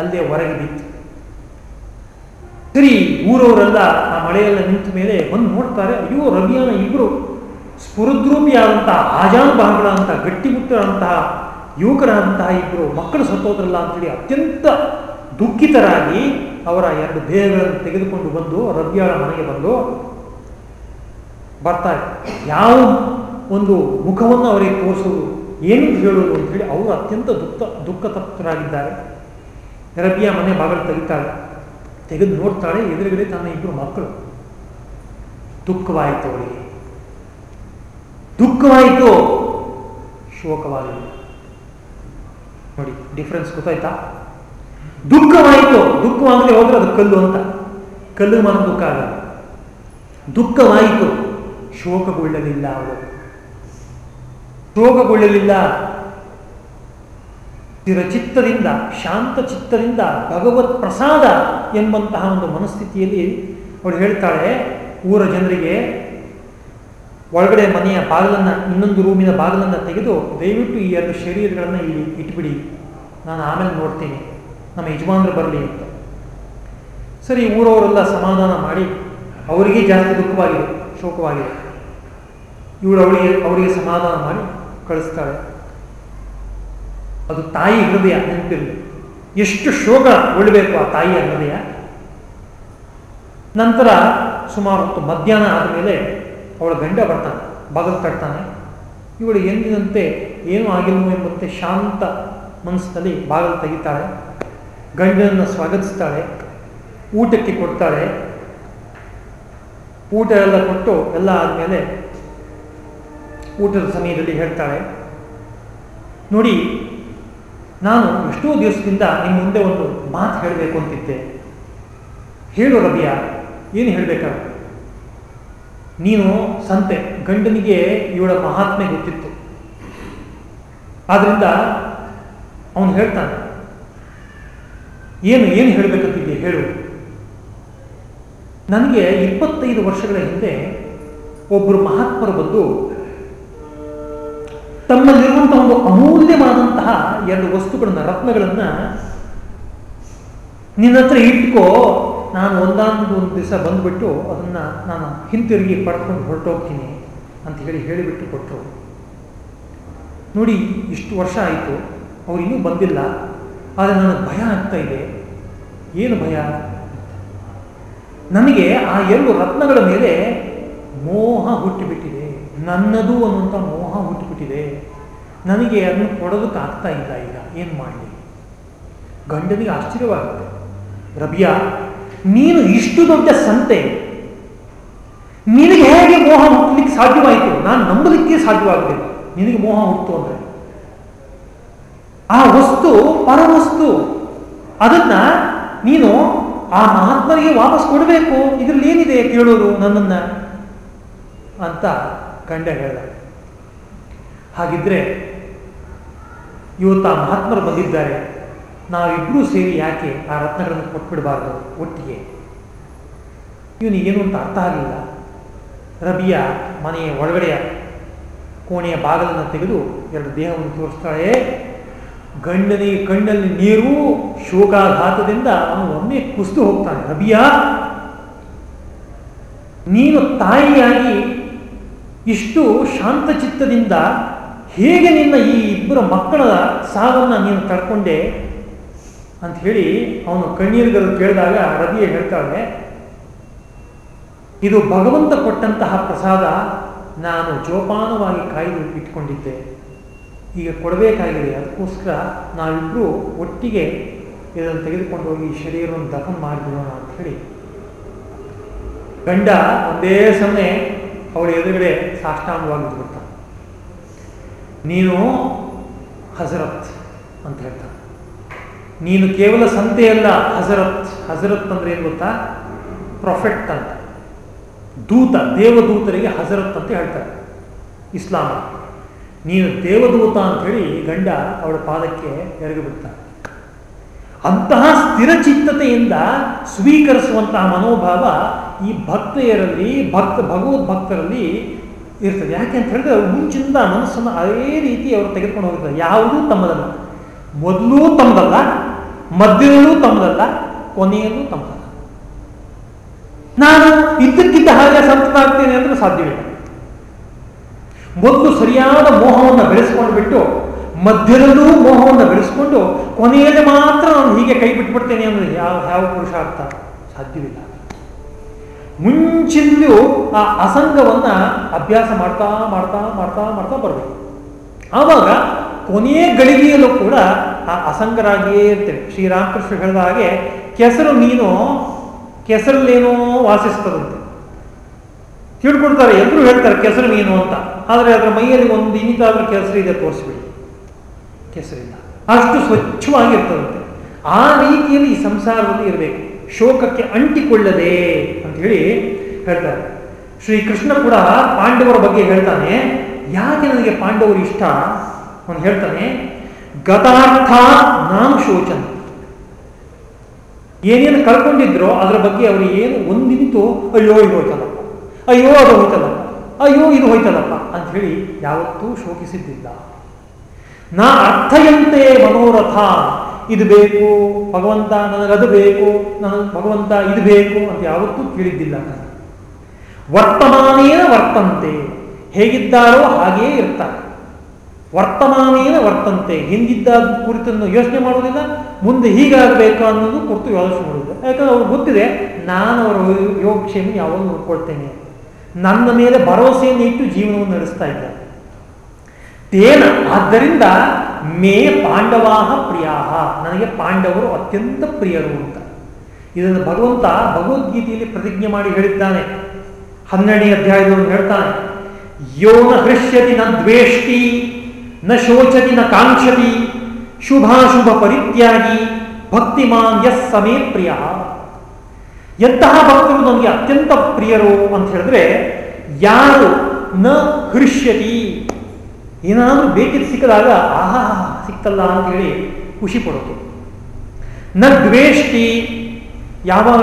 ಅಲ್ಲೇ ಹೊರಗೆ ಬಿತ್ತು. ಸರಿ ಊರವರೆಲ್ಲ ಆ ಮಳೆಯೆಲ್ಲ ನಿಂತ ಮೇಲೆ ಬಂದು ನೋಡ್ತಾರೆ, ಅಯ್ಯೋ ರವಿಯಾನ ಇಬ್ಬರು ಸ್ಫುರದ್ರೂಪಿಯಾದಂತಹ ಆಜಾನುಭಾವಗಳಂತಹ ಗಟ್ಟಿಮುಟ್ಟರಂತಹ ಯುವಕರಾದಂತಹ ಇಬ್ಬರು ಮಕ್ಕಳು ಸತ್ತೋದ್ರಲ್ಲ ಅಂತೇಳಿ ಅತ್ಯಂತ ದುಃಖಿತರಾಗಿ ಅವರ ಎರಡು ದೇಹಗಳನ್ನು ತೆಗೆದುಕೊಂಡು ಬಂದು ರವ್ಯಾಳ ಮನೆಗೆ ಬಂದು ಬರ್ತಾರೆ ಯಾವ ಒಂದು ಮುಖವನ್ನು ಅವರಿಗೆ ತೋರಿಸೋದು ಏನು ಹೇಳೋದು ಅಂತೇಳಿ ಅವರು ಅತ್ಯಂತ ದುಃಖ ದುಃಖ ತಪ್ತರಾಗಿದ್ದಾರೆ ರಬಿಯ ಮನೆ ಬಾಗಿಲು ತೆಗಿತಾಳೆ ತೆಗೆದು ನೋಡ್ತಾಳೆ, ಎದುರುಗಡೆ ತನ್ನ ಇಬ್ಬರು ಮಕ್ಕಳು. ದುಃಖವಾಯಿತು ದುಃಖವಾಯಿತು. ಶೋಕವಾಯಿತು ನೋಡಿ ಡಿಫ್ರೆನ್ಸ್ ಗೊತ್ತಾಯ್ತಾ? ದುಃಖವಾಯಿತು. ದುಃಖವಾಗಲಿ ಹೋದ್ರೆ ಅದು ಕಲ್ಲು ಅಂತ. ಕಲ್ಲು ಮನ ದುಃಖ ಆಗಲ್ಲ. ದುಃಖವಾಯಿತು. ಶೋಕಗೊಳ್ಳಲಿಲ್ಲ ಅವರು ಶೋಕಗೊಳ್ಳಲಿಲ್ಲ. ಚಿತ್ತದಿಂದ ಶಾಂತ ಚಿತ್ತದಿಂದ ಭಗವತ್ ಪ್ರಸಾದ ಎಂಬಂತಹ ಒಂದು ಮನಸ್ಥಿತಿಯಲ್ಲಿ ಅವಳು ಹೇಳ್ತಾಳೆ, ಊರ ಜನರಿಗೆ ಒಳಗಡೆ ಮನೆಯ ಬಾಗಿಲನ್ನು, ಇನ್ನೊಂದು ರೂಮಿನ ಬಾಗಿಲನ್ನು ತೆಗೆದು ದಯವಿಟ್ಟು ಈ ಎರಡು ಶರೀರಗಳನ್ನು ಇಲ್ಲಿ ಇಟ್ಬಿಡಿ. ನಾನು ಆಮೇಲೆ ನೋಡ್ತೀನಿ. ನಮ್ಮ ಯಜಮಾನರು ಬರಲಿ ಅಂತ. ಸರಿ, ಊರವರೆಲ್ಲ ಸಮಾಧಾನ ಮಾಡಿ, ಅವರಿಗೆ ಜಾಸ್ತಿ ದುಃಖವಾಗಿದೆ, ಶೋಕವಾಗಿದೆ. ಇವಳು ಅವಳಿಗೆ ಅವರಿಗೆ ಸಮಾಧಾನ ಮಾಡಿ ಕಳಿಸ್ತಾಳೆ. ಅದು ತಾಯಿ ಹೃದಯ ನೆನಪಿರಲಿ. ಎಷ್ಟು ಶೋಕ ಉಳ್ಬೇಕು ಆ ತಾಯಿಯ ಹೃದಯ? ನಂತರ ಸುಮಾರು ಹೊತ್ತು ಮಧ್ಯಾಹ್ನ ಆದಮೇಲೆ ಅವಳ ಗಂಡ ಬರ್ತಾನೆ, ಬಾಗಿಲು ಕಟ್ತಾನೆ. ಇವಳು ಎಂದಿನಂತೆ ಏನೂ ಆಗಿಲ್ವೋ ಎಂಬಂತೆ ಶಾಂತ ಮನಸ್ಸಿನಲ್ಲಿ ಬಾಗಿಲು ತೆಗಿತಾಳೆ. ಗಂಡನನ್ನು ಸ್ವಾಗತಿಸ್ತಾಳೆ. ಊಟಕ್ಕೆ ಕೊಡ್ತಾಳೆ. ಊಟ ಎಲ್ಲ ಕೊಟ್ಟು ಎಲ್ಲ ಆದಮೇಲೆ ಊಟದ ಸಮಯದಲ್ಲಿ ಹೇಳ್ತಾಳೆ, ನೋಡಿ ನಾನು ಎಷ್ಟೋ ದಿವಸದಿಂದ ನಿಮ್ಮ ಮುಂದೆ ಒಂದು ಮಾತು ಹೇಳಬೇಕು ಅಂತಿದ್ದೆ. ಹೇಳು ರಬಿಯ, ಏನು ಹೇಳಬೇಕಾಗ ನೀನು ಸಂತೆ, ಗಂಡನಿಗೆ ಇವಳ ಮಹಾತ್ಮೆ ಗೊತ್ತಿತ್ತು. ಆದ್ರಿಂದ ಅವನು ಹೇಳ್ತಾನೆ, ಏನು ಏನು ಹೇಳಬೇಕಂತಿದ್ದೆ ಹೇಳು. ನನಗೆ ಇಪ್ಪತ್ತೈದು ವರ್ಷಗಳ ಹಿಂದೆ ಒಬ್ಬರು ಮಹಾತ್ಮರು ಬಂದು ತಮ್ಮಲ್ಲಿರುವಂತಹ ಒಂದು ಅಮೂಲ್ಯವಾದಂತಹ ಎರಡು ವಸ್ತುಗಳನ್ನ, ರತ್ನಗಳನ್ನ ನಿನ್ನ ಹತ್ರ ಇಟ್ಕೋ. ನಾನು ಒಂದಾನೊಂದು ಒಂದು ದಿವಸ ಬಂದ್ಬಿಟ್ಟು ಅದನ್ನ ನಾನು ಹಿಂತಿರುಗಿ ಪಡ್ಕೊಂಡು ಹೊರಟೋಗ್ತೀನಿ ಅಂತ ಹೇಳಿ ಹೇಳಿಬಿಟ್ಟು ಕೊಟ್ಟರು ನೋಡಿ, ಇಷ್ಟು ವರ್ಷ ಆಯಿತು, ಅವ್ರು ಇನ್ನೂ ಬಂದಿಲ್ಲ. ಆದರೆ ನನಗೆ ಭಯ ಆಗ್ತಾ ಇದೆ. ಏನು ಭಯ? ನನಗೆ ಆ ಎರಡು ರತ್ನಗಳ ಮೇಲೆ ಮೋಹ ಹುಟ್ಟಿಬಿಟ್ಟಿದೆ. ನನ್ನದು ಅನ್ನುವಂಥ ಹುಟ್ಟಿಬಿಟ್ಟಿದೆ. ನನಗೆ ಅದನ್ನು ಕೊಡೋದಕ್ಕೆ ಇಲ್ಲ ಈಗ. ಏನು ಮಾಡಲಿ? ಗಂಡನಿಗೆ ಆಶ್ಚರ್ಯವಾಗುತ್ತೆ. ರಬಿಯಾ, ನೀನು ಇಷ್ಟು ದೊಡ್ಡ ಸಂತೆ. ನಿನಗೆ ಹೇಗೆ ಮೋಹ ಹುಟ್ಟಲಿಕ್ಕೆ ಸಾಧ್ಯವಾಯಿತು? ನಾನು ನಂಬಲಿಕ್ಕೆ ಸಾಧ್ಯವಾಗಲಿಲ್ಲ ನಿನಗೆ ಮೋಹ ಹುಟ್ಟು ಅಂದ್ರೆ? ಆ ವಸ್ತು ಪರವಸ್ತು. ಅದನ್ನ ನೀನು ಆ ಮಹಾತ್ಮರಿಗೆ ವಾಪಸ್ ಕೊಡಬೇಕು. ಇದರಲ್ಲಿ ಏನಿದೆ ಕೇಳೋರು ನನ್ನನ್ನ? ಅಂತ ಗಂಡ ಹೇಳ್ದ. ಹಾಗಿದ್ರೆ ಇವತ್ತು ಆ ಮಹಾತ್ಮರು ಬಂದಿದ್ದಾರೆ ನಾವಿಬ್ಬರೂ ಸೇರಿ ಯಾಕೆ ಆ ರತ್ನಗಳನ್ನು ಕೊಟ್ಬಿಡಬಾರ್ದು ಒಟ್ಟಿಗೆ? ಏನು ಅಂತ ಅರ್ಥ ಆಗಲಿಲ್ಲ. ರಬಿಯ ಮನೆಯ ಒಳಗಡೆಯ ಕೋಣೆಯ ಬಾಗಿಲನ್ನು ತೆಗೆದು ಎರಡು ದೇಹವನ್ನು ತೋರಿಸ್ತಾಳೆ. ಗಂಡನಿಗೆ ಕಣ್ಣಲ್ಲಿ ನೀರು ಶೋಕಾಘಾತದಿಂದ ಅವನು ಒಮ್ಮೆ ಕುಸಿದು ಹೋಗ್ತಾನೆ. ರಬಿಯ, ನೀನು ತಾಯಿಯಾಗಿ ಇಷ್ಟು ಶಾಂತಚಿತ್ತದಿಂದ ಹೇಗೆ ನಿನ್ನ ಈ ಇಬ್ಬರ ಮಕ್ಕಳ ಸಾವನ್ನ ನೀನು ತಡ್ಕೊಂಡೆ ಅಂತ ಹೇಳಿ ಅವನು ಕಣ್ಣೀರುಗಳು ಕೇಳಿದಾಗ ರವಿಯ ಹೇಳ್ತಾಳೆ, ಇದು ಭಗವಂತ ಕೊಟ್ಟಂತಹ ಪ್ರಸಾದ ನಾನು ಜೋಪಾನವಾಗಿ ಕಾಯ್ದು ಇಟ್ಕೊಂಡಿದ್ದೆ. ಈಗ ಕೊಡಬೇಕಾಗಿದೆ, ಅದಕ್ಕೋಸ್ಕರ ನಾವಿಬ್ಬರು ಒಟ್ಟಿಗೆ ಇದನ್ನು ತೆಗೆದುಕೊಂಡು ಹೋಗಿ ಶರೀರವನ್ನು ದಫನ್ ಮಾಡಿಬಿಡೋಣ ಅಂತ ಹೇಳಿ. ಗಂಡ ಒಂದೇ ಸಮಯ ಅವಳ ಎದುರುಗಡೆ ಸಾಷ್ಟಾಂಗವಾಗಿ ಬಿಡ್ತಾನೆ ನೀನು ಹಜರತ್ ಅಂತ ಹೇಳ್ತಾನೆ. ನೀನು ಕೇವಲ ಸಂತೆಯಲ್ಲ ಹಜರತ್. ಹಜರತ್ ಅಂದ್ರೆ ಏನು ಗೊತ್ತಾ? ಪ್ರೊಫೆಟ್ ಅಂತ. ದೂತ, ದೇವದೂತರಿಗೆ ಹಜರತ್ ಅಂತ ಹೇಳ್ತಾರೆ. ಇಸ್ಲಾಮ. ನೀನು ದೇವದೂತ ಅಂತ ಹೇಳಿ ಗಂಡ ಅವಳ ಪಾದಕ್ಕೆ ಎರಗಿ ಬಿಡ್ತಾನೆ. ಅಂತಹ ಸ್ಥಿರಚಿತ್ತತೆಯಿಂದ ಸ್ವೀಕರಿಸುವಂತಹ ಮನೋಭಾವ ಈ ಭಕ್ತೆಯರಲ್ಲಿ, ಭಕ್ತ ಭಗವದ್ ಭಕ್ತರಲ್ಲಿ ಇರ್ತದೆ. ಯಾಕೆ ಅಂತ ಹೇಳಿದ್ರೆ ಮುಂಚಿಂದ ಮನಸ್ಸನ್ನು ಅದೇ ರೀತಿ ಅವರು ತೆಗೆದುಕೊಂಡು ಹೋಗಿರ್ತಾರೆ. ಯಾವುದೂ ತಮ್ಮದಲ್ಲ. ಮೊದಲೂ ತಮ್ಮದಲ್ಲ, ಮಧ್ಯದಲ್ಲೂ ತಮ್ಮದಲ್ಲ, ಕೊನೆಯಲ್ಲೂ ತಮ್ಮದಲ್ಲ. ನಾನು ಇದ್ದಕ್ಕಿದ್ದ ಹಾಗೆ ಸಂತನಾಗ್ತೇನೆ ಅಂದ್ರೆ ಸಾಧ್ಯವಿಲ್ಲ. ಮೊದಲು ಸರಿಯಾದ ಮೋಹವನ್ನು ಬೆಳೆಸ್ಕೊಂಡು ಬಿಟ್ಟು, ಮಧ್ಯದಲ್ಲೂ ಮೋಹವನ್ನು ಬೆಳೆಸ್ಕೊಂಡು, ಕೊನೆಯಲ್ಲಿ ಮಾತ್ರ ನಾನು ಹೀಗೆ ಕೈ ಬಿಟ್ಬಿಡ್ತೇನೆ ಅಂದ್ರೆ ಯಾವ ಯಾವ ಪುರುಷ ಅರ್ಥ ಸಾಧ್ಯವಿಲ್ಲ. ಮುಂಚಿಂದು ಆ ಅಸಂಗವನ್ನ ಅಭ್ಯಾಸ ಮಾಡ್ತಾ ಮಾಡ್ತಾ ಮಾಡ್ತಾ ಮಾಡ್ತಾ ಬರಬೇಕು. ಆವಾಗ ಕೊನೆಯ ಗಳಿಗೆಯಲ್ಲೂ ಕೂಡ ಆ ಅಸಂಗರಾಗಿಯೇ ಇರ್ತೇವೆ. ಶ್ರೀರಾಮಕೃಷ್ಣ ಹೇಳಿದ ಹಾಗೆ ಕೆಸರು ಮೀನು ಕೆಸರಲ್ಲೇನೋ ವಾಸಿಸ್ತದಂತೆ. ತಿಳ್ಕೊಡ್ತಾರೆ ಎಲ್ಲರೂ ಹೇಳ್ತಾರೆ ಕೆಸರು ಮೀನು ಅಂತ. ಆದರೆ ಅದರ ಮೈಯಲ್ಲಿ ಒಂದು ಇನ್ನಿತಾದ್ರೂ ಕೆಸರು ಇದೆ ತೋರಿಸ್ಬಿಡಿ. ಕೆಸರಿಲ್ಲ. ಅಷ್ಟು ಸ್ವಚ್ಛವಾಗಿರ್ತದಂತೆ. ಆ ರೀತಿಯಲ್ಲಿ ಈ ಸಂಸಾರದಲ್ಲಿ ಇರಬೇಕು. ಶೋಕಕ್ಕೆ ಅಂಟಿಕೊಳ್ಳದೆ ಅಂತ ಹೇಳಿ ಹೇಳ್ತಾರೆ. ಶ್ರೀ ಕೃಷ್ಣ ಕೂಡ ಪಾಂಡವರ ಬಗ್ಗೆ ಹೇಳ್ತಾನೆ. ಯಾಕೆ ನನಗೆ ಪಾಂಡವರು ಇಷ್ಟ? ಅವನು ಹೇಳ್ತಾನೆ, ಗತಾರ್ಥ ನಾನು ಶೋಚನ. ಏನೇನು ಕಳ್ಕೊಂಡಿದ್ರೋ ಅದರ ಬಗ್ಗೆ ಅವರು ಏನು ಒಂದಿನಿತು, ಅಯ್ಯೋ, ಇದು ಹೋಯ್ತಲ್ಲಪ್ಪ. ಅಯ್ಯೋ, ಅದು ಹೋಯ್ತಲ್ಲಪ್ಪ. ಅಯ್ಯೋ, ಇದು ಹೋಯ್ತಲ್ಲಪ್ಪ. ಅಂತ ಹೇಳಿ ಯಾವತ್ತೂ ಶೋಕಿಸಿದ್ದಿಲ್ಲ. ನಾ ಅರ್ಥಯಂತೆ ಮನೋರಥ ಇದು ಬೇಕು, ಭಗವಂತ ನನಗದು ಬೇಕು ನನಗೆ ಭಗವಂತ ಇದು ಬೇಕು ಅಂತ ಯಾವತ್ತೂ ಕೇಳಿದ್ದಿಲ್ಲ ನಾನು. ವರ್ತಮಾನೇನ ವರ್ತಂತೆ, ಹೇಗಿದ್ದಾರೋ ಹಾಗೆಯೇ ಇರ್ತಾರೆ. ವರ್ತಮಾನೇನ ವರ್ತಂತೆ, ಹಿಂದಿದ್ದ ಕುರಿತನ್ನು ಯೋಚನೆ ಮಾಡೋದಿಲ್ಲ ಮುಂದೆ ಹೀಗಾಗಬೇಕು ಅನ್ನೋದು ಕುರಿತು ಯೋಚನೆ ಮಾಡುವುದು. ಯಾಕಂದ್ರೆ ಅವ್ರಿಗೆ ಗೊತ್ತಿದೆ, ನಾನು ಅವರ ಯೋಗಕ್ಷೇಮ ಯಾವಾಗ ನೋಡ್ಕೊಳ್ತೇನೆ. ನನ್ನ ಮೇಲೆ ಭರವಸೆಯನ್ನು ಇಟ್ಟು ಜೀವನವನ್ನು ನಡೆಸ್ತಾ ಇದ್ದಾರೆ. ತೇನ. ಆದ್ದರಿಂದ ಮೇ ಪಾಂಡವಾಹ ಪ್ರಿಯಾಹ. ನನಗೆ ಪಾಂಡವರು ಅತ್ಯಂತ ಪ್ರಿಯರು ಅಂತ. ಇದನ್ನು ಭಗವಂತ ಭಗವದ್ಗೀತೆಯಲ್ಲಿ ಪ್ರತಿಜ್ಞೆ ಮಾಡಿ ಹೇಳಿದ್ದಾನೆ. ಹನ್ನೆರಡನೇ ಅಧ್ಯಾಯದವರು ಹೇಳ್ತಾನೆ. ಯೋ ನ ಹೃಷ್ಯತಿ ನ ದ್ವೇಷ್ಟಿ, ನ ಶೋಚತಿ ನ ಕಾಂಕ್ಷತಿ, ಶುಭಾಶುಭ ಪರಿತ್ಯಾಗಿ ಭಕ್ತಿಮಾನ್ ಯಸ್ ಸಮೇ ಪ್ರಿಯ. ಎಂತಹ ಭಕ್ತರು ನನಗೆ ಅತ್ಯಂತ ಪ್ರಿಯರು ಅಂತ ಹೇಳಿದ್ರೆ ಯಾರು? ನ ಹೃಷ್ಯತಿ. ಏನಾದರೂ ಬೇಕಿದ್ದು ಸಿಕ್ಕದಾಗ, ಆಹಾ, ಸಿಕ್ತಲ್ಲ ಅಂತೇಳಿ ಖುಷಿ ಪಡೋದು ನ ದ್ವೇಷ್ಟಿ ಯಾವಾಗ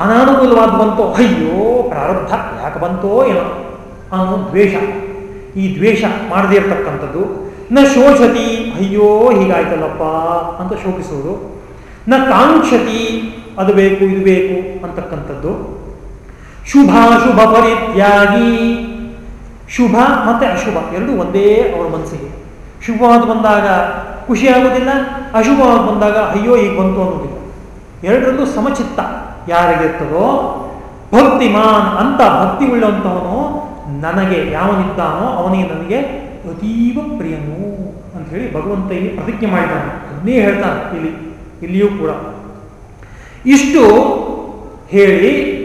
ಅನಾನುಕೂಲವಾದ ಬಂತೋ, ಅಯ್ಯೋ, ಪ್ರಾರಬ್ಧ ಯಾಕೆ ಬಂತೋ ಏನೋ ಅನ್ನೋ ದ್ವೇಷ. ಈ ದ್ವೇಷ ಮಾಡದೇ ಇರತಕ್ಕಂಥದ್ದು, ನ ಶೋಷತಿ, ಅಯ್ಯೋ, ಹೀಗಾಯ್ತಲ್ಲಪ್ಪ ಅಂತ ಶೋಕಿಸುವುದು. ನ ಕಾಂಕ್ಷತಿ, ಅದು ಬೇಕು, ಇದು ಬೇಕು ಅಂತಕ್ಕಂಥದ್ದು. ಶುಭಾಶುಭ ಪರಿತ್ಯಾಗಿ. ಶುಭ ಮತ್ತು ಅಶುಭ, ಎರಡೂ ಒಂದೇ ಅವರ ಮನಸ್ಸಿಗೆ. ಶುಭವಾದ ಬಂದಾಗ ಖುಷಿ ಆಗೋದಿಲ್ಲ ಅಶುಭವಾದ ಬಂದಾಗ ಅಯ್ಯೋ ಈಗ ಬಂತು ಅನ್ನೋದಿಲ್ಲ. ಎರಡರಲ್ಲೂ ಸಮಚಿತ್ತ ಯಾರಿಗಿರ್ತದೋ ಭಕ್ತಿಮಾನ್ ಅಂತ ಭಕ್ತಿ ಉಳ್ಳಂಥವನು ನನಗೆ ಯಾವನಿದ್ದಾನೋ ಅವನಿಗೆ ನನಗೆ ಅತೀವ ಪ್ರಿಯನು ಅಂತ ಹೇಳಿ ಭಗವಂತ ಇಲ್ಲಿ ಪ್ರತಿಜ್ಞೆ ಮಾಡಿದ್ದಾನೆ. ಅದನ್ನೇ ಹೇಳ್ತಾನೆ ಇಲ್ಲಿ, ಇಲ್ಲಿಯೂ ಕೂಡ. ಇಷ್ಟು ಹೇಳಿ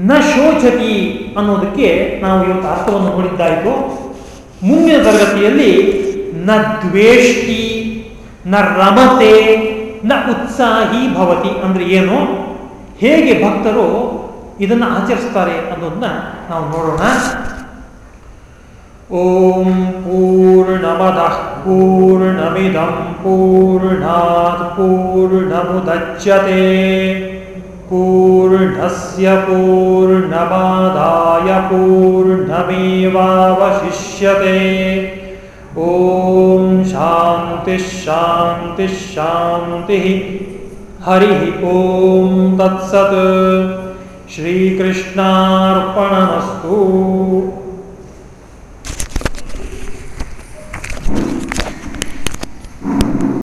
ನ ಶೋಚತಿ ಅನ್ನೋದಕ್ಕೆ ನಾವು ಇವತ್ತು ಅರ್ಥವನ್ನು ನೋಡಿದ್ದಾಯಿತು. ಮುಂದಿನ ತರಗತಿಯಲ್ಲಿ ನ ದ್ವೇಷ್ಟಿ, ನ ರಮತೆ, ನ ಉತ್ಸಾಹಿ ಭವತಿ ಅಂದ್ರೆ ಏನು? ಹೇಗೆ ಭಕ್ತರು ಇದನ್ನು ಆಚರಿಸ್ತಾರೆ ಅನ್ನೋದನ್ನ ನಾವು ನೋಡೋಣ. ಓಂ ಪೂರ್ಣಮದಃ ಪೂರ್ಣಮಿದಂ ಪೂರ್ಣಾತ್ ಪೂರ್ಣಮುದಚ್ಯತೆ. पूर्णस्य पूर्णमादाय पूर्णमेवावशिष्यते ॐ शान्तिः शान्तिः शान्तिः हरिः ॐ तत्सत् श्रीकृष्णार्पणमस्तु